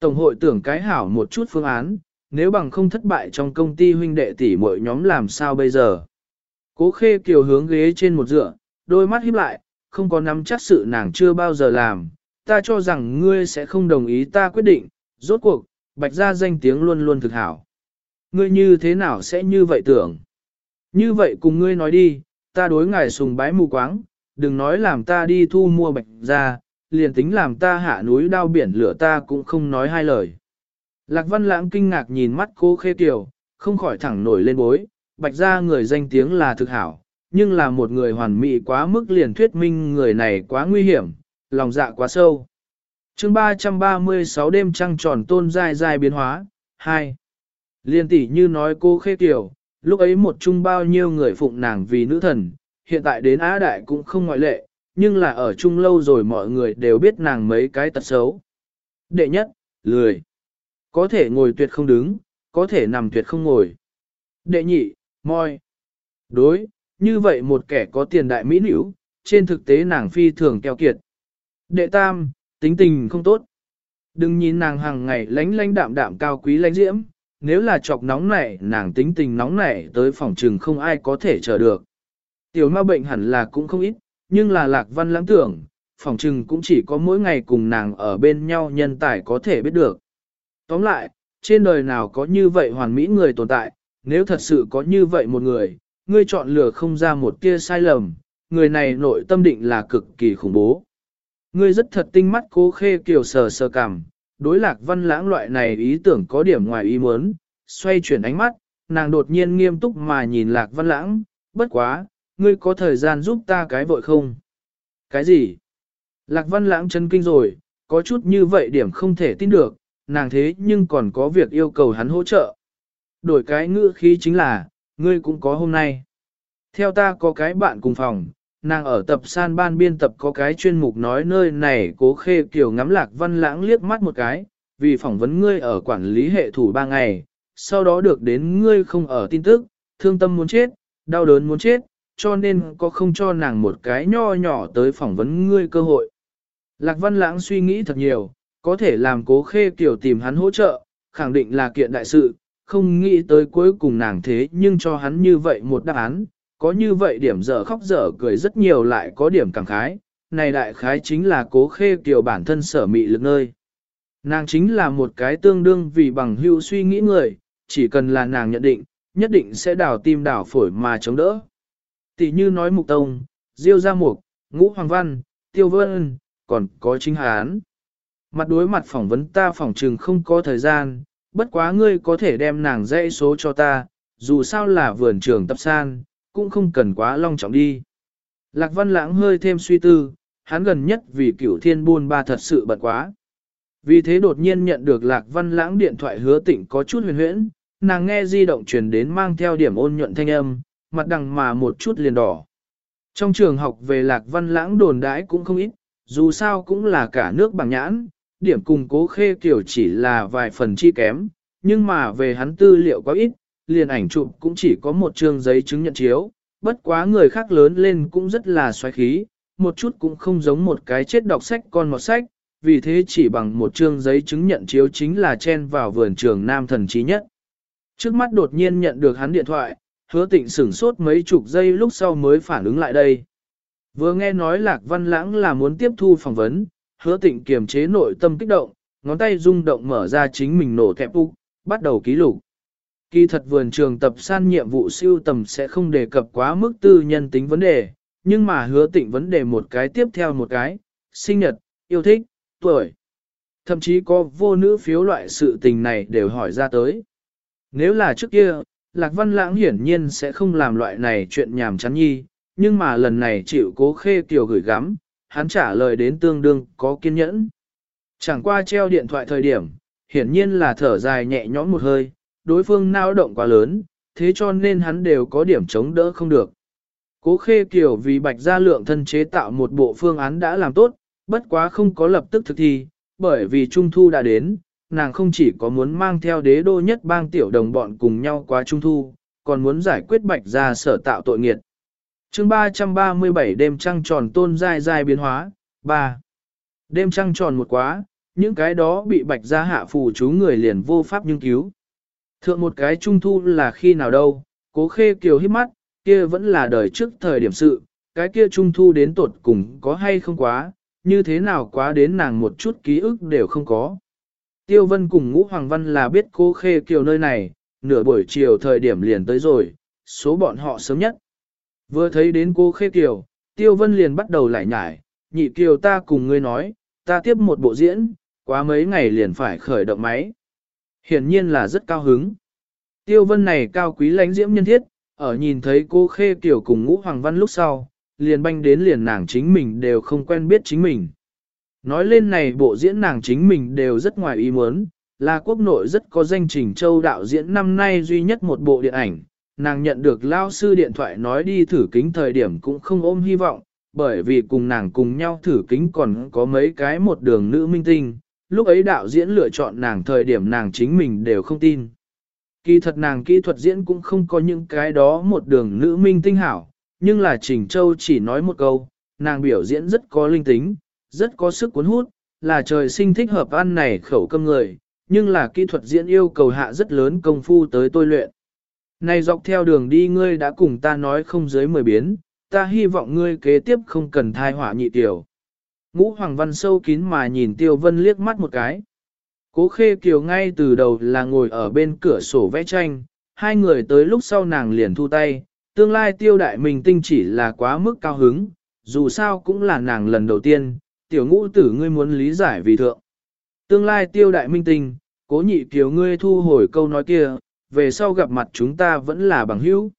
Tổng hội tưởng cái hảo một chút phương án, nếu bằng không thất bại trong công ty huynh đệ tỷ mỗi nhóm làm sao bây giờ. Cố khê kiều hướng ghế trên một dựa, đôi mắt híp lại, không có nắm chắc sự nàng chưa bao giờ làm, ta cho rằng ngươi sẽ không đồng ý ta quyết định, rốt cuộc, bạch gia danh tiếng luôn luôn thực hảo. Ngươi như thế nào sẽ như vậy tưởng? Như vậy cùng ngươi nói đi, ta đối ngài sùng bái mù quáng, đừng nói làm ta đi thu mua bạch gia, liền tính làm ta hạ núi đao biển lửa ta cũng không nói hai lời. Lạc Văn Lãng kinh ngạc nhìn mắt cô Khê Kiều, không khỏi thẳng nổi lên bối, bạch gia người danh tiếng là thực hảo, nhưng là một người hoàn mỹ quá mức liền thuyết minh người này quá nguy hiểm, lòng dạ quá sâu. chương 336 đêm trăng tròn tôn dai dai biến hóa, 2. Liên tỷ như nói cô Khê tiểu lúc ấy một chung bao nhiêu người phụng nàng vì nữ thần, hiện tại đến Á Đại cũng không ngoại lệ, nhưng là ở chung lâu rồi mọi người đều biết nàng mấy cái tật xấu. Đệ nhất, lười. Có thể ngồi tuyệt không đứng, có thể nằm tuyệt không ngồi. Đệ nhị, moi. Đối, như vậy một kẻ có tiền đại mỹ nữ, trên thực tế nàng phi thường keo kiệt. Đệ tam, tính tình không tốt. Đừng nhìn nàng hàng ngày lánh lánh đạm đạm cao quý lánh diễm, nếu là chọc nóng này, nàng tính tình nóng nảy tới phòng trừng không ai có thể chờ được. Tiểu ma bệnh hẳn là cũng không ít, nhưng là lạc văn lãng tưởng, phòng trừng cũng chỉ có mỗi ngày cùng nàng ở bên nhau nhân tài có thể biết được. Tóm lại, trên đời nào có như vậy hoàn mỹ người tồn tại, nếu thật sự có như vậy một người, ngươi chọn lựa không ra một tia sai lầm, người này nội tâm định là cực kỳ khủng bố. Ngươi rất thật tinh mắt cố khê kiều sờ sờ cảm, đối lạc văn lãng loại này ý tưởng có điểm ngoài ý muốn, xoay chuyển ánh mắt, nàng đột nhiên nghiêm túc mà nhìn lạc văn lãng, bất quá, ngươi có thời gian giúp ta cái vội không? Cái gì? Lạc văn lãng chân kinh rồi, có chút như vậy điểm không thể tin được, nàng thế nhưng còn có việc yêu cầu hắn hỗ trợ. Đổi cái ngữ khí chính là, ngươi cũng có hôm nay. Theo ta có cái bạn cùng phòng, nàng ở tập san ban biên tập có cái chuyên mục nói nơi này cố khê kiểu ngắm lạc văn lãng liếc mắt một cái, vì phỏng vấn ngươi ở quản lý hệ thủ ba ngày, sau đó được đến ngươi không ở tin tức, thương tâm muốn chết, đau đớn muốn chết, cho nên có không cho nàng một cái nho nhỏ tới phỏng vấn ngươi cơ hội. Lạc văn lãng suy nghĩ thật nhiều, có thể làm cố khê kiểu tìm hắn hỗ trợ, khẳng định là kiện đại sự, không nghĩ tới cuối cùng nàng thế nhưng cho hắn như vậy một đáp án, có như vậy điểm dở khóc dở cười rất nhiều lại có điểm cảm khái, này đại khái chính là cố khê kiều bản thân sở mị lực nơi. Nàng chính là một cái tương đương vì bằng hữu suy nghĩ người, chỉ cần là nàng nhận định, nhất định sẽ đào tim đào phổi mà chống đỡ. Tỷ như nói mục tông, diêu gia mục, ngũ hoàng văn, tiêu vân, còn có chính hán. Mặt đối mặt phỏng vấn ta phỏng trừng không có thời gian, bất quá ngươi có thể đem nàng dãy số cho ta, dù sao là vườn trường tập san, cũng không cần quá long trọng đi. Lạc văn lãng hơi thêm suy tư, hắn gần nhất vì cửu thiên buôn ba thật sự bận quá. Vì thế đột nhiên nhận được lạc văn lãng điện thoại hứa tịnh có chút huyền huyễn, nàng nghe di động truyền đến mang theo điểm ôn nhuận thanh âm, mặt đằng mà một chút liền đỏ. Trong trường học về lạc văn lãng đồn đãi cũng không ít, dù sao cũng là cả nước bằng nhãn, điểm cùng cố khê kiểu chỉ là vài phần chi kém, nhưng mà về hắn tư liệu quá ít, liền ảnh chụp cũng chỉ có một chương giấy chứng nhận chiếu, bất quá người khác lớn lên cũng rất là xoáy khí, một chút cũng không giống một cái chết đọc sách con một sách, vì thế chỉ bằng một chương giấy chứng nhận chiếu chính là chen vào vườn trường nam thần trí nhất. Trước mắt đột nhiên nhận được hắn điện thoại, hứa tịnh sửng sốt mấy chục giây lúc sau mới phản ứng lại đây. Vừa nghe nói Lạc Văn Lãng là muốn tiếp thu phỏng vấn, hứa tịnh kiềm chế nội tâm kích động, ngón tay rung động mở ra chính mình nổ thẹp úc, bắt đầu ký lục. Kỳ thật vườn trường tập san nhiệm vụ siêu tầm sẽ không đề cập quá mức tư nhân tính vấn đề, nhưng mà hứa tịnh vấn đề một cái tiếp theo một cái, sinh nhật, yêu thích, tuổi. Thậm chí có vô nữ phiếu loại sự tình này đều hỏi ra tới. Nếu là trước kia, Lạc Văn Lãng hiển nhiên sẽ không làm loại này chuyện nhảm chán nhi, nhưng mà lần này chịu cố khê tiểu gửi gắm, hắn trả lời đến tương đương có kiên nhẫn. Chẳng qua treo điện thoại thời điểm, hiển nhiên là thở dài nhẹ nhõm một hơi, đối phương nao động quá lớn, thế cho nên hắn đều có điểm chống đỡ không được. Cố khê kiểu vì bạch gia lượng thân chế tạo một bộ phương án đã làm tốt, bất quá không có lập tức thực thi, bởi vì Trung Thu đã đến, nàng không chỉ có muốn mang theo đế đô nhất bang tiểu đồng bọn cùng nhau qua Trung Thu, còn muốn giải quyết bạch gia sở tạo tội nghiệt chương 337 đêm trăng tròn tôn dai dai biến hóa, 3. Đêm trăng tròn một quá, những cái đó bị bạch gia hạ phù chú người liền vô pháp nhưng cứu. Thượng một cái trung thu là khi nào đâu, cố khê kiều hít mắt, kia vẫn là đời trước thời điểm sự, cái kia trung thu đến tột cùng có hay không quá, như thế nào quá đến nàng một chút ký ức đều không có. Tiêu vân cùng ngũ hoàng văn là biết cố khê kiều nơi này, nửa buổi chiều thời điểm liền tới rồi, số bọn họ sớm nhất. Vừa thấy đến cô khê kiều, tiêu vân liền bắt đầu lại nhải, nhị kiều ta cùng ngươi nói, ta tiếp một bộ diễn, quá mấy ngày liền phải khởi động máy. Hiển nhiên là rất cao hứng. Tiêu vân này cao quý lãnh diễm nhân thiết, ở nhìn thấy cô khê kiều cùng ngũ hoàng văn lúc sau, liền banh đến liền nàng chính mình đều không quen biết chính mình. Nói lên này bộ diễn nàng chính mình đều rất ngoài ý muốn, là quốc nội rất có danh trình châu đạo diễn năm nay duy nhất một bộ điện ảnh. Nàng nhận được lao sư điện thoại nói đi thử kính thời điểm cũng không ôm hy vọng, bởi vì cùng nàng cùng nhau thử kính còn có mấy cái một đường nữ minh tinh, lúc ấy đạo diễn lựa chọn nàng thời điểm nàng chính mình đều không tin. Kỳ thật nàng kỹ thuật diễn cũng không có những cái đó một đường nữ minh tinh hảo, nhưng là Trình Châu chỉ nói một câu, nàng biểu diễn rất có linh tính, rất có sức cuốn hút, là trời sinh thích hợp ăn này khẩu cơm người, nhưng là kỹ thuật diễn yêu cầu hạ rất lớn công phu tới tôi luyện. Này dọc theo đường đi ngươi đã cùng ta nói không dưới mười biến, ta hy vọng ngươi kế tiếp không cần thai hỏa nhị tiểu. Ngũ Hoàng Văn sâu kín mà nhìn Tiêu Vân liếc mắt một cái. Cố Khê Kiều ngay từ đầu là ngồi ở bên cửa sổ vẽ tranh, hai người tới lúc sau nàng liền thu tay, tương lai tiêu đại minh tinh chỉ là quá mức cao hứng, dù sao cũng là nàng lần đầu tiên, tiểu ngũ tử ngươi muốn lý giải vì thượng. Tương lai tiêu đại minh tinh, cố nhị kiều ngươi thu hồi câu nói kia, về sau gặp mặt chúng ta vẫn là bằng hữu.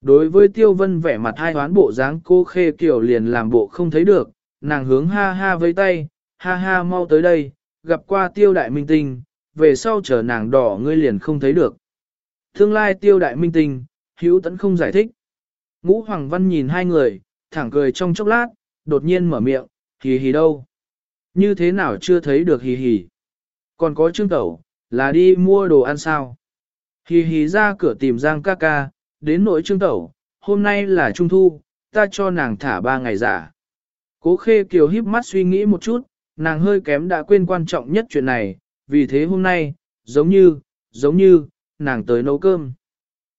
Đối với tiêu vân vẻ mặt hai hoán bộ dáng cô khê kiểu liền làm bộ không thấy được, nàng hướng ha ha với tay, ha ha mau tới đây, gặp qua tiêu đại minh tinh, về sau chờ nàng đỏ ngươi liền không thấy được. Tương lai tiêu đại minh tinh, hữu tấn không giải thích. Ngũ Hoàng Văn nhìn hai người, thẳng cười trong chốc lát, đột nhiên mở miệng, hì hì đâu. Như thế nào chưa thấy được hì hì. Còn có trương tẩu, là đi mua đồ ăn sao. Hì hì ra cửa tìm Giang ca ca, đến nội trương tẩu, hôm nay là trung thu, ta cho nàng thả ba ngày giả. Cố khê kiều híp mắt suy nghĩ một chút, nàng hơi kém đã quên quan trọng nhất chuyện này, vì thế hôm nay, giống như, giống như, nàng tới nấu cơm.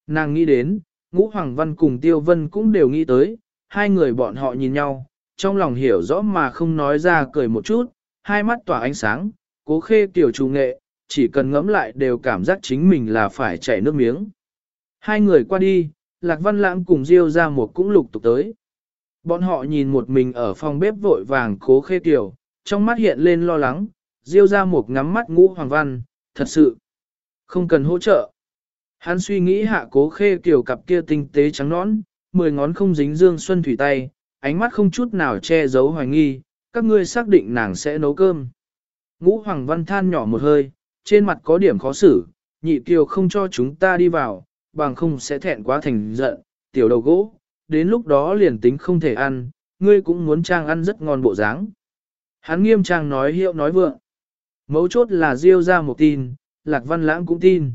Nàng nghĩ đến, ngũ hoàng văn cùng tiêu vân cũng đều nghĩ tới, hai người bọn họ nhìn nhau, trong lòng hiểu rõ mà không nói ra cười một chút, hai mắt tỏa ánh sáng, cố khê tiểu trù nghệ, chỉ cần ngẫm lại đều cảm giác chính mình là phải chảy nước miếng. Hai người qua đi, Lạc Văn Lãng cùng Diêu ra một cũng lục tục tới. Bọn họ nhìn một mình ở phòng bếp vội vàng cố khê tiểu, trong mắt hiện lên lo lắng, Diêu ra một ngắm mắt ngũ hoàng văn, thật sự, không cần hỗ trợ. Hắn suy nghĩ hạ cố khê tiểu cặp kia tinh tế trắng nõn, mười ngón không dính dương xuân thủy tay, ánh mắt không chút nào che giấu hoài nghi, các ngươi xác định nàng sẽ nấu cơm. Ngũ Hoàng Văn than nhỏ một hơi, trên mặt có điểm khó xử, nhị kiều không cho chúng ta đi vào, bằng không sẽ thẹn quá thành giận, tiểu đầu gỗ, đến lúc đó liền tính không thể ăn, ngươi cũng muốn trang ăn rất ngon bộ dáng. Hắn nghiêm trang nói hiệu nói vượng. Mấu chốt là diêu ra một tin, Lạc Văn Lãng cũng tin.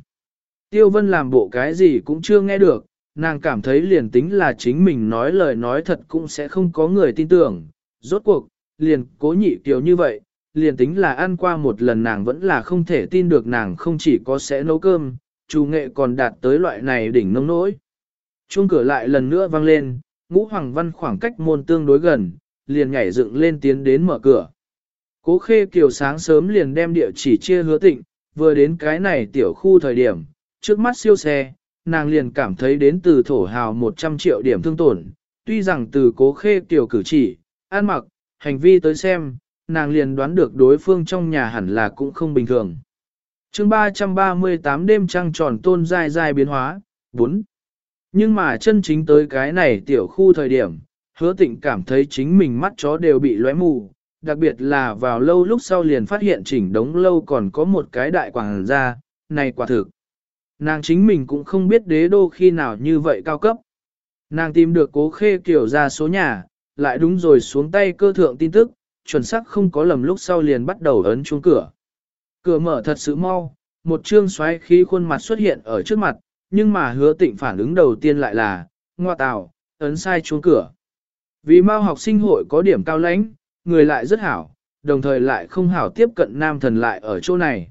Tiêu Vân làm bộ cái gì cũng chưa nghe được, nàng cảm thấy liền tính là chính mình nói lời nói thật cũng sẽ không có người tin tưởng. Rốt cuộc, liền cố nhị kiều như vậy, liền tính là ăn qua một lần nàng vẫn là không thể tin được nàng không chỉ có sẽ nấu cơm, chủ nghệ còn đạt tới loại này đỉnh nông nỗi. Chuông cửa lại lần nữa vang lên, ngũ hoàng văn khoảng cách môn tương đối gần, liền nhảy dựng lên tiến đến mở cửa. Cố khê kiều sáng sớm liền đem địa chỉ chia hứa tịnh, vừa đến cái này tiểu khu thời điểm, trước mắt siêu xe, nàng liền cảm thấy đến từ thổ hào 100 triệu điểm thương tổn, tuy rằng từ cố khê tiểu cử chỉ, an mặc, hành vi tới xem, nàng liền đoán được đối phương trong nhà hẳn là cũng không bình thường. chương 338 đêm trăng tròn tôn dai dai biến hóa, 4. Nhưng mà chân chính tới cái này tiểu khu thời điểm, hứa tịnh cảm thấy chính mình mắt chó đều bị lóe mù, đặc biệt là vào lâu lúc sau liền phát hiện chỉnh đống lâu còn có một cái đại quảng ra, này quả thực. Nàng chính mình cũng không biết đế đô khi nào như vậy cao cấp. Nàng tìm được cố khê kiểu ra số nhà, lại đúng rồi xuống tay cơ thượng tin tức, chuẩn xác không có lầm lúc sau liền bắt đầu ấn chuông cửa. Cửa mở thật sự mau, một trương xoáy khí khuôn mặt xuất hiện ở trước mặt, nhưng mà hứa tịnh phản ứng đầu tiên lại là, ngoa tào, ấn sai chuông cửa. Vì mau học sinh hội có điểm cao lãnh, người lại rất hảo, đồng thời lại không hảo tiếp cận nam thần lại ở chỗ này.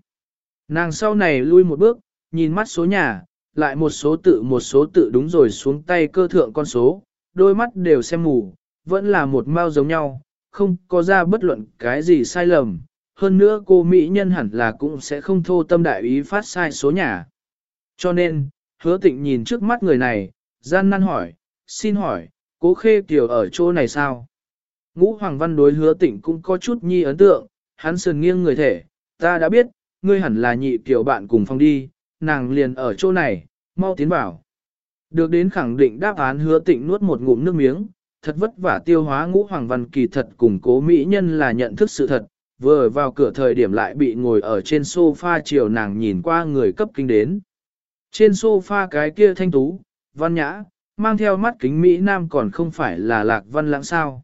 Nàng sau này lui một bước, nhìn mắt số nhà, lại một số tự một số tự đúng rồi xuống tay cơ thượng con số, đôi mắt đều xem mù, vẫn là một mau giống nhau, không có ra bất luận cái gì sai lầm. Hơn nữa cô Mỹ nhân hẳn là cũng sẽ không thô tâm đại ý phát sai số nhà. Cho nên, hứa tịnh nhìn trước mắt người này, gian nan hỏi, xin hỏi, cố khê kiều ở chỗ này sao? Ngũ Hoàng Văn đối hứa tịnh cũng có chút nhi ấn tượng, hắn sườn nghiêng người thể, ta đã biết, ngươi hẳn là nhị kiểu bạn cùng phòng đi, nàng liền ở chỗ này, mau tiến vào. Được đến khẳng định đáp án hứa tịnh nuốt một ngụm nước miếng, thật vất vả tiêu hóa ngũ hoàng văn kỳ thật cùng cố mỹ nhân là nhận thức sự thật, vừa vào cửa thời điểm lại bị ngồi ở trên sofa chiều nàng nhìn qua người cấp kinh đến. Trên sofa cái kia thanh tú, văn nhã, mang theo mắt kính Mỹ Nam còn không phải là lạc văn lãng sao.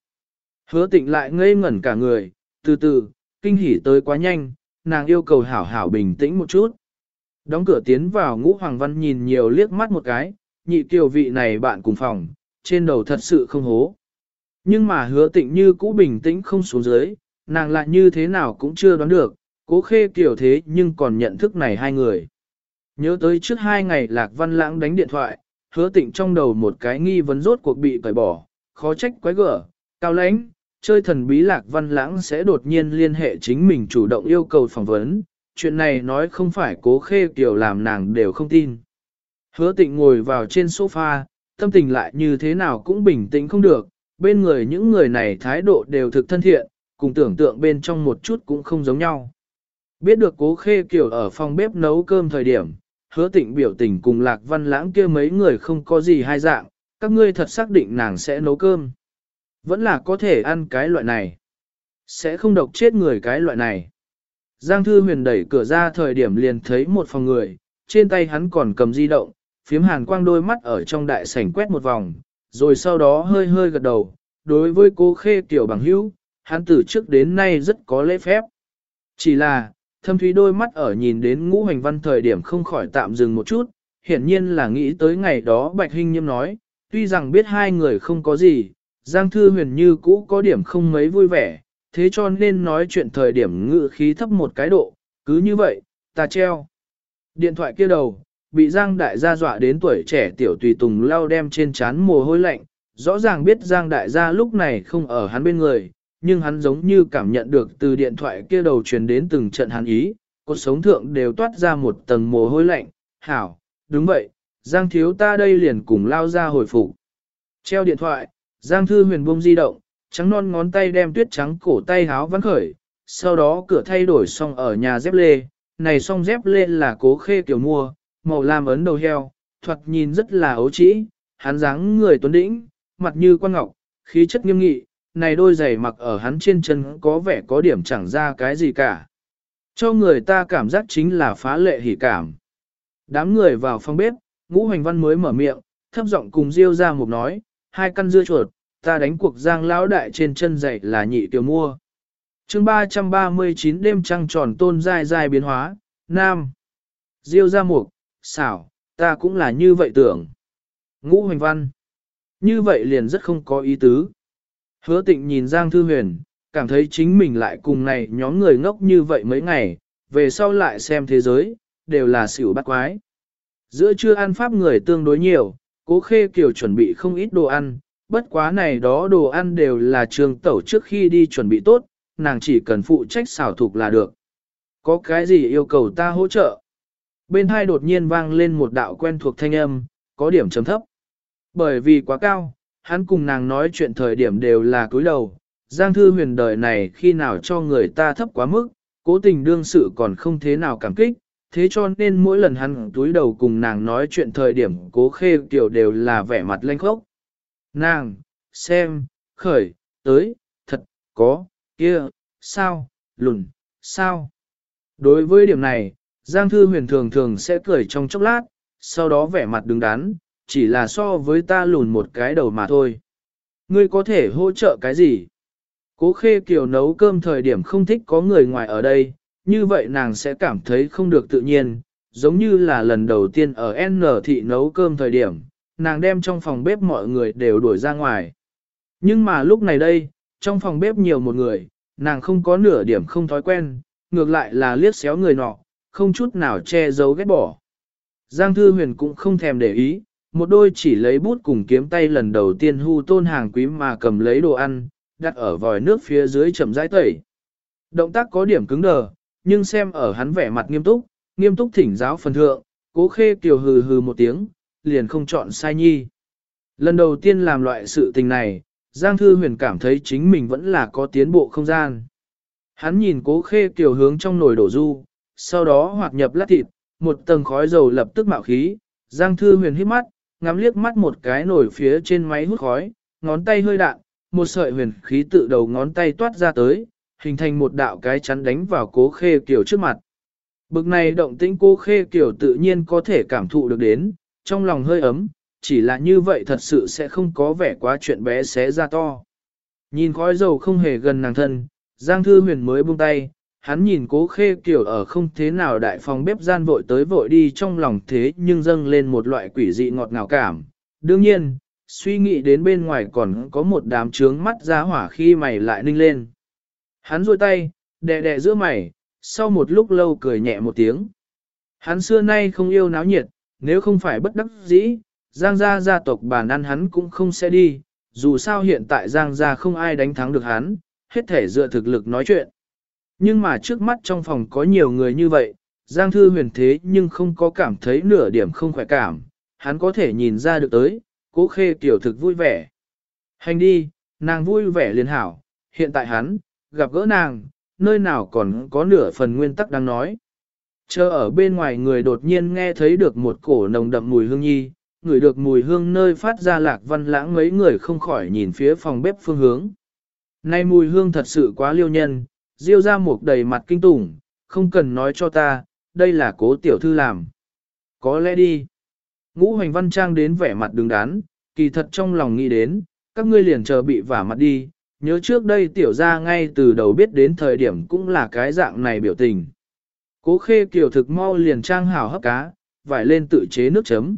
Hứa tịnh lại ngây ngẩn cả người, từ từ, kinh hỉ tới quá nhanh, nàng yêu cầu hảo hảo bình tĩnh một chút. Đóng cửa tiến vào ngũ hoàng văn nhìn nhiều liếc mắt một cái, nhị kiều vị này bạn cùng phòng, trên đầu thật sự không hố. Nhưng mà hứa tịnh như cũ bình tĩnh không xuống dưới, nàng lại như thế nào cũng chưa đoán được, cố khê kiểu thế nhưng còn nhận thức này hai người. Nhớ tới trước hai ngày lạc văn lãng đánh điện thoại, hứa tịnh trong đầu một cái nghi vấn rốt cuộc bị cởi bỏ, khó trách quái gở, cao lãnh, chơi thần bí lạc văn lãng sẽ đột nhiên liên hệ chính mình chủ động yêu cầu phỏng vấn, chuyện này nói không phải cố khê kiểu làm nàng đều không tin. Hứa tịnh ngồi vào trên sofa, tâm tình lại như thế nào cũng bình tĩnh không được, bên người những người này thái độ đều thực thân thiện, cùng tưởng tượng bên trong một chút cũng không giống nhau. Biết được cố khê kiểu ở phòng bếp nấu cơm thời điểm, hứa tịnh biểu tình cùng lạc văn lãng kia mấy người không có gì hai dạng, các ngươi thật xác định nàng sẽ nấu cơm. Vẫn là có thể ăn cái loại này. Sẽ không độc chết người cái loại này. Giang Thư Huyền đẩy cửa ra thời điểm liền thấy một phòng người, trên tay hắn còn cầm di động, phiếm hàn quang đôi mắt ở trong đại sảnh quét một vòng, rồi sau đó hơi hơi gật đầu, đối với cô khê tiểu bằng hữu, hắn từ trước đến nay rất có lễ phép. Chỉ là, thâm thúy đôi mắt ở nhìn đến ngũ hành văn thời điểm không khỏi tạm dừng một chút, hiển nhiên là nghĩ tới ngày đó Bạch Hinh Nhiêm nói, tuy rằng biết hai người không có gì, Giang Thư Huyền như cũ có điểm không mấy vui vẻ, thế cho nên nói chuyện thời điểm ngự khí thấp một cái độ, cứ như vậy, ta treo. Điện thoại kia đầu, bị Giang Đại gia dọa đến tuổi trẻ tiểu tùy tùng lao đem trên chán mồ hôi lạnh, rõ ràng biết Giang Đại gia lúc này không ở hắn bên người, nhưng hắn giống như cảm nhận được từ điện thoại kia đầu truyền đến từng trận hắn ý, cuộc sống thượng đều toát ra một tầng mồ hôi lạnh, hảo, đúng vậy, Giang thiếu ta đây liền cùng lao ra hồi phục. Treo điện thoại, Giang Thư huyền bông di động, trắng non ngón tay đem tuyết trắng cổ tay háo vắn khởi, sau đó cửa thay đổi xong ở nhà dép lê, này xong dép lê là cố khê kiểu mua, màu lam ấn đầu heo, thoạt nhìn rất là ấu trĩ, hắn dáng người tuấn đĩnh, mặt như quan ngọc, khí chất nghiêm nghị, này đôi giày mặc ở hắn trên chân có vẻ có điểm chẳng ra cái gì cả. Cho người ta cảm giác chính là phá lệ hỉ cảm. Đám người vào phòng bếp, ngũ hoành văn mới mở miệng, thấp giọng cùng Diêu ra một nói, hai căn dưa chuột, ta đánh cuộc giang lão đại trên chân giày là nhị tiểu mua. chương 339 đêm trăng tròn tôn dai dai biến hóa, nam. Diêu ra mục, xảo, ta cũng là như vậy tưởng. Ngũ hoành văn. Như vậy liền rất không có ý tứ. Hứa tịnh nhìn Giang Thư Huyền, cảm thấy chính mình lại cùng này nhóm người ngốc như vậy mấy ngày, về sau lại xem thế giới, đều là xỉu bắt quái. Giữa trưa ăn pháp người tương đối nhiều, cố khê kiều chuẩn bị không ít đồ ăn, bất quá này đó đồ ăn đều là trường tẩu trước khi đi chuẩn bị tốt, nàng chỉ cần phụ trách xảo thục là được. Có cái gì yêu cầu ta hỗ trợ? Bên hai đột nhiên vang lên một đạo quen thuộc thanh âm, có điểm chấm thấp. Bởi vì quá cao, hắn cùng nàng nói chuyện thời điểm đều là cúi đầu. Giang thư huyền đời này khi nào cho người ta thấp quá mức, cố tình đương sự còn không thế nào cảm kích, thế cho nên mỗi lần hắn túi đầu cùng nàng nói chuyện thời điểm cố khê kiểu đều là vẻ mặt lanh khốc. Nàng, xem, khởi, tới, thật, có, kia, sao, lùn, sao. Đối với điểm này, Giang Thư Huyền thường thường sẽ cười trong chốc lát, sau đó vẻ mặt đứng đắn, chỉ là so với ta lùn một cái đầu mà thôi. Ngươi có thể hỗ trợ cái gì? Cố khê kiều nấu cơm thời điểm không thích có người ngoài ở đây, như vậy nàng sẽ cảm thấy không được tự nhiên, giống như là lần đầu tiên ở N thị nấu cơm thời điểm, nàng đem trong phòng bếp mọi người đều đuổi ra ngoài. Nhưng mà lúc này đây, trong phòng bếp nhiều một người, nàng không có nửa điểm không thói quen, ngược lại là liếc xéo người nọ, không chút nào che giấu ghét bỏ. Giang Thư Huyền cũng không thèm để ý, một đôi chỉ lấy bút cùng kiếm tay lần đầu tiên hu tôn hàng quý mà cầm lấy đồ ăn, đặt ở vòi nước phía dưới chậm rãi tẩy. Động tác có điểm cứng đờ, nhưng xem ở hắn vẻ mặt nghiêm túc, nghiêm túc thỉnh giáo phần thượng, cố khê kiều hừ hừ một tiếng, liền không chọn sai nhi. Lần đầu tiên làm loại sự tình này, Giang Thư Huyền cảm thấy chính mình vẫn là có tiến bộ không gian. Hắn nhìn cố khê kiều hướng trong nồi đổ du, sau đó hoạt nhập lát thịt, một tầng khói dầu lập tức mạo khí, Giang Thư Huyền hít mắt, ngắm liếc mắt một cái nổi phía trên máy hút khói, ngón tay hơi đạn, một sợi huyền khí tự đầu ngón tay toát ra tới, hình thành một đạo cái chắn đánh vào cố khê kiểu trước mặt. Bực này động tĩnh cố khê kiểu tự nhiên có thể cảm thụ được đến, trong lòng hơi ấm, chỉ là như vậy thật sự sẽ không có vẻ quá chuyện bé xé ra to. Nhìn khói dầu không hề gần nàng thân, Giang Thư Huyền mới buông tay, hắn nhìn cố khê kiểu ở không thế nào đại phòng bếp gian vội tới vội đi trong lòng thế nhưng dâng lên một loại quỷ dị ngọt ngào cảm. Đương nhiên, suy nghĩ đến bên ngoài còn có một đám trướng mắt ra hỏa khi mày lại ninh lên. Hắn rôi tay, đè đè giữa mày, sau một lúc lâu cười nhẹ một tiếng. Hắn xưa nay không yêu náo nhiệt, nếu không phải bất đắc dĩ, Giang gia gia tộc bản ăn hắn cũng không sẽ đi, dù sao hiện tại Giang gia không ai đánh thắng được hắn, hết thể dựa thực lực nói chuyện. Nhưng mà trước mắt trong phòng có nhiều người như vậy, Giang Thư huyền thế nhưng không có cảm thấy nửa điểm không khỏe cảm, hắn có thể nhìn ra được tới, cố khê tiểu thực vui vẻ. Hành đi, nàng vui vẻ liền hảo, hiện tại hắn, gặp gỡ nàng, nơi nào còn có nửa phần nguyên tắc đang nói. Chờ ở bên ngoài người đột nhiên nghe thấy được một cổ nồng đậm mùi hương nhi, người được mùi hương nơi phát ra lạc văn lãng mấy người không khỏi nhìn phía phòng bếp phương hướng. Nay mùi hương thật sự quá liêu nhân, diêu ra một đầy mặt kinh tủng, không cần nói cho ta, đây là cố tiểu thư làm. Có lẽ đi. Ngũ hoành văn trang đến vẻ mặt đứng đán, kỳ thật trong lòng nghĩ đến, các ngươi liền chờ bị vả mặt đi, nhớ trước đây tiểu ra ngay từ đầu biết đến thời điểm cũng là cái dạng này biểu tình. Cố khê kiểu thực mau liền trang hảo hấp cá, vải lên tự chế nước chấm.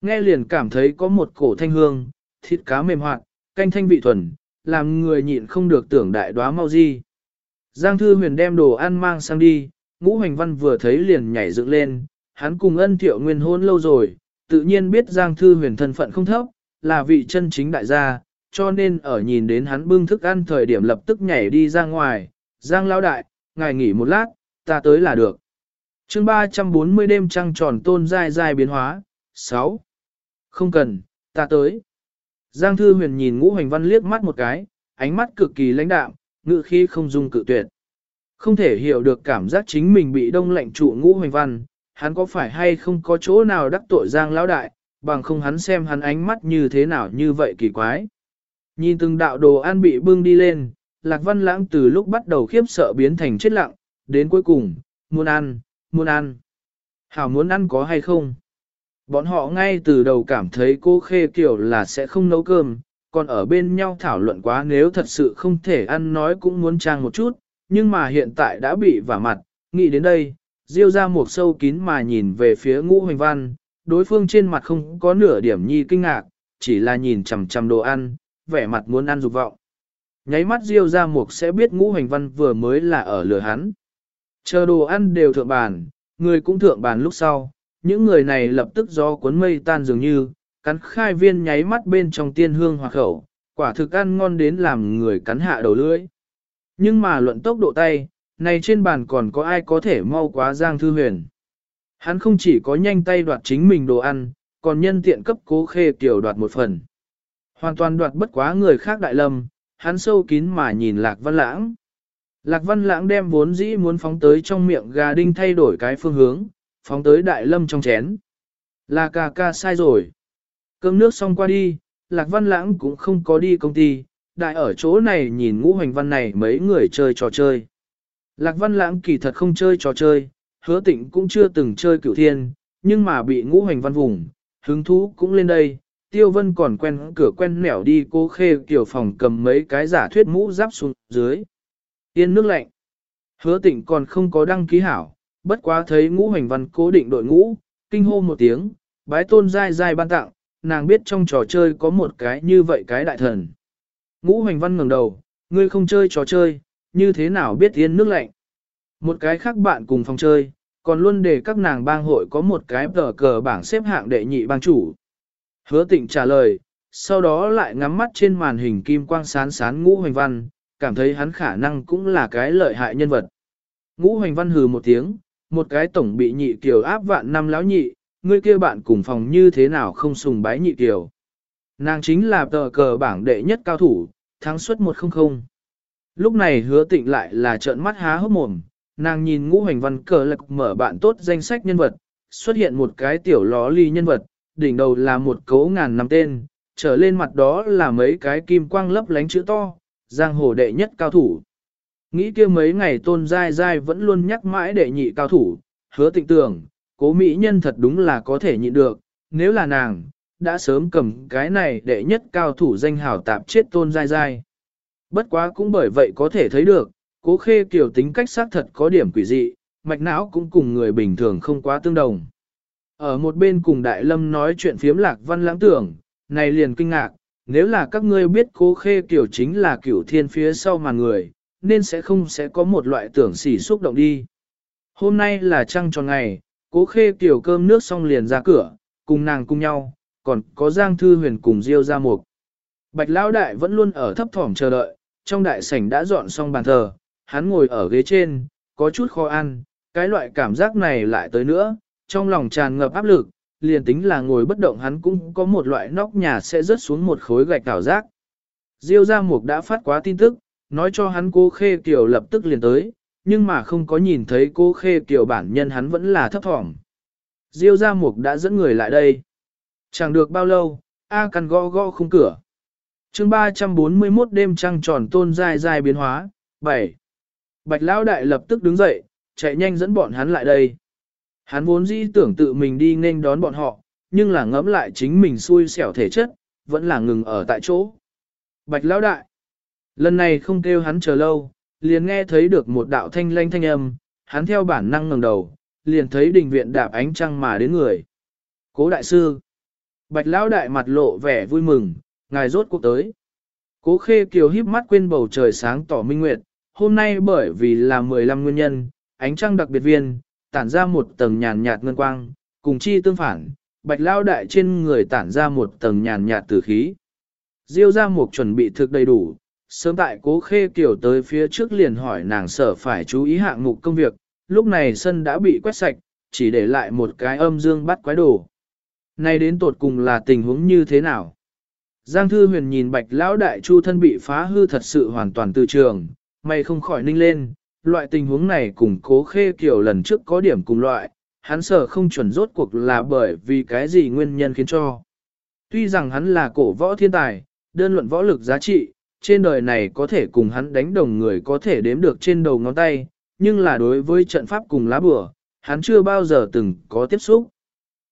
Nghe liền cảm thấy có một cổ thanh hương, thịt cá mềm hoạt, canh thanh vị thuần, làm người nhịn không được tưởng đại đoá mau di. Giang Thư Huyền đem đồ ăn mang sang đi, ngũ hành văn vừa thấy liền nhảy dựng lên, hắn cùng ân thiệu nguyên hôn lâu rồi, tự nhiên biết Giang Thư Huyền thân phận không thấp, là vị chân chính đại gia, cho nên ở nhìn đến hắn bưng thức ăn thời điểm lập tức nhảy đi ra ngoài, Giang Lão Đại, ngài nghỉ một lát, ta tới là được. chương 340 đêm trăng tròn tôn dai dai biến hóa, 6. Không cần, ta tới. Giang Thư Huyền nhìn ngũ hành văn liếc mắt một cái, ánh mắt cực kỳ lãnh đạm, ngự khi không dung cự tuyệt. Không thể hiểu được cảm giác chính mình bị đông lạnh trụ ngũ hành văn, hắn có phải hay không có chỗ nào đắc tội Giang Lão Đại, bằng không hắn xem hắn ánh mắt như thế nào như vậy kỳ quái. Nhìn từng đạo đồ ăn bị bưng đi lên, Lạc Văn Lãng từ lúc bắt đầu khiếp sợ biến thành chết lặng, đến cuối cùng, muốn ăn, muốn ăn. Hảo muốn ăn có hay không? Bọn họ ngay từ đầu cảm thấy cô Khê Kiều là sẽ không nấu cơm, còn ở bên nhau thảo luận quá nếu thật sự không thể ăn nói cũng muốn trang một chút, nhưng mà hiện tại đã bị vả mặt, nghĩ đến đây, diêu ra một sâu kín mà nhìn về phía ngũ hoành văn, đối phương trên mặt không có nửa điểm nhi kinh ngạc, chỉ là nhìn chằm chằm đồ ăn, vẻ mặt muốn ăn dục vọng. Nháy mắt diêu ra mục sẽ biết ngũ hoành văn vừa mới là ở lửa hắn. Chờ đồ ăn đều thượng bàn, người cũng thượng bàn lúc sau, những người này lập tức do cuốn mây tan dường như, cắn khai viên nháy mắt bên trong tiên hương hoặc khẩu, quả thực ăn ngon đến làm người cắn hạ đầu lưỡi. Nhưng mà luận tốc độ tay, này trên bàn còn có ai có thể mau quá Giang Thư Huyền. Hắn không chỉ có nhanh tay đoạt chính mình đồ ăn, còn nhân tiện cấp cố khê tiểu đoạt một phần. Hoàn toàn đoạt bất quá người khác đại lâm, hắn sâu kín mà nhìn Lạc Văn Lãng. Lạc Văn Lãng đem vốn dĩ muốn phóng tới trong miệng gà đinh thay đổi cái phương hướng, phóng tới đại lâm trong chén. Là ca ca sai rồi. Cơm nước xong qua đi, Lạc Văn Lãng cũng không có đi công ty, đại ở chỗ này nhìn ngũ hành văn này mấy người chơi trò chơi. Lạc Văn Lãng kỳ thật không chơi trò chơi, hứa tịnh cũng chưa từng chơi cửu thiên, nhưng mà bị ngũ hành văn vùng, hứng thú cũng lên đây. Tiêu Vân còn quen cửa quen nẻo đi cô khê kiểu phòng cầm mấy cái giả thuyết mũ giáp xuống dưới. Yên nước lạnh. Hứa tịnh còn không có đăng ký hảo, bất quá thấy ngũ hành văn cố định đội ngũ, kinh hô một tiếng, bái tôn dai dai ban tặng, nàng biết trong trò chơi có một cái như vậy cái đại thần. Ngũ Hoành văn ngẩng đầu, ngươi không chơi trò chơi, như thế nào biết yên nước lạnh. Một cái khác bạn cùng phòng chơi, còn luôn để các nàng bang hội có một cái tờ cờ bảng xếp hạng đệ nhị bang chủ. Hứa tịnh trả lời, sau đó lại ngắm mắt trên màn hình kim quang sán sán ngũ hoành văn, cảm thấy hắn khả năng cũng là cái lợi hại nhân vật. Ngũ hoành văn hừ một tiếng, một cái tổng bị nhị kiều áp vạn năm lão nhị, ngươi kia bạn cùng phòng như thế nào không sùng bái nhị tiểu? Nàng chính là tờ cờ bảng đệ nhất cao thủ, thắng suất 100. Lúc này hứa tịnh lại là trợn mắt há hốc mồm, nàng nhìn ngũ hành văn cờ lạc mở bạn tốt danh sách nhân vật, xuất hiện một cái tiểu ló ly nhân vật, đỉnh đầu là một cấu ngàn năm tên, trở lên mặt đó là mấy cái kim quang lấp lánh chữ to, giang hồ đệ nhất cao thủ. Nghĩ kia mấy ngày tôn dai dai vẫn luôn nhắc mãi đệ nhị cao thủ, hứa tịnh tưởng, cố mỹ nhân thật đúng là có thể nhịn được, nếu là nàng, đã sớm cầm cái này để nhất cao thủ danh hào tạp chết tôn dai dai. Bất quá cũng bởi vậy có thể thấy được, cố khê kiểu tính cách xác thật có điểm quỷ dị, mạch não cũng cùng người bình thường không quá tương đồng. Ở một bên cùng đại lâm nói chuyện phiếm lạc văn lãng tưởng, này liền kinh ngạc, nếu là các ngươi biết cố khê kiểu chính là kiểu thiên phía sau mà người, nên sẽ không sẽ có một loại tưởng xỉ xúc động đi. Hôm nay là trăng tròn ngày, cố khê kiểu cơm nước xong liền ra cửa, cùng nàng cùng nhau, còn có Giang Thư Huyền cùng Diêu ra mục. Bạch Lão Đại vẫn luôn ở thấp thỏm chờ đợi, trong đại sảnh đã dọn xong bàn thờ, hắn ngồi ở ghế trên, có chút khó ăn, cái loại cảm giác này lại tới nữa, trong lòng tràn ngập áp lực, liền tính là ngồi bất động hắn cũng có một loại nóc nhà sẽ rớt xuống một khối gạch cảo giác. Diêu Gia Mục đã phát quá tin tức, nói cho hắn cô Khê kiểu lập tức liền tới, nhưng mà không có nhìn thấy cô Khê kiểu bản nhân hắn vẫn là thấp thỏm. Diêu Gia Mục đã dẫn người lại đây. Chẳng được bao lâu, A Căn gõ gõ khung cửa. chương 341 đêm trăng tròn tôn dài dài biến hóa, 7. Bạch Lão Đại lập tức đứng dậy, chạy nhanh dẫn bọn hắn lại đây. Hắn vốn dĩ tưởng tự mình đi nên đón bọn họ, nhưng là ngẫm lại chính mình xui xẻo thể chất, vẫn là ngừng ở tại chỗ. Bạch Lão Đại. Lần này không kêu hắn chờ lâu, liền nghe thấy được một đạo thanh lanh thanh âm, hắn theo bản năng ngẩng đầu, liền thấy đình viện đạp ánh trăng mà đến người. Cố đại sư. Bạch Lão Đại mặt lộ vẻ vui mừng, ngài rốt cuộc tới. Cố khê kiều híp mắt quên bầu trời sáng tỏ minh nguyệt, hôm nay bởi vì là 15 nguyên nhân, ánh trăng đặc biệt viên, tản ra một tầng nhàn nhạt ngân quang, cùng chi tương phản, bạch lao đại trên người tản ra một tầng nhàn nhạt tử khí. Diêu ra một chuẩn bị thực đầy đủ, sớm tại cố khê kiểu tới phía trước liền hỏi nàng sở phải chú ý hạng mục công việc, lúc này sân đã bị quét sạch, chỉ để lại một cái âm dương bắt quái đồ. Này đến tột cùng là tình huống như thế nào? Giang Thư Huyền nhìn bạch lão đại chu thân bị phá hư thật sự hoàn toàn từ trường, mày không khỏi ninh lên, loại tình huống này cùng cố khê kiểu lần trước có điểm cùng loại, hắn sở không chuẩn rốt cuộc là bởi vì cái gì nguyên nhân khiến cho. Tuy rằng hắn là cổ võ thiên tài, đơn luận võ lực giá trị, trên đời này có thể cùng hắn đánh đồng người có thể đếm được trên đầu ngón tay, nhưng là đối với trận pháp cùng lá bừa, hắn chưa bao giờ từng có tiếp xúc.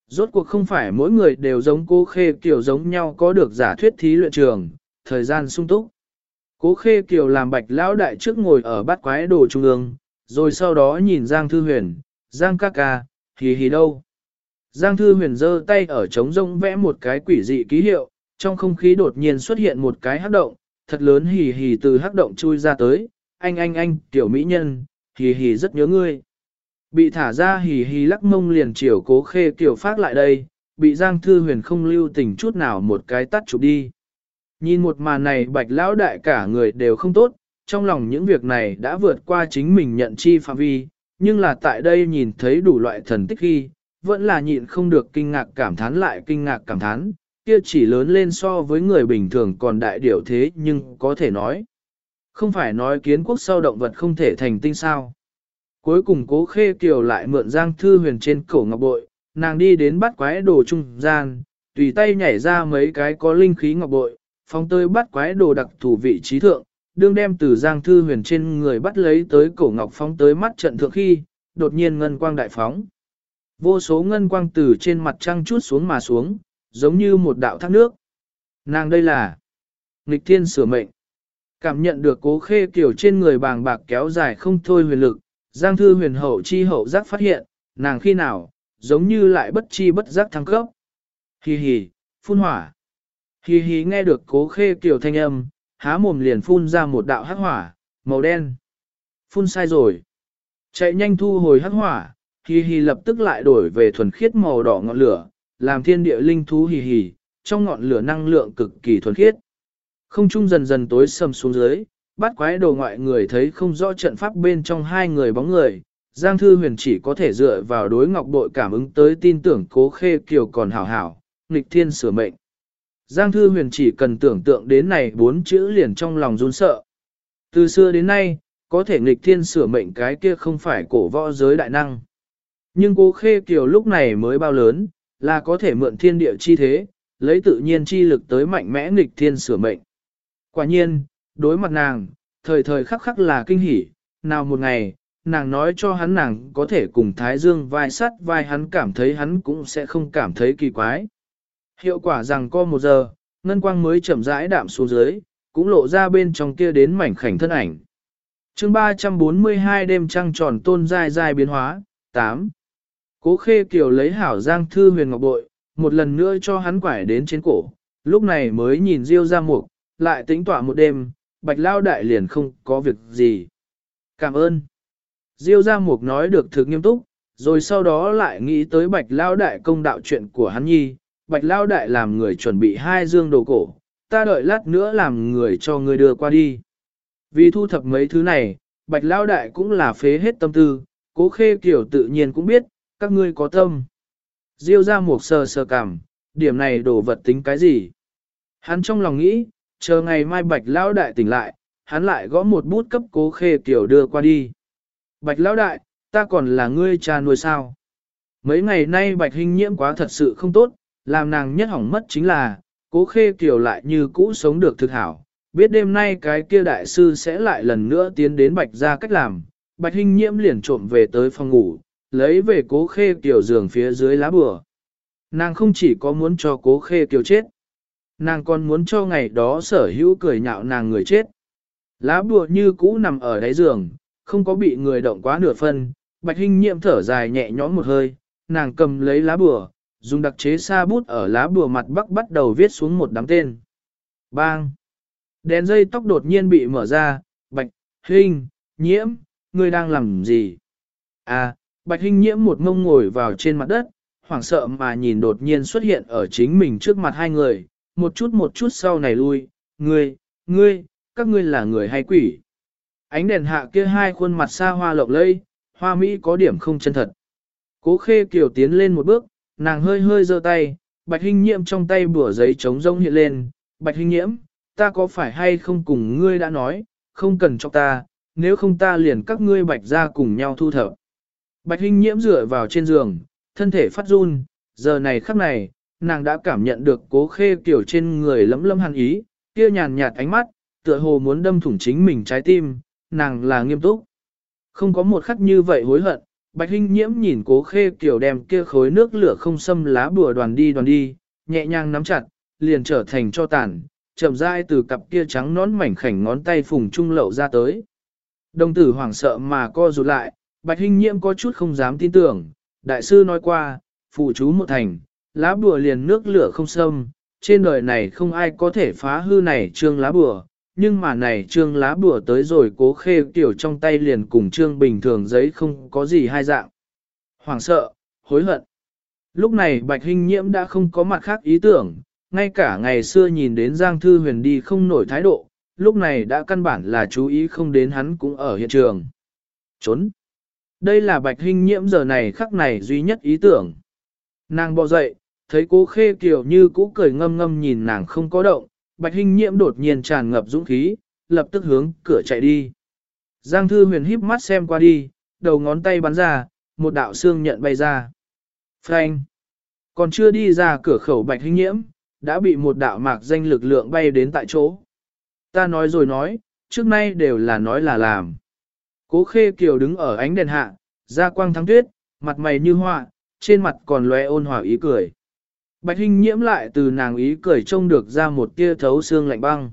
Rốt cuộc không phải mỗi người đều giống cô khê kiểu giống nhau có được giả thuyết thí luyện trường, thời gian sung túc. Cố khê kiều làm bạch lão đại trước ngồi ở bát quái đồ trung ương, rồi sau đó nhìn Giang Thư Huyền, Giang ca ca, hì hì đâu. Giang Thư Huyền giơ tay ở trống rông vẽ một cái quỷ dị ký hiệu, trong không khí đột nhiên xuất hiện một cái hắc động, thật lớn hì hì từ hắc động chui ra tới, anh anh anh, tiểu mỹ nhân, hì hì rất nhớ ngươi. Bị thả ra hì hì lắc mông liền chiều cố khê kiểu phát lại đây, bị Giang Thư Huyền không lưu tình chút nào một cái tắt chụp đi. Nhìn một màn này bạch lão đại cả người đều không tốt, trong lòng những việc này đã vượt qua chính mình nhận chi phạm vi, nhưng là tại đây nhìn thấy đủ loại thần tích khi, vẫn là nhịn không được kinh ngạc cảm thán lại kinh ngạc cảm thán, kia chỉ lớn lên so với người bình thường còn đại điều thế nhưng có thể nói. Không phải nói kiến quốc sau động vật không thể thành tinh sao. Cuối cùng cố khê kiều lại mượn giang thư huyền trên cổ ngọc bội, nàng đi đến bắt quái đồ trung gian, tùy tay nhảy ra mấy cái có linh khí ngọc bội, phong tơi bắt quái đồ đặc thủ vị trí thượng, đương đem từ giang thư huyền trên người bắt lấy tới cổ ngọc phóng tới mắt trận thượng khi, đột nhiên ngân quang đại phóng. Vô số ngân quang từ trên mặt trăng chút xuống mà xuống, giống như một đạo thác nước. Nàng đây là nghịch thiên sửa mệnh. Cảm nhận được cố khê kiểu trên người bàng bạc kéo dài không thôi huyền lực, giang thư huyền hậu chi hậu giác phát hiện, nàng khi nào, giống như lại bất chi bất giác thăng cấp. Hì hì, phun hỏa. Hì hì nghe được cố khê kiểu thanh âm, há mồm liền phun ra một đạo hắc hỏa, màu đen. Phun sai rồi. Chạy nhanh thu hồi hắc hỏa, hì hì lập tức lại đổi về thuần khiết màu đỏ ngọn lửa, làm thiên địa linh thú hì hì, trong ngọn lửa năng lượng cực kỳ thuần khiết. Không trung dần dần tối sầm xuống dưới, bắt quái đồ ngoại người thấy không rõ trận pháp bên trong hai người bóng người. Giang Thư Huyền chỉ có thể dựa vào đối ngọc bội cảm ứng tới tin tưởng cố khê kiều còn hảo hảo, nghịch thiên sửa mệnh. Giang Thư Huyền chỉ cần tưởng tượng đến này bốn chữ liền trong lòng run sợ. Từ xưa đến nay, có thể nghịch thiên sửa mệnh cái kia không phải cổ võ giới đại năng. Nhưng cố khê kiều lúc này mới bao lớn, là có thể mượn thiên địa chi thế, lấy tự nhiên chi lực tới mạnh mẽ nghịch thiên sửa mệnh. Quả nhiên, đối mặt nàng, thời thời khắc khắc là kinh hỉ, nào một ngày, nàng nói cho hắn nàng có thể cùng Thái Dương vai sắt vai hắn cảm thấy hắn cũng sẽ không cảm thấy kỳ quái. Hiệu quả rằng có một giờ, ngân quang mới chậm rãi đạm xuống dưới, cũng lộ ra bên trong kia đến mảnh khảnh thân ảnh. chương 342 đêm trăng tròn tôn dài dài biến hóa, 8. Cố khê kiều lấy hảo giang thư huyền ngọc bội, một lần nữa cho hắn quải đến trên cổ, lúc này mới nhìn Diêu ra mục, lại tính tỏa một đêm, bạch lao đại liền không có việc gì. Cảm ơn. Diêu ra mục nói được thực nghiêm túc, rồi sau đó lại nghĩ tới bạch lao đại công đạo chuyện của hắn nhi, bạch lao đại làm người chuẩn bị hai dương đồ cổ, ta đợi lát nữa làm người cho người đưa qua đi. Vì thu thập mấy thứ này, bạch lao đại cũng là phế hết tâm tư, cố khê kiểu tự nhiên cũng biết, các ngươi có tâm. Diêu ra một sờ sờ cảm, điểm này đổ vật tính cái gì? Hắn trong lòng nghĩ, chờ ngày mai bạch lão đại tỉnh lại, hắn lại gõ một bút cấp cố khê tiểu đưa qua đi. Bạch lão đại, ta còn là ngươi cha nuôi sao? Mấy ngày nay bạch hình nhiễm quá thật sự không tốt, làm nàng nhất hỏng mất chính là, cố khê tiểu lại như cũ sống được thực hảo. Biết đêm nay cái kia đại sư sẽ lại lần nữa tiến đến bạch ra cách làm, bạch hình nhiễm liền trộm về tới phòng ngủ, lấy về cố khê kiểu giường phía dưới lá bừa. Nàng không chỉ có muốn cho cố khê kiểu chết, nàng còn muốn cho ngày đó sở hữu cười nhạo nàng người chết. Lá bùa như cũ nằm ở đáy giường, không có bị người động quá nửa phân, bạch hình nhiễm thở dài nhẹ nhõm một hơi, nàng cầm lấy lá bùa, dùng đặc chế sa bút ở lá bùa mặt bắc bắt đầu viết xuống một đám tên. Bang! Đèn dây tóc đột nhiên bị mở ra, bạch, hình, nhiễm, ngươi đang làm gì? À, bạch Hinh nhiễm một ngông ngồi vào trên mặt đất, hoảng sợ mà nhìn đột nhiên xuất hiện ở chính mình trước mặt hai người, một chút một chút sau này lui, ngươi, ngươi, các ngươi là người hay quỷ. Ánh đèn hạ kia hai khuôn mặt xa hoa lộng lây, hoa mỹ có điểm không chân thật. Cố khê kiều tiến lên một bước, nàng hơi hơi giơ tay, bạch hình nhiễm trong tay bửa giấy trống rông hiện lên, bạch hình nhiễm, ta có phải hay không cùng ngươi đã nói, không cần cho ta, nếu không ta liền các ngươi bạch ra cùng nhau thu thập. Bạch Hinh nhiễm dựa vào trên giường, thân thể phát run, giờ này khắc này, nàng đã cảm nhận được cố khê kiểu trên người lấm lấm hàn ý, kia nhàn nhạt ánh mắt, tựa hồ muốn đâm thủng chính mình trái tim, nàng là nghiêm túc. Không có một khắc như vậy hối hận, Bạch Hinh Nhiễm nhìn cố khê kiểu đem kia khối nước lửa không xâm lá bùa đoàn đi đoàn đi, nhẹ nhàng nắm chặt, liền trở thành cho tàn, chậm rãi từ cặp kia trắng nón mảnh khảnh ngón tay phùng trung lậu ra tới. Đồng tử hoảng sợ mà co rụt lại, Bạch Hinh Nhiễm có chút không dám tin tưởng, đại sư nói qua, phụ chú một thành, lá bùa liền nước lửa không xâm, trên đời này không ai có thể phá hư này trương lá bùa, nhưng mà này trương lá bùa tới rồi cố khê tiểu trong tay liền cùng trương bình thường giấy không có gì hai dạng. Hoàng sợ, hối hận. Lúc này Bạch Hinh Nhiễm đã không có mặt khác ý tưởng, ngay cả ngày xưa nhìn đến Giang Thư Huyền đi không nổi thái độ, lúc này đã căn bản là chú ý không đến hắn cũng ở hiện trường. Trốn. Đây là Bạch Hinh Nhiễm giờ này khắc này duy nhất ý tưởng. Nàng bò dậy, thấy cố khê kiều như cũ cười ngâm ngâm nhìn nàng không có động, Bạch Hinh Nhiễm đột nhiên tràn ngập dũng khí, lập tức hướng cửa chạy đi. Giang Thư Huyền híp mắt xem qua đi, đầu ngón tay bắn ra, một đạo xương nhận bay ra. Frank! Còn chưa đi ra cửa khẩu Bạch Hinh Nhiễm, đã bị một đạo mạc danh lực lượng bay đến tại chỗ. Ta nói rồi nói, trước nay đều là nói là làm. Cố Khê Kiều đứng ở ánh đèn hạ, da quang thắng tuyết, mặt mày như hoa, trên mặt còn lóe ôn hòa ý cười. Bạch Hinh nhiễm lại từ nàng ý cười trông được ra một tia thấu xương lạnh băng.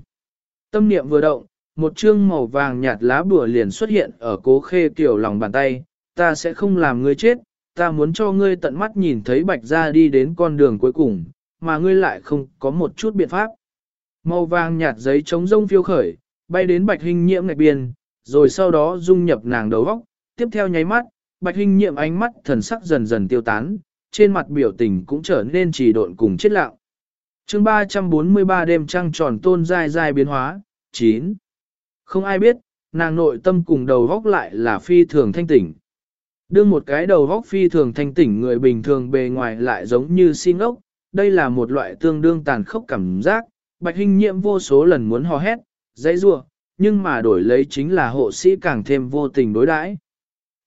Tâm niệm vừa động, một chương màu vàng nhạt lá bùa liền xuất hiện ở cố khê Kiều lòng bàn tay, ta sẽ không làm ngươi chết, ta muốn cho ngươi tận mắt nhìn thấy bạch Gia đi đến con đường cuối cùng, mà ngươi lại không có một chút biện pháp. Màu vàng nhạt giấy chống rông phiêu khởi, bay đến bạch Hinh nhiễm ngạch biên, rồi sau đó dung nhập nàng đầu góc, tiếp theo nháy mắt, bạch Hinh nhiệm ánh mắt thần sắc dần dần tiêu tán, trên mặt biểu tình cũng trở nên trì độn cùng chết lặng. chương 343 đêm trăng tròn tôn dai dai biến hóa, 9. Không ai biết, nàng nội tâm cùng đầu góc lại là phi thường thanh tỉnh. Đương một cái đầu góc phi thường thanh tỉnh người bình thường bề ngoài lại giống như xin ốc, đây là một loại tương đương tàn khốc cảm giác, bạch hình nhiệm vô số lần muốn hò hét, dãy rua, nhưng mà đổi lấy chính là hộ sĩ càng thêm vô tình đối đãi.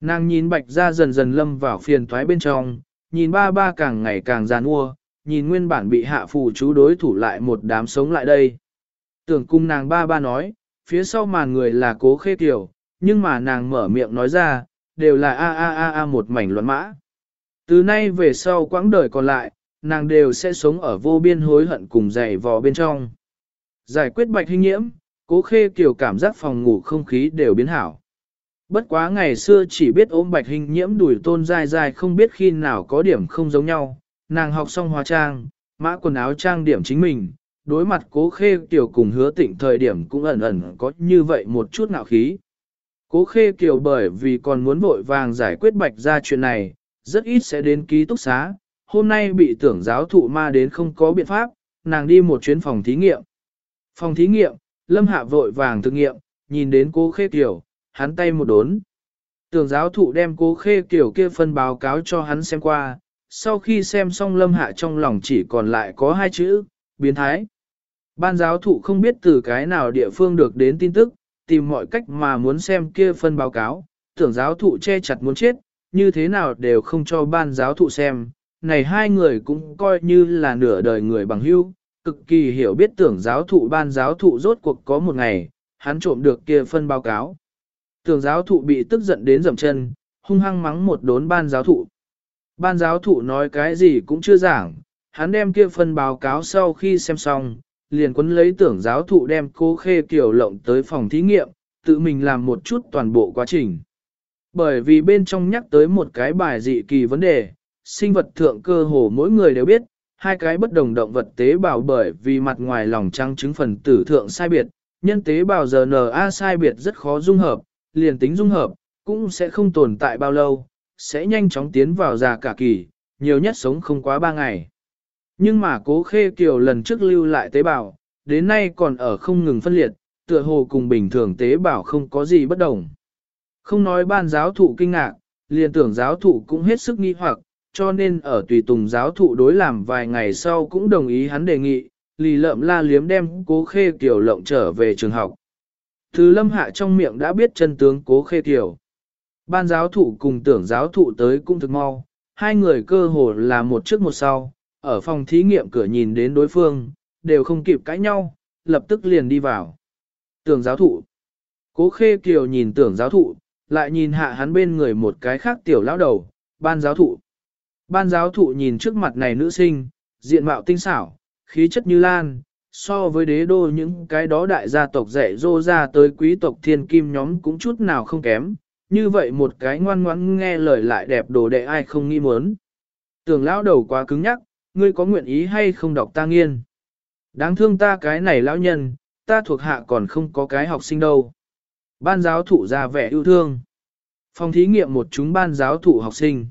Nàng nhìn bạch ra dần dần lâm vào phiền toái bên trong, nhìn ba ba càng ngày càng giàn ua, nhìn nguyên bản bị hạ phù chú đối thủ lại một đám sống lại đây. Tưởng cung nàng ba ba nói, phía sau màn người là cố khê tiểu, nhưng mà nàng mở miệng nói ra, đều là a a a a một mảnh luận mã. Từ nay về sau quãng đời còn lại, nàng đều sẽ sống ở vô biên hối hận cùng dày vò bên trong. Giải quyết bạch hình nhiễm, cố khê kiểu cảm giác phòng ngủ không khí đều biến hảo. Bất quá ngày xưa chỉ biết ôm bạch hình nhiễm đuổi tôn dai dai không biết khi nào có điểm không giống nhau, nàng học xong hóa trang, mã quần áo trang điểm chính mình, đối mặt cố khê kiểu cùng hứa tịnh thời điểm cũng ẩn ẩn có như vậy một chút ngạo khí. Cố khê kiểu bởi vì còn muốn vội vàng giải quyết bạch ra chuyện này, rất ít sẽ đến ký túc xá, hôm nay bị tưởng giáo thụ ma đến không có biện pháp, nàng đi một chuyến phòng thí nghiệm. Phòng thí nghiệm, lâm hạ vội vàng thực nghiệm, nhìn đến cố khê kiều, hắn tay một đốn. Tưởng giáo thụ đem cố khê kiểu kia phân báo cáo cho hắn xem qua, sau khi xem xong lâm hạ trong lòng chỉ còn lại có hai chữ, biến thái. Ban giáo thụ không biết từ cái nào địa phương được đến tin tức, tìm mọi cách mà muốn xem kia phân báo cáo, tưởng giáo thụ che chặt muốn chết, như thế nào đều không cho ban giáo thụ xem. Này hai người cũng coi như là nửa đời người bằng hữu, cực kỳ hiểu biết tưởng giáo thụ ban giáo thụ rốt cuộc có một ngày, hắn trộm được kia phân báo cáo. Tưởng giáo thụ bị tức giận đến dầm chân, hung hăng mắng một đốn ban giáo thụ. Ban giáo thụ nói cái gì cũng chưa giảng, hắn đem kia phân báo cáo sau khi xem xong, liền quấn lấy tưởng giáo thụ đem cố khê kiểu lộng tới phòng thí nghiệm, tự mình làm một chút toàn bộ quá trình. Bởi vì bên trong nhắc tới một cái bài dị kỳ vấn đề, sinh vật thượng cơ hồ mỗi người đều biết, hai cái bất đồng động vật tế bào bởi vì mặt ngoài lòng trăng chứng phần tử thượng sai biệt, nhân tế bào RNA sai biệt rất khó dung hợp, liền tính dung hợp, cũng sẽ không tồn tại bao lâu, sẽ nhanh chóng tiến vào già cả kỳ, nhiều nhất sống không quá 3 ngày. Nhưng mà cố khê kiều lần trước lưu lại tế bào, đến nay còn ở không ngừng phân liệt, tựa hồ cùng bình thường tế bào không có gì bất đồng. Không nói ban giáo thụ kinh ngạc, liền tưởng giáo thụ cũng hết sức nghi hoặc, cho nên ở tùy tùng giáo thụ đối làm vài ngày sau cũng đồng ý hắn đề nghị, lì lợm la liếm đem cố khê kiểu lộng trở về trường học. Thứ lâm hạ trong miệng đã biết chân tướng cố khê kiểu. Ban giáo thụ cùng tưởng giáo thụ tới cũng thực mau, hai người cơ hồ là một trước một sau, ở phòng thí nghiệm cửa nhìn đến đối phương, đều không kịp cãi nhau, lập tức liền đi vào. Tưởng giáo thụ. Cố khê kiều nhìn tưởng giáo thụ, lại nhìn hạ hắn bên người một cái khác tiểu lão đầu, ban giáo thụ. Ban giáo thụ nhìn trước mặt này nữ sinh, diện mạo tinh xảo, khí chất như lan, so với đế đô những cái đó đại gia tộc dạy dô ra tới quý tộc thiên kim nhóm cũng chút nào không kém, như vậy một cái ngoan ngoãn nghe lời lại đẹp đồ đệ ai không nghi muốn. Tưởng lão đầu quá cứng nhắc, ngươi có nguyện ý hay không đọc ta nghiên. Đáng thương ta cái này lão nhân, ta thuộc hạ còn không có cái học sinh đâu. Ban giáo thụ ra vẻ yêu thương. Phòng thí nghiệm một chúng ban giáo thụ học sinh.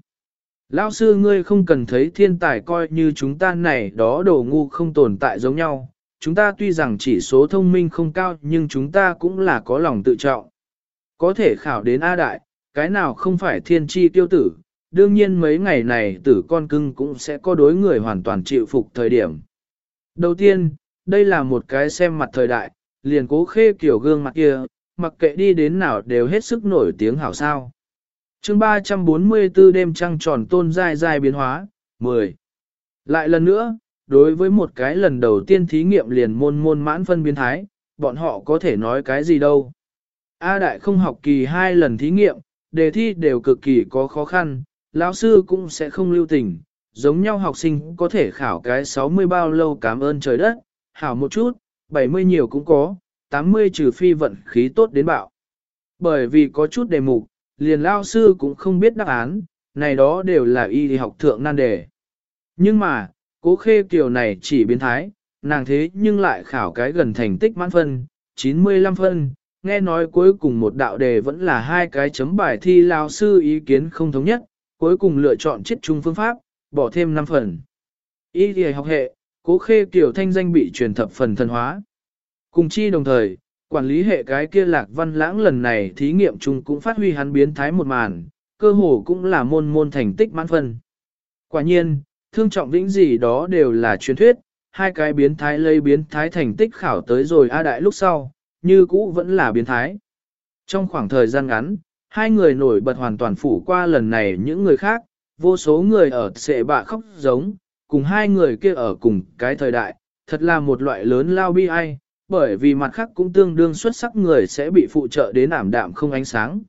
Lão sư ngươi không cần thấy thiên tài coi như chúng ta này đó đồ ngu không tồn tại giống nhau. Chúng ta tuy rằng chỉ số thông minh không cao nhưng chúng ta cũng là có lòng tự trọng. Có thể khảo đến A Đại, cái nào không phải thiên tri tiêu tử, đương nhiên mấy ngày này tử con cưng cũng sẽ có đối người hoàn toàn chịu phục thời điểm. Đầu tiên, đây là một cái xem mặt thời đại, liền cố khê kiểu gương mặt kia, mặc kệ đi đến nào đều hết sức nổi tiếng hảo sao chương 344 đêm trăng tròn tôn dai dai biến hóa, 10. Lại lần nữa, đối với một cái lần đầu tiên thí nghiệm liền môn môn mãn phân biến thái, bọn họ có thể nói cái gì đâu. A đại không học kỳ hai lần thí nghiệm, đề thi đều cực kỳ có khó khăn, lão sư cũng sẽ không lưu tình, giống nhau học sinh có thể khảo cái 60 bao lâu cảm ơn trời đất, hảo một chút, 70 nhiều cũng có, 80 trừ phi vận khí tốt đến bạo. Bởi vì có chút đề mục, liền lao sư cũng không biết đáp án, này đó đều là y học thượng nan đề. Nhưng mà, cố khê kiều này chỉ biến thái, nàng thế nhưng lại khảo cái gần thành tích mãn phân, 95 phân, nghe nói cuối cùng một đạo đề vẫn là hai cái chấm bài thi lao sư ý kiến không thống nhất, cuối cùng lựa chọn chiết chung phương pháp, bỏ thêm 5 phần. Y thì học hệ, cố khê kiểu thanh danh bị truyền thập phần thần hóa. Cùng chi đồng thời, quản lý hệ cái kia lạc văn lãng lần này thí nghiệm chung cũng phát huy hắn biến thái một màn, cơ hồ cũng là môn môn thành tích mãn phân. Quả nhiên, thương trọng vĩnh gì đó đều là truyền thuyết, hai cái biến thái lây biến thái thành tích khảo tới rồi A đại lúc sau, như cũ vẫn là biến thái. Trong khoảng thời gian ngắn, hai người nổi bật hoàn toàn phủ qua lần này những người khác, vô số người ở sệ bạ khóc giống, cùng hai người kia ở cùng cái thời đại, thật là một loại lớn lao bi ai, bởi vì mặt khác cũng tương đương xuất sắc người sẽ bị phụ trợ đến ảm đạm không ánh sáng.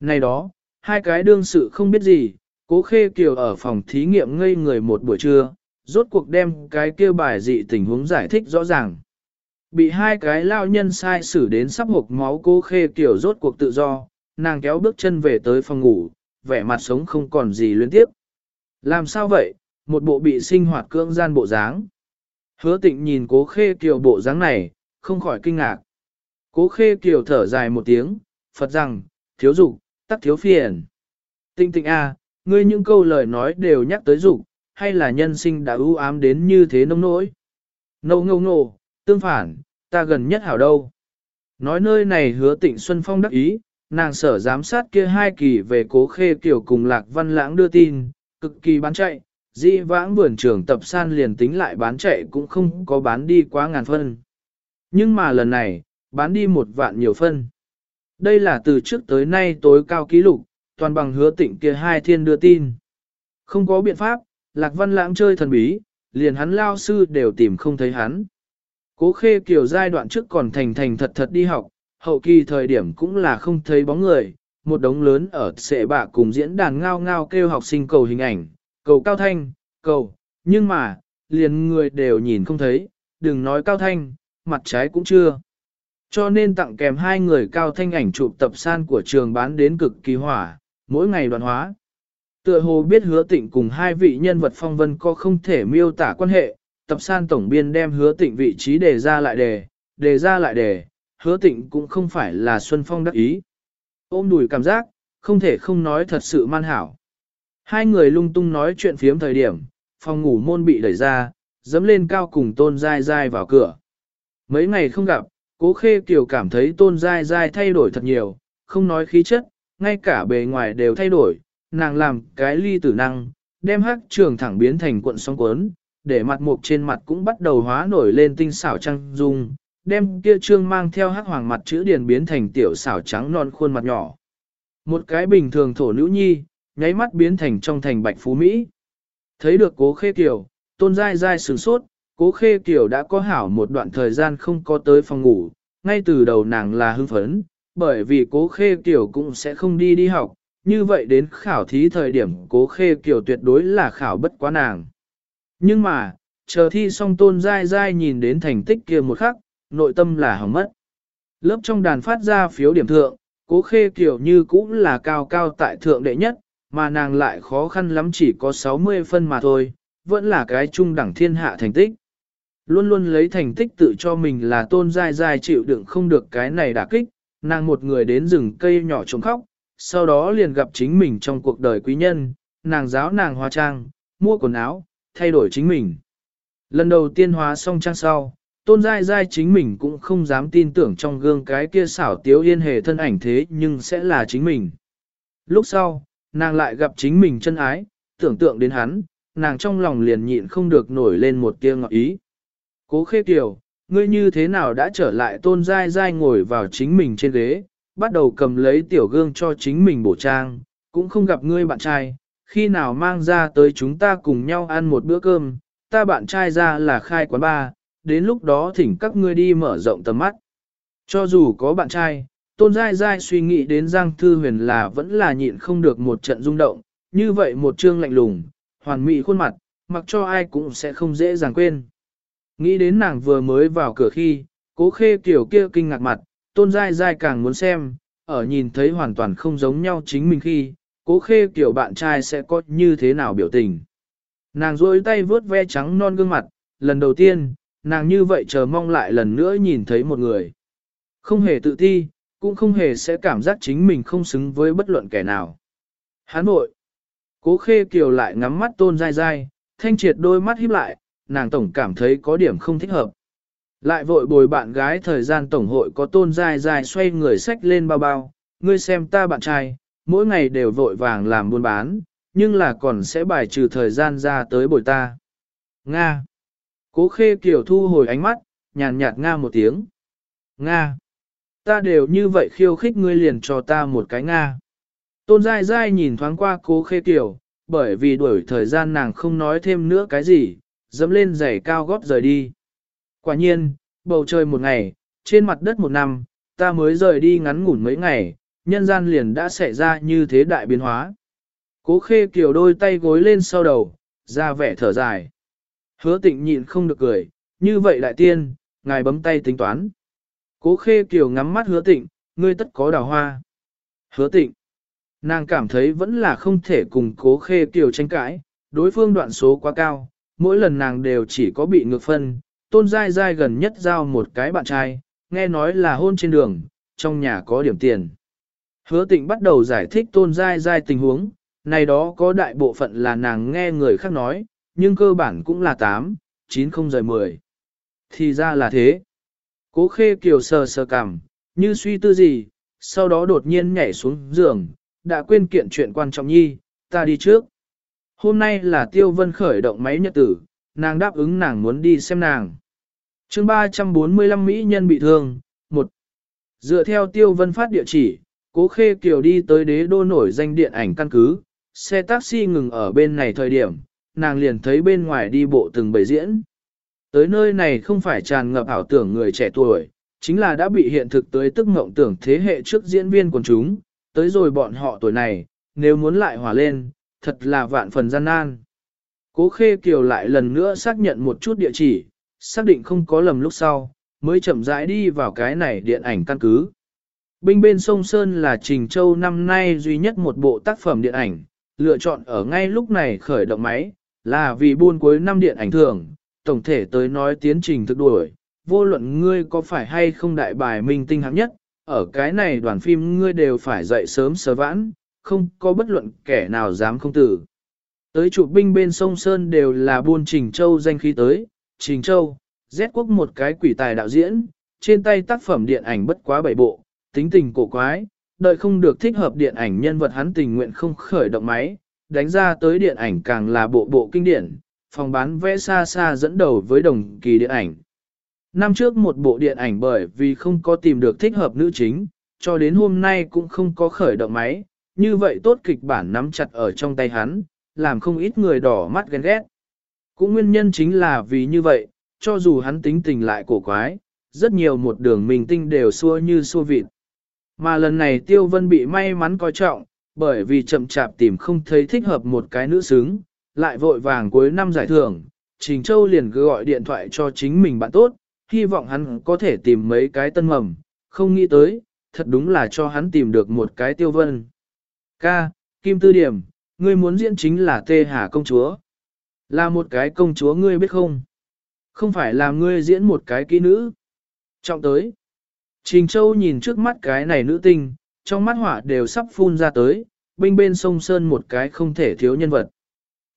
Này đó, hai cái đương sự không biết gì, cố khê kiều ở phòng thí nghiệm ngây người một buổi trưa, rốt cuộc đem cái kia bài dị tình huống giải thích rõ ràng. Bị hai cái lao nhân sai xử đến sắp hộp máu cố khê kiều rốt cuộc tự do, nàng kéo bước chân về tới phòng ngủ, vẻ mặt sống không còn gì liên tiếp. Làm sao vậy, một bộ bị sinh hoạt cưỡng gian bộ dáng. Hứa tịnh nhìn cố khê kiều bộ dáng này, không khỏi kinh ngạc. Cố khê kiều thở dài một tiếng, Phật rằng, thiếu dục, tắc thiếu phiền. Tịnh tịnh a, ngươi những câu lời nói đều nhắc tới dục, hay là nhân sinh đã ưu ám đến như thế nông nỗi. Nâu ngâu nô, tương phản, ta gần nhất hảo đâu. Nói nơi này hứa tịnh Xuân Phong đắc ý, nàng sở giám sát kia hai kỳ về cố khê kiểu cùng lạc văn lãng đưa tin, cực kỳ bán chạy, Dĩ vãng vườn trường tập san liền tính lại bán chạy cũng không có bán đi quá ngàn phân. Nhưng mà lần này, bán đi một vạn nhiều phân. Đây là từ trước tới nay tối cao kỷ lục, toàn bằng hứa tịnh kia hai thiên đưa tin. Không có biện pháp, Lạc Văn Lãng chơi thần bí, liền hắn lao sư đều tìm không thấy hắn. Cố khê kiểu giai đoạn trước còn thành thành thật thật đi học, hậu kỳ thời điểm cũng là không thấy bóng người, một đống lớn ở sệ bạ cùng diễn đàn ngao ngao kêu học sinh cầu hình ảnh, cầu cao thanh, cầu, nhưng mà, liền người đều nhìn không thấy, đừng nói cao thanh, mặt trái cũng chưa. Cho nên tặng kèm hai người cao thanh ảnh chụp tập san của trường bán đến cực kỳ hỏa, mỗi ngày đoàn hóa. Tựa hồ biết hứa tịnh cùng hai vị nhân vật phong vân có không thể miêu tả quan hệ, tập san tổng biên đem hứa tịnh vị trí đề ra lại đề, đề ra lại đề, hứa tịnh cũng không phải là Xuân Phong đắc ý. Ôm đùi cảm giác, không thể không nói thật sự man hảo. Hai người lung tung nói chuyện phiếm thời điểm, phòng ngủ môn bị đẩy ra, dẫm lên cao cùng tôn dai dai vào cửa. Mấy ngày không gặp, cố khê kiều cảm thấy tôn dai dai thay đổi thật nhiều, không nói khí chất, ngay cả bề ngoài đều thay đổi, nàng làm cái ly tử năng, đem hắc trường thẳng biến thành cuộn sóng cuốn, để mặt mục trên mặt cũng bắt đầu hóa nổi lên tinh xảo trăng dung, đem kia trương mang theo hắc hoàng mặt chữ điền biến thành tiểu xảo trắng non khuôn mặt nhỏ. Một cái bình thường thổ nữ nhi, nháy mắt biến thành trong thành bạch phú Mỹ. Thấy được cố khê kiều, tôn dai dai sửng sốt, cố khê Kiều đã có hảo một đoạn thời gian không có tới phòng ngủ, ngay từ đầu nàng là hưng phấn, bởi vì cố khê Kiều cũng sẽ không đi đi học, như vậy đến khảo thí thời điểm cố khê Kiều tuyệt đối là khảo bất quá nàng. Nhưng mà, chờ thi xong tôn dai dai nhìn đến thành tích kia một khắc, nội tâm là hỏng mất. Lớp trong đàn phát ra phiếu điểm thượng, cố khê Kiều như cũng là cao cao tại thượng đệ nhất, mà nàng lại khó khăn lắm chỉ có 60 phân mà thôi, vẫn là cái trung đẳng thiên hạ thành tích. Luôn luôn lấy thành tích tự cho mình là tôn dai dai chịu đựng không được cái này đả kích, nàng một người đến rừng cây nhỏ trống khóc, sau đó liền gặp chính mình trong cuộc đời quý nhân, nàng giáo nàng hóa trang, mua quần áo, thay đổi chính mình. Lần đầu tiên hóa xong trang sau, tôn dai dai chính mình cũng không dám tin tưởng trong gương cái kia xảo tiếu yên hề thân ảnh thế nhưng sẽ là chính mình. Lúc sau, nàng lại gặp chính mình chân ái, tưởng tượng đến hắn, nàng trong lòng liền nhịn không được nổi lên một tia ngọt ý. Cố khê kiều, ngươi như thế nào đã trở lại tôn dai dai ngồi vào chính mình trên ghế, bắt đầu cầm lấy tiểu gương cho chính mình bổ trang, cũng không gặp ngươi bạn trai, khi nào mang ra tới chúng ta cùng nhau ăn một bữa cơm, ta bạn trai ra là khai quán ba, đến lúc đó thỉnh các ngươi đi mở rộng tầm mắt. Cho dù có bạn trai, Tôn Giai Giai suy nghĩ đến Giang Thư Huyền là vẫn là nhịn không được một trận rung động, như vậy một chương lạnh lùng, hoàn mỹ khuôn mặt, mặc cho ai cũng sẽ không dễ dàng quên. Nghĩ đến nàng vừa mới vào cửa khi, cố khê kiểu kia kinh ngạc mặt, Tôn dai dai càng muốn xem, ở nhìn thấy hoàn toàn không giống nhau chính mình khi, cố khê kiểu bạn trai sẽ có như thế nào biểu tình. Nàng rôi tay vướt ve trắng non gương mặt, lần đầu tiên, nàng như vậy chờ mong lại lần nữa nhìn thấy một người. Không hề tự thi, cũng không hề sẽ cảm giác chính mình không xứng với bất luận kẻ nào. Hán bội. Cố khê kiều lại ngắm mắt tôn dai dai, thanh triệt đôi mắt híp lại, nàng tổng cảm thấy có điểm không thích hợp. Lại vội bồi bạn gái thời gian tổng hội có tôn dai dai xoay người sách lên bao bao, ngươi xem ta bạn trai, mỗi ngày đều vội vàng làm buôn bán, nhưng là còn sẽ bài trừ thời gian ra tới bồi ta. Nga. Cố khê kiều thu hồi ánh mắt, nhàn nhạt Nga một tiếng. Nga. Ta đều như vậy khiêu khích ngươi liền cho ta một cái Nga. Tôn dai dai nhìn thoáng qua cố khê kiều, bởi vì đuổi thời gian nàng không nói thêm nữa cái gì, dẫm lên giày cao gót rời đi. Quả nhiên, bầu trời một ngày, trên mặt đất một năm, ta mới rời đi ngắn ngủn mấy ngày, nhân gian liền đã xảy ra như thế đại biến hóa. Cố khê kiều đôi tay gối lên sau đầu, ra vẻ thở dài. Hứa tịnh nhịn không được cười, như vậy đại tiên, ngài bấm tay tính toán. Cố khê kiều ngắm mắt hứa tịnh, ngươi tất có đào hoa. Hứa tịnh, nàng cảm thấy vẫn là không thể cùng cố khê kiều tranh cãi, đối phương đoạn số quá cao, mỗi lần nàng đều chỉ có bị ngược phân, tôn dai dai gần nhất giao một cái bạn trai, nghe nói là hôn trên đường, trong nhà có điểm tiền. Hứa tịnh bắt đầu giải thích tôn dai dai tình huống, này đó có đại bộ phận là nàng nghe người khác nói, nhưng cơ bản cũng là 8, 9 không rời 10. Thì ra là thế. Cố khê kiều sờ sờ cằm, như suy tư gì, sau đó đột nhiên nhảy xuống giường, đã quên kiện chuyện quan trọng nhi, ta đi trước. Hôm nay là Tiêu Vân khởi động máy nhật tử, nàng đáp ứng nàng muốn đi xem nàng. chương 345 Mỹ nhân bị thương, một Dựa theo Tiêu Vân phát địa chỉ, Cố Khê Kiều đi tới đế đô nổi danh điện ảnh căn cứ, xe taxi ngừng ở bên này thời điểm, nàng liền thấy bên ngoài đi bộ từng bầy diễn. Tới nơi này không phải tràn ngập ảo tưởng người trẻ tuổi, chính là đã bị hiện thực tới tức mộng tưởng thế hệ trước diễn viên quần chúng, tới rồi bọn họ tuổi này, nếu muốn lại hòa lên, thật là vạn phần gian nan. Cố Khê Kiều lại lần nữa xác nhận một chút địa chỉ, xác định không có lầm lúc sau, mới chậm rãi đi vào cái này điện ảnh căn cứ. Binh bên sông Sơn là Trình Châu năm nay duy nhất một bộ tác phẩm điện ảnh, lựa chọn ở ngay lúc này khởi động máy, là vì buôn cuối năm điện ảnh thường, tổng thể tới nói tiến trình thực đuổi, vô luận ngươi có phải hay không đại bài minh tinh hạng nhất, ở cái này đoàn phim ngươi đều phải dậy sớm sớm vãn, không có bất luận kẻ nào dám không tử. Tới trụ binh bên sông Sơn đều là buôn Trình Châu danh khí tới, Trình Châu, rét quốc một cái quỷ tài đạo diễn, trên tay tác phẩm điện ảnh bất quá bảy bộ, tính tình cổ quái, đợi không được thích hợp điện ảnh nhân vật hắn tình nguyện không khởi động máy, đánh ra tới điện ảnh càng là bộ bộ kinh điển, phòng bán vẽ xa xa dẫn đầu với đồng kỳ điện ảnh. Năm trước một bộ điện ảnh bởi vì không có tìm được thích hợp nữ chính, cho đến hôm nay cũng không có khởi động máy, như vậy tốt kịch bản nắm chặt ở trong tay hắn, làm không ít người đỏ mắt ghen ghét. Cũng nguyên nhân chính là vì như vậy, cho dù hắn tính tình lại cổ quái, rất nhiều một đường mình tinh đều xua như xua vịt. Mà lần này Tiêu Vân bị may mắn coi trọng, bởi vì chậm chạp tìm không thấy thích hợp một cái nữ xứng, lại vội vàng cuối năm giải thưởng, Trình Châu liền gọi điện thoại cho chính mình bạn tốt, hy vọng hắn có thể tìm mấy cái tân mầm, không nghĩ tới, thật đúng là cho hắn tìm được một cái Tiêu Vân. Ca, Kim Tư Điểm, ngươi muốn diễn chính là Tê Hà công chúa. Là một cái công chúa ngươi biết không? Không phải là ngươi diễn một cái kỹ nữ. Trọng tới. Trình Châu nhìn trước mắt cái này nữ tinh, trong mắt hỏa đều sắp phun ra tới, bên bên sông Sơn một cái không thể thiếu nhân vật.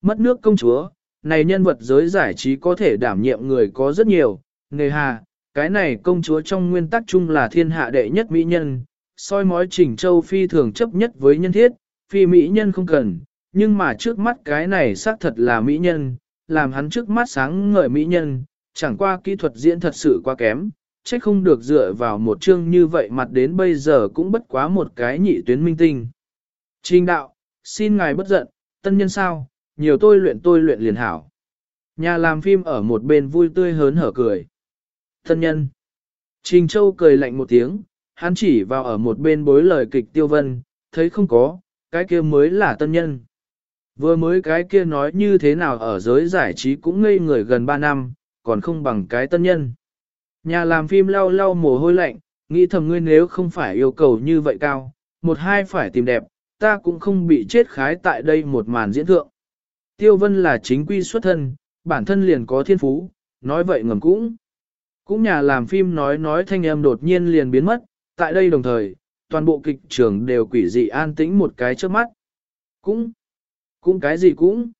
Mất nước công chúa, này nhân vật giới giải trí có thể đảm nhiệm người có rất nhiều, nghề hà, cái này công chúa trong nguyên tắc chung là thiên hạ đệ nhất mỹ nhân, soi mói Trình Châu phi thường chấp nhất với nhân thiết, phi mỹ nhân không cần, nhưng mà trước mắt cái này xác thật là mỹ nhân, làm hắn trước mắt sáng ngời mỹ nhân, chẳng qua kỹ thuật diễn thật sự quá kém, trách không được dựa vào một chương như vậy mặt đến bây giờ cũng bất quá một cái nhị tuyến minh tinh. Trình đạo, xin ngài bất giận, tân nhân sao, nhiều tôi luyện tôi luyện liền hảo. Nhà làm phim ở một bên vui tươi hớn hở cười. Tân nhân. Trình Châu cười lạnh một tiếng, hắn chỉ vào ở một bên bối lời kịch tiêu vân, thấy không có, cái kia mới là tân nhân. Vừa mới cái kia nói như thế nào ở giới giải trí cũng ngây người gần 3 năm, còn không bằng cái tân nhân. Nhà làm phim lau lau mồ hôi lạnh, nghĩ thầm ngươi nếu không phải yêu cầu như vậy cao, một hai phải tìm đẹp, ta cũng không bị chết khái tại đây một màn diễn thượng. Tiêu Vân là chính quy xuất thân, bản thân liền có thiên phú, nói vậy ngầm cũng. Cũng nhà làm phim nói nói thanh âm đột nhiên liền biến mất, tại đây đồng thời, toàn bộ kịch trường đều quỷ dị an tĩnh một cái trước mắt. Cũng, cũng cái gì cũng.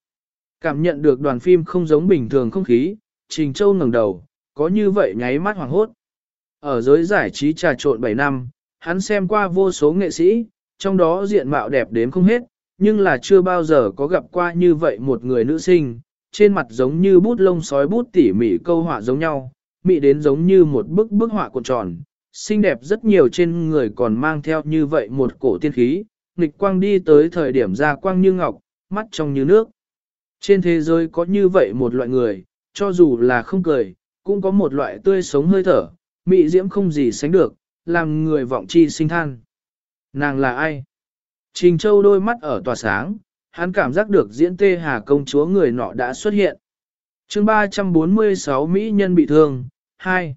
Cảm nhận được đoàn phim không giống bình thường không khí, Trình Châu ngẩng đầu, có như vậy nháy mắt hoàng hốt. Ở giới giải trí trà trộn 7 năm, hắn xem qua vô số nghệ sĩ, trong đó diện mạo đẹp đến không hết, nhưng là chưa bao giờ có gặp qua như vậy một người nữ sinh, trên mặt giống như bút lông sói bút tỉ mỉ câu họa giống nhau, mị đến giống như một bức bức họa cuộn tròn, xinh đẹp rất nhiều trên người còn mang theo như vậy một cổ tiên khí, nghịch quang đi tới thời điểm ra quang như ngọc, mắt trong như nước. Trên thế giới có như vậy một loại người, cho dù là không cười, cũng có một loại tươi sống hơi thở, mị diễm không gì sánh được, làm người vọng chi sinh than. Nàng là ai? Trình Châu đôi mắt ở tòa sáng, hắn cảm giác được diễn tê hà công chúa người nọ đã xuất hiện. chương 346 Mỹ nhân bị thương, 2.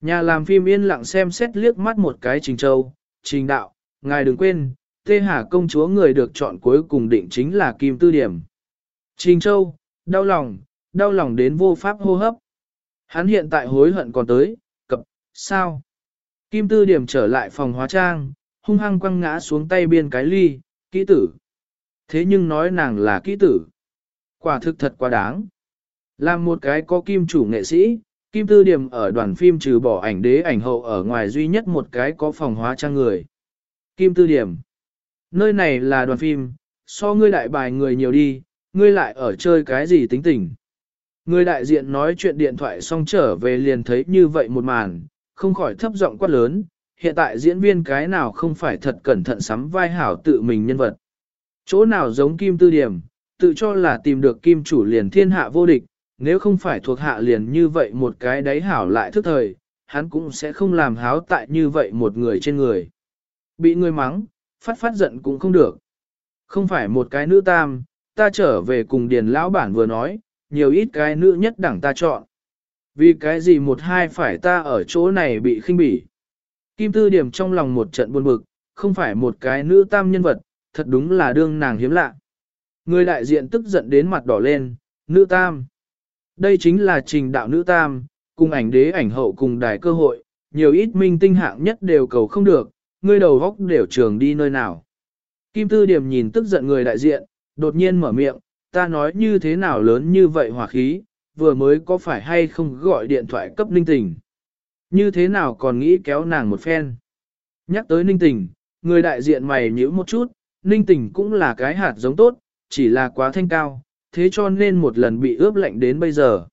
Nhà làm phim yên lặng xem xét liếc mắt một cái Trình Châu, Trình Đạo, ngài đừng quên, tê hà công chúa người được chọn cuối cùng định chính là Kim Tư Điểm. Trình Châu, đau lòng, đau lòng đến vô pháp hô hấp. Hắn hiện tại hối hận còn tới, cập, sao? Kim Tư Điểm trở lại phòng hóa trang, hung hăng quăng ngã xuống tay biên cái ly, kỹ tử. Thế nhưng nói nàng là kỹ tử. Quả thực thật quá đáng. Làm một cái có kim chủ nghệ sĩ, Kim Tư Điểm ở đoàn phim trừ bỏ ảnh đế ảnh hậu ở ngoài duy nhất một cái có phòng hóa trang người. Kim Tư Điểm. Nơi này là đoàn phim, so ngươi đại bài người nhiều đi, ngươi lại ở chơi cái gì tính tình. Người đại diện nói chuyện điện thoại xong trở về liền thấy như vậy một màn, không khỏi thấp giọng quát lớn, hiện tại diễn viên cái nào không phải thật cẩn thận sắm vai hảo tự mình nhân vật. Chỗ nào giống kim tư điểm, tự cho là tìm được kim chủ liền thiên hạ vô địch, nếu không phải thuộc hạ liền như vậy một cái đáy hảo lại thức thời, hắn cũng sẽ không làm háo tại như vậy một người trên người. Bị người mắng, phát phát giận cũng không được. Không phải một cái nữ tam, ta trở về cùng điền lão bản vừa nói, nhiều ít cái nữ nhất đẳng ta chọn. Vì cái gì một hai phải ta ở chỗ này bị khinh bỉ. Kim tư điểm trong lòng một trận buồn bực, không phải một cái nữ tam nhân vật, thật đúng là đương nàng hiếm lạ. Người đại diện tức giận đến mặt đỏ lên, nữ tam. Đây chính là trình đạo nữ tam, cùng ảnh đế ảnh hậu cùng đài cơ hội, nhiều ít minh tinh hạng nhất đều cầu không được, người đầu góc đều trường đi nơi nào. Kim tư điểm nhìn tức giận người đại diện, đột nhiên mở miệng, ta nói như thế nào lớn như vậy hỏa khí, vừa mới có phải hay không gọi điện thoại cấp ninh tình. Như thế nào còn nghĩ kéo nàng một phen. Nhắc tới ninh tình, người đại diện mày nhíu một chút, ninh tình cũng là cái hạt giống tốt, chỉ là quá thanh cao, thế cho nên một lần bị ướp lạnh đến bây giờ.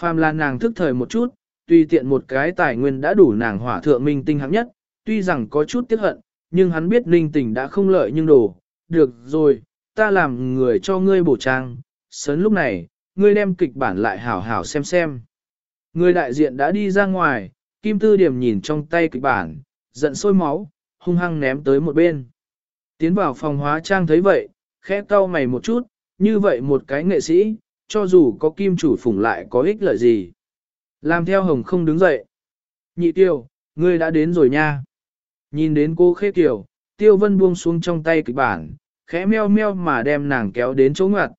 Phàm là nàng thức thời một chút, tùy tiện một cái tài nguyên đã đủ nàng hỏa thượng minh tinh hạng nhất, tuy rằng có chút tiếc hận, nhưng hắn biết ninh tình đã không lợi nhưng đủ. được rồi, ta làm người cho ngươi bổ trang, sớn lúc này, ngươi đem kịch bản lại hảo hảo xem xem. Người đại diện đã đi ra ngoài, Kim Tư Điểm nhìn trong tay kịch bản, giận sôi máu, hung hăng ném tới một bên. Tiến vào phòng hóa trang thấy vậy, khẽ cau mày một chút, như vậy một cái nghệ sĩ, cho dù có kim chủ phủng lại có ích lợi gì. Làm theo hồng không đứng dậy. Nhị tiêu, ngươi đã đến rồi nha. Nhìn đến cô khê kiều, tiêu vân buông xuống trong tay kịch bản, khẽ meo meo mà đem nàng kéo đến chỗ ngoặt.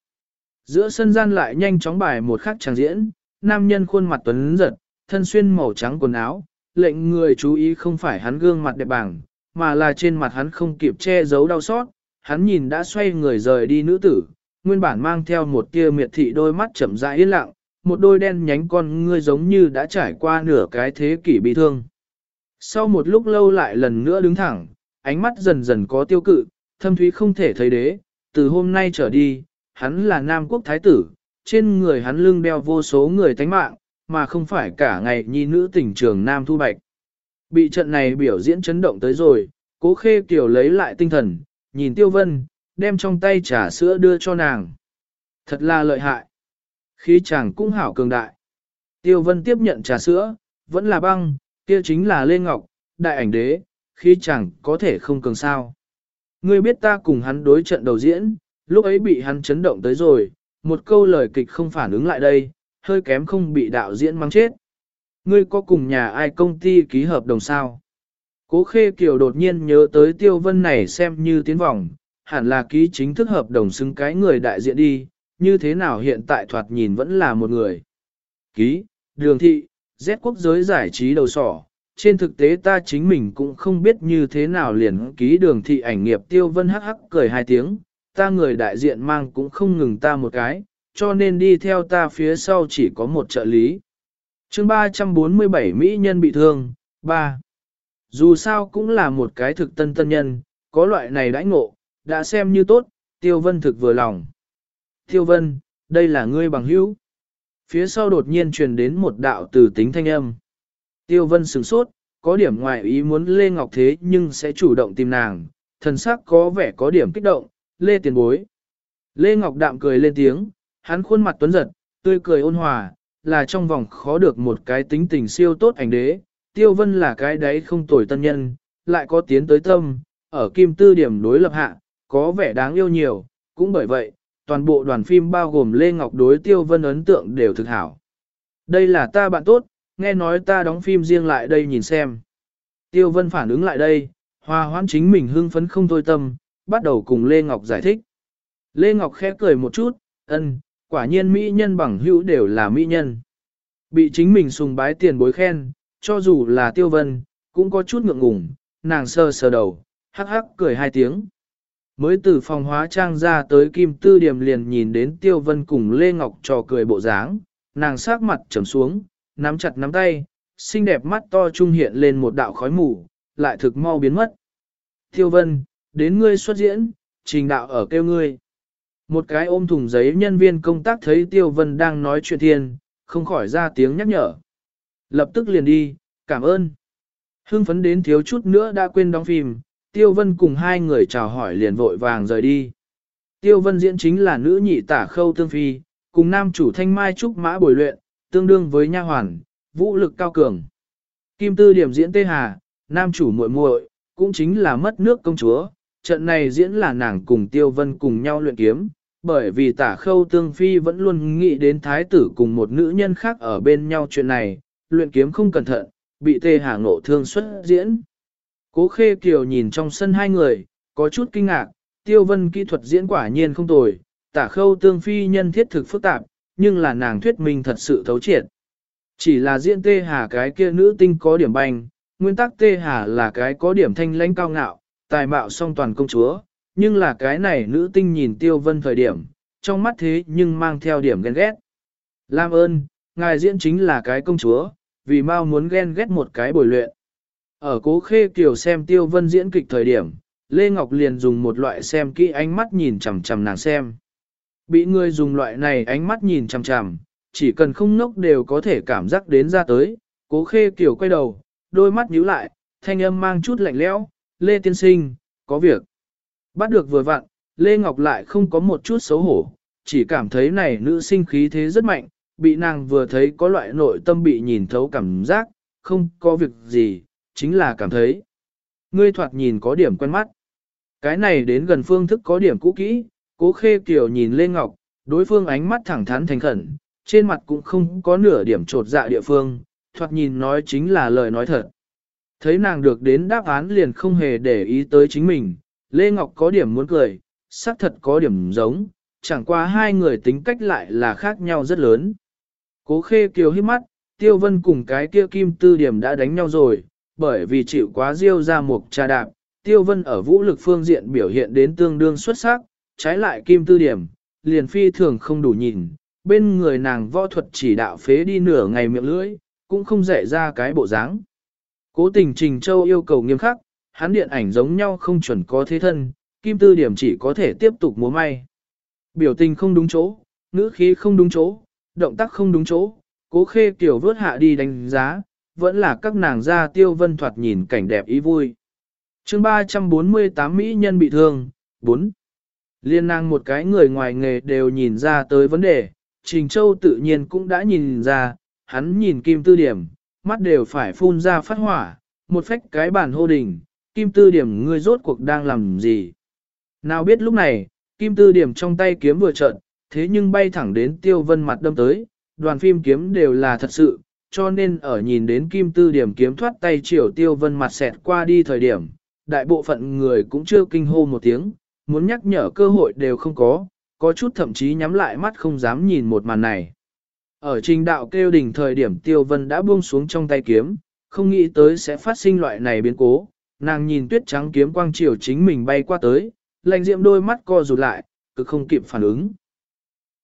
Giữa sân gian lại nhanh chóng bài một khắc tràng diễn, nam nhân khuôn mặt tuấn giật, thân xuyên màu trắng quần áo, lệnh người chú ý không phải hắn gương mặt đẹp bảng, mà là trên mặt hắn không kịp che giấu đau xót, hắn nhìn đã xoay người rời đi nữ tử, nguyên bản mang theo một tia miệt thị đôi mắt chậm rãi yên lặng, một đôi đen nhánh con ngươi giống như đã trải qua nửa cái thế kỷ bị thương. Sau một lúc lâu lại lần nữa đứng thẳng, ánh mắt dần dần có tiêu cự, thâm thúy không thể thấy đế, từ hôm nay trở đi, hắn là Nam Quốc Thái tử, trên người hắn lưng đeo vô số người tánh mạng, mà không phải cả ngày nhi nữ tỉnh trường Nam Thu Bạch. Bị trận này biểu diễn chấn động tới rồi, cố khê kiểu lấy lại tinh thần, nhìn Tiêu Vân, đem trong tay trà sữa đưa cho nàng. Thật là lợi hại. khí chàng cũng hảo cường đại. Tiêu Vân tiếp nhận trà sữa, vẫn là băng, kia chính là Lê Ngọc, đại ảnh đế, khí chàng có thể không cường sao. Ngươi biết ta cùng hắn đối trận đầu diễn, lúc ấy bị hắn chấn động tới rồi, một câu lời kịch không phản ứng lại đây, hơi kém không bị đạo diễn mang chết. Ngươi có cùng nhà ai công ty ký hợp đồng sao? Cố Khê Kiều đột nhiên nhớ tới Tiêu Vân này xem như tiến vòng, hẳn là ký chính thức hợp đồng xứng cái người đại diện đi, như thế nào hiện tại thoạt nhìn vẫn là một người. Ký, đường thị, Z quốc giới giải trí đầu sỏ, trên thực tế ta chính mình cũng không biết như thế nào liền ký đường thị ảnh nghiệp Tiêu Vân hắc hắc cười hai tiếng, ta người đại diện mang cũng không ngừng ta một cái, cho nên đi theo ta phía sau chỉ có một trợ lý. chương 347 Mỹ nhân bị thương, 3. Dù sao cũng là một cái thực tân tân nhân, có loại này đãi ngộ, đã xem như tốt, Tiêu Vân thực vừa lòng. Tiêu Vân, đây là ngươi bằng hữu. Phía sau đột nhiên truyền đến một đạo từ tính thanh âm. Tiêu Vân sửng sốt, có điểm ngoài ý muốn Lê Ngọc thế nhưng sẽ chủ động tìm nàng, thần sắc có vẻ có điểm kích động, Lê tiền bối. Lê Ngọc đạm cười lên tiếng, hắn khuôn mặt tuấn giật, tươi cười ôn hòa, là trong vòng khó được một cái tính tình siêu tốt ảnh đế. Tiêu Vân là cái đấy không tồi tân nhân, lại có tiến tới tâm, ở kim tư điểm đối lập hạ, có vẻ đáng yêu nhiều, cũng bởi vậy, toàn bộ đoàn phim bao gồm Lê Ngọc đối Tiêu Vân ấn tượng đều thực hảo. Đây là ta bạn tốt, nghe nói ta đóng phim riêng lại đây nhìn xem. Tiêu Vân phản ứng lại đây, hòa hoãn chính mình hưng phấn không thôi tâm, bắt đầu cùng Lê Ngọc giải thích. Lê Ngọc khẽ cười một chút, ân, quả nhiên mỹ nhân bằng hữu đều là mỹ nhân. Bị chính mình sùng bái tiền bối khen, cho dù là tiêu vân, cũng có chút ngượng ngùng, nàng sơ sờ đầu, hắc hắc cười hai tiếng. Mới từ phòng hóa trang ra tới kim tư điểm liền nhìn đến tiêu vân cùng Lê Ngọc trò cười bộ dáng, nàng sát mặt trầm xuống, nắm chặt nắm tay, xinh đẹp mắt to trung hiện lên một đạo khói mù, lại thực mau biến mất. Tiêu vân, đến ngươi xuất diễn, trình đạo ở kêu ngươi. Một cái ôm thùng giấy nhân viên công tác thấy Tiêu Vân đang nói chuyện thiên, không khỏi ra tiếng nhắc nhở. Lập tức liền đi, cảm ơn. Hưng phấn đến thiếu chút nữa đã quên đóng phim, Tiêu Vân cùng hai người chào hỏi liền vội vàng rời đi. Tiêu Vân diễn chính là nữ nhị tả khâu tương phi, cùng nam chủ thanh mai trúc mã bồi luyện, tương đương với nha hoàn, vũ lực cao cường. Kim tư điểm diễn Tê Hà, nam chủ muội muội, cũng chính là mất nước công chúa, trận này diễn là nàng cùng Tiêu Vân cùng nhau luyện kiếm, bởi vì tả khâu tương phi vẫn luôn nghĩ đến thái tử cùng một nữ nhân khác ở bên nhau chuyện này, luyện kiếm không cẩn thận, bị Tê Hà ngộ thương xuất diễn. Cố Khê Kiều nhìn trong sân hai người, có chút kinh ngạc, Tiêu Vân kỹ thuật diễn quả nhiên không tồi, tả khâu tương phi nhân thiết thực phức tạp, nhưng là nàng thuyết minh thật sự thấu triệt. Chỉ là diễn Tê Hà cái kia nữ tinh có điểm banh, nguyên tắc Tê Hà là cái có điểm thanh lãnh cao ngạo, tài mạo song toàn công chúa, nhưng là cái này nữ tinh nhìn Tiêu Vân thời điểm, trong mắt thế nhưng mang theo điểm ghen ghét. Lam ơn, ngài diễn chính là cái công chúa, vì mau muốn ghen ghét một cái bồi luyện. Ở cố khê kiều xem Tiêu Vân diễn kịch thời điểm, Lê Ngọc liền dùng một loại xem kỹ ánh mắt nhìn chằm chằm nàng xem. Bị người dùng loại này ánh mắt nhìn chằm chằm, chỉ cần không nốc đều có thể cảm giác đến ra tới, cố khê kiều quay đầu, đôi mắt nhíu lại, thanh âm mang chút lạnh lẽo, Lê Tiên Sinh, có việc. Bắt được vừa vặn, Lê Ngọc lại không có một chút xấu hổ, chỉ cảm thấy này nữ sinh khí thế rất mạnh, bị nàng vừa thấy có loại nội tâm bị nhìn thấu cảm giác, không có việc gì, chính là cảm thấy. Ngươi thoạt nhìn có điểm quen mắt. Cái này đến gần phương thức có điểm cũ kỹ, cố khê kiểu nhìn Lê Ngọc, đối phương ánh mắt thẳng thắn thành khẩn, trên mặt cũng không có nửa điểm trột dạ địa phương, thoạt nhìn nói chính là lời nói thật. Thấy nàng được đến đáp án liền không hề để ý tới chính mình, Lê Ngọc có điểm muốn cười, xác thật có điểm giống, chẳng qua hai người tính cách lại là khác nhau rất lớn. Cố khê kiều hít mắt, tiêu vân cùng cái kia kim tư điểm đã đánh nhau rồi, bởi vì chịu quá diêu ra một trà đạp, tiêu vân ở vũ lực phương diện biểu hiện đến tương đương xuất sắc, trái lại kim tư điểm, liền phi thường không đủ nhìn, bên người nàng võ thuật chỉ đạo phế đi nửa ngày miệng lưỡi, cũng không dạy ra cái bộ dáng. Cố tình Trình Châu yêu cầu nghiêm khắc, hắn điện ảnh giống nhau không chuẩn có thế thân, kim tư điểm chỉ có thể tiếp tục múa may. Biểu tình không đúng chỗ, ngữ khí không đúng chỗ, động tác không đúng chỗ, cố khê kiểu vớt hạ đi đánh giá, vẫn là các nàng gia tiêu vân thoạt nhìn cảnh đẹp ý vui. chương 348 Mỹ nhân bị thương, 4. Liên năng một cái người ngoài nghề đều nhìn ra tới vấn đề, Trình Châu tự nhiên cũng đã nhìn ra, hắn nhìn kim tư điểm, mắt đều phải phun ra phát hỏa, một phách cái bản hô đình, kim tư điểm ngươi rốt cuộc đang làm gì. Nào biết lúc này, kim tư điểm trong tay kiếm vừa trợn, thế nhưng bay thẳng đến tiêu vân mặt đâm tới, đoàn phim kiếm đều là thật sự, cho nên ở nhìn đến kim tư điểm kiếm thoát tay triều tiêu vân mặt xẹt qua đi thời điểm, đại bộ phận người cũng chưa kinh hô một tiếng, muốn nhắc nhở cơ hội đều không có, có chút thậm chí nhắm lại mắt không dám nhìn một màn này. Ở trình đạo kêu đỉnh thời điểm tiêu vân đã buông xuống trong tay kiếm, không nghĩ tới sẽ phát sinh loại này biến cố, nàng nhìn tuyết trắng kiếm quang triều chính mình bay qua tới, lạnh diệm đôi mắt co rụt lại, cực không kịp phản ứng.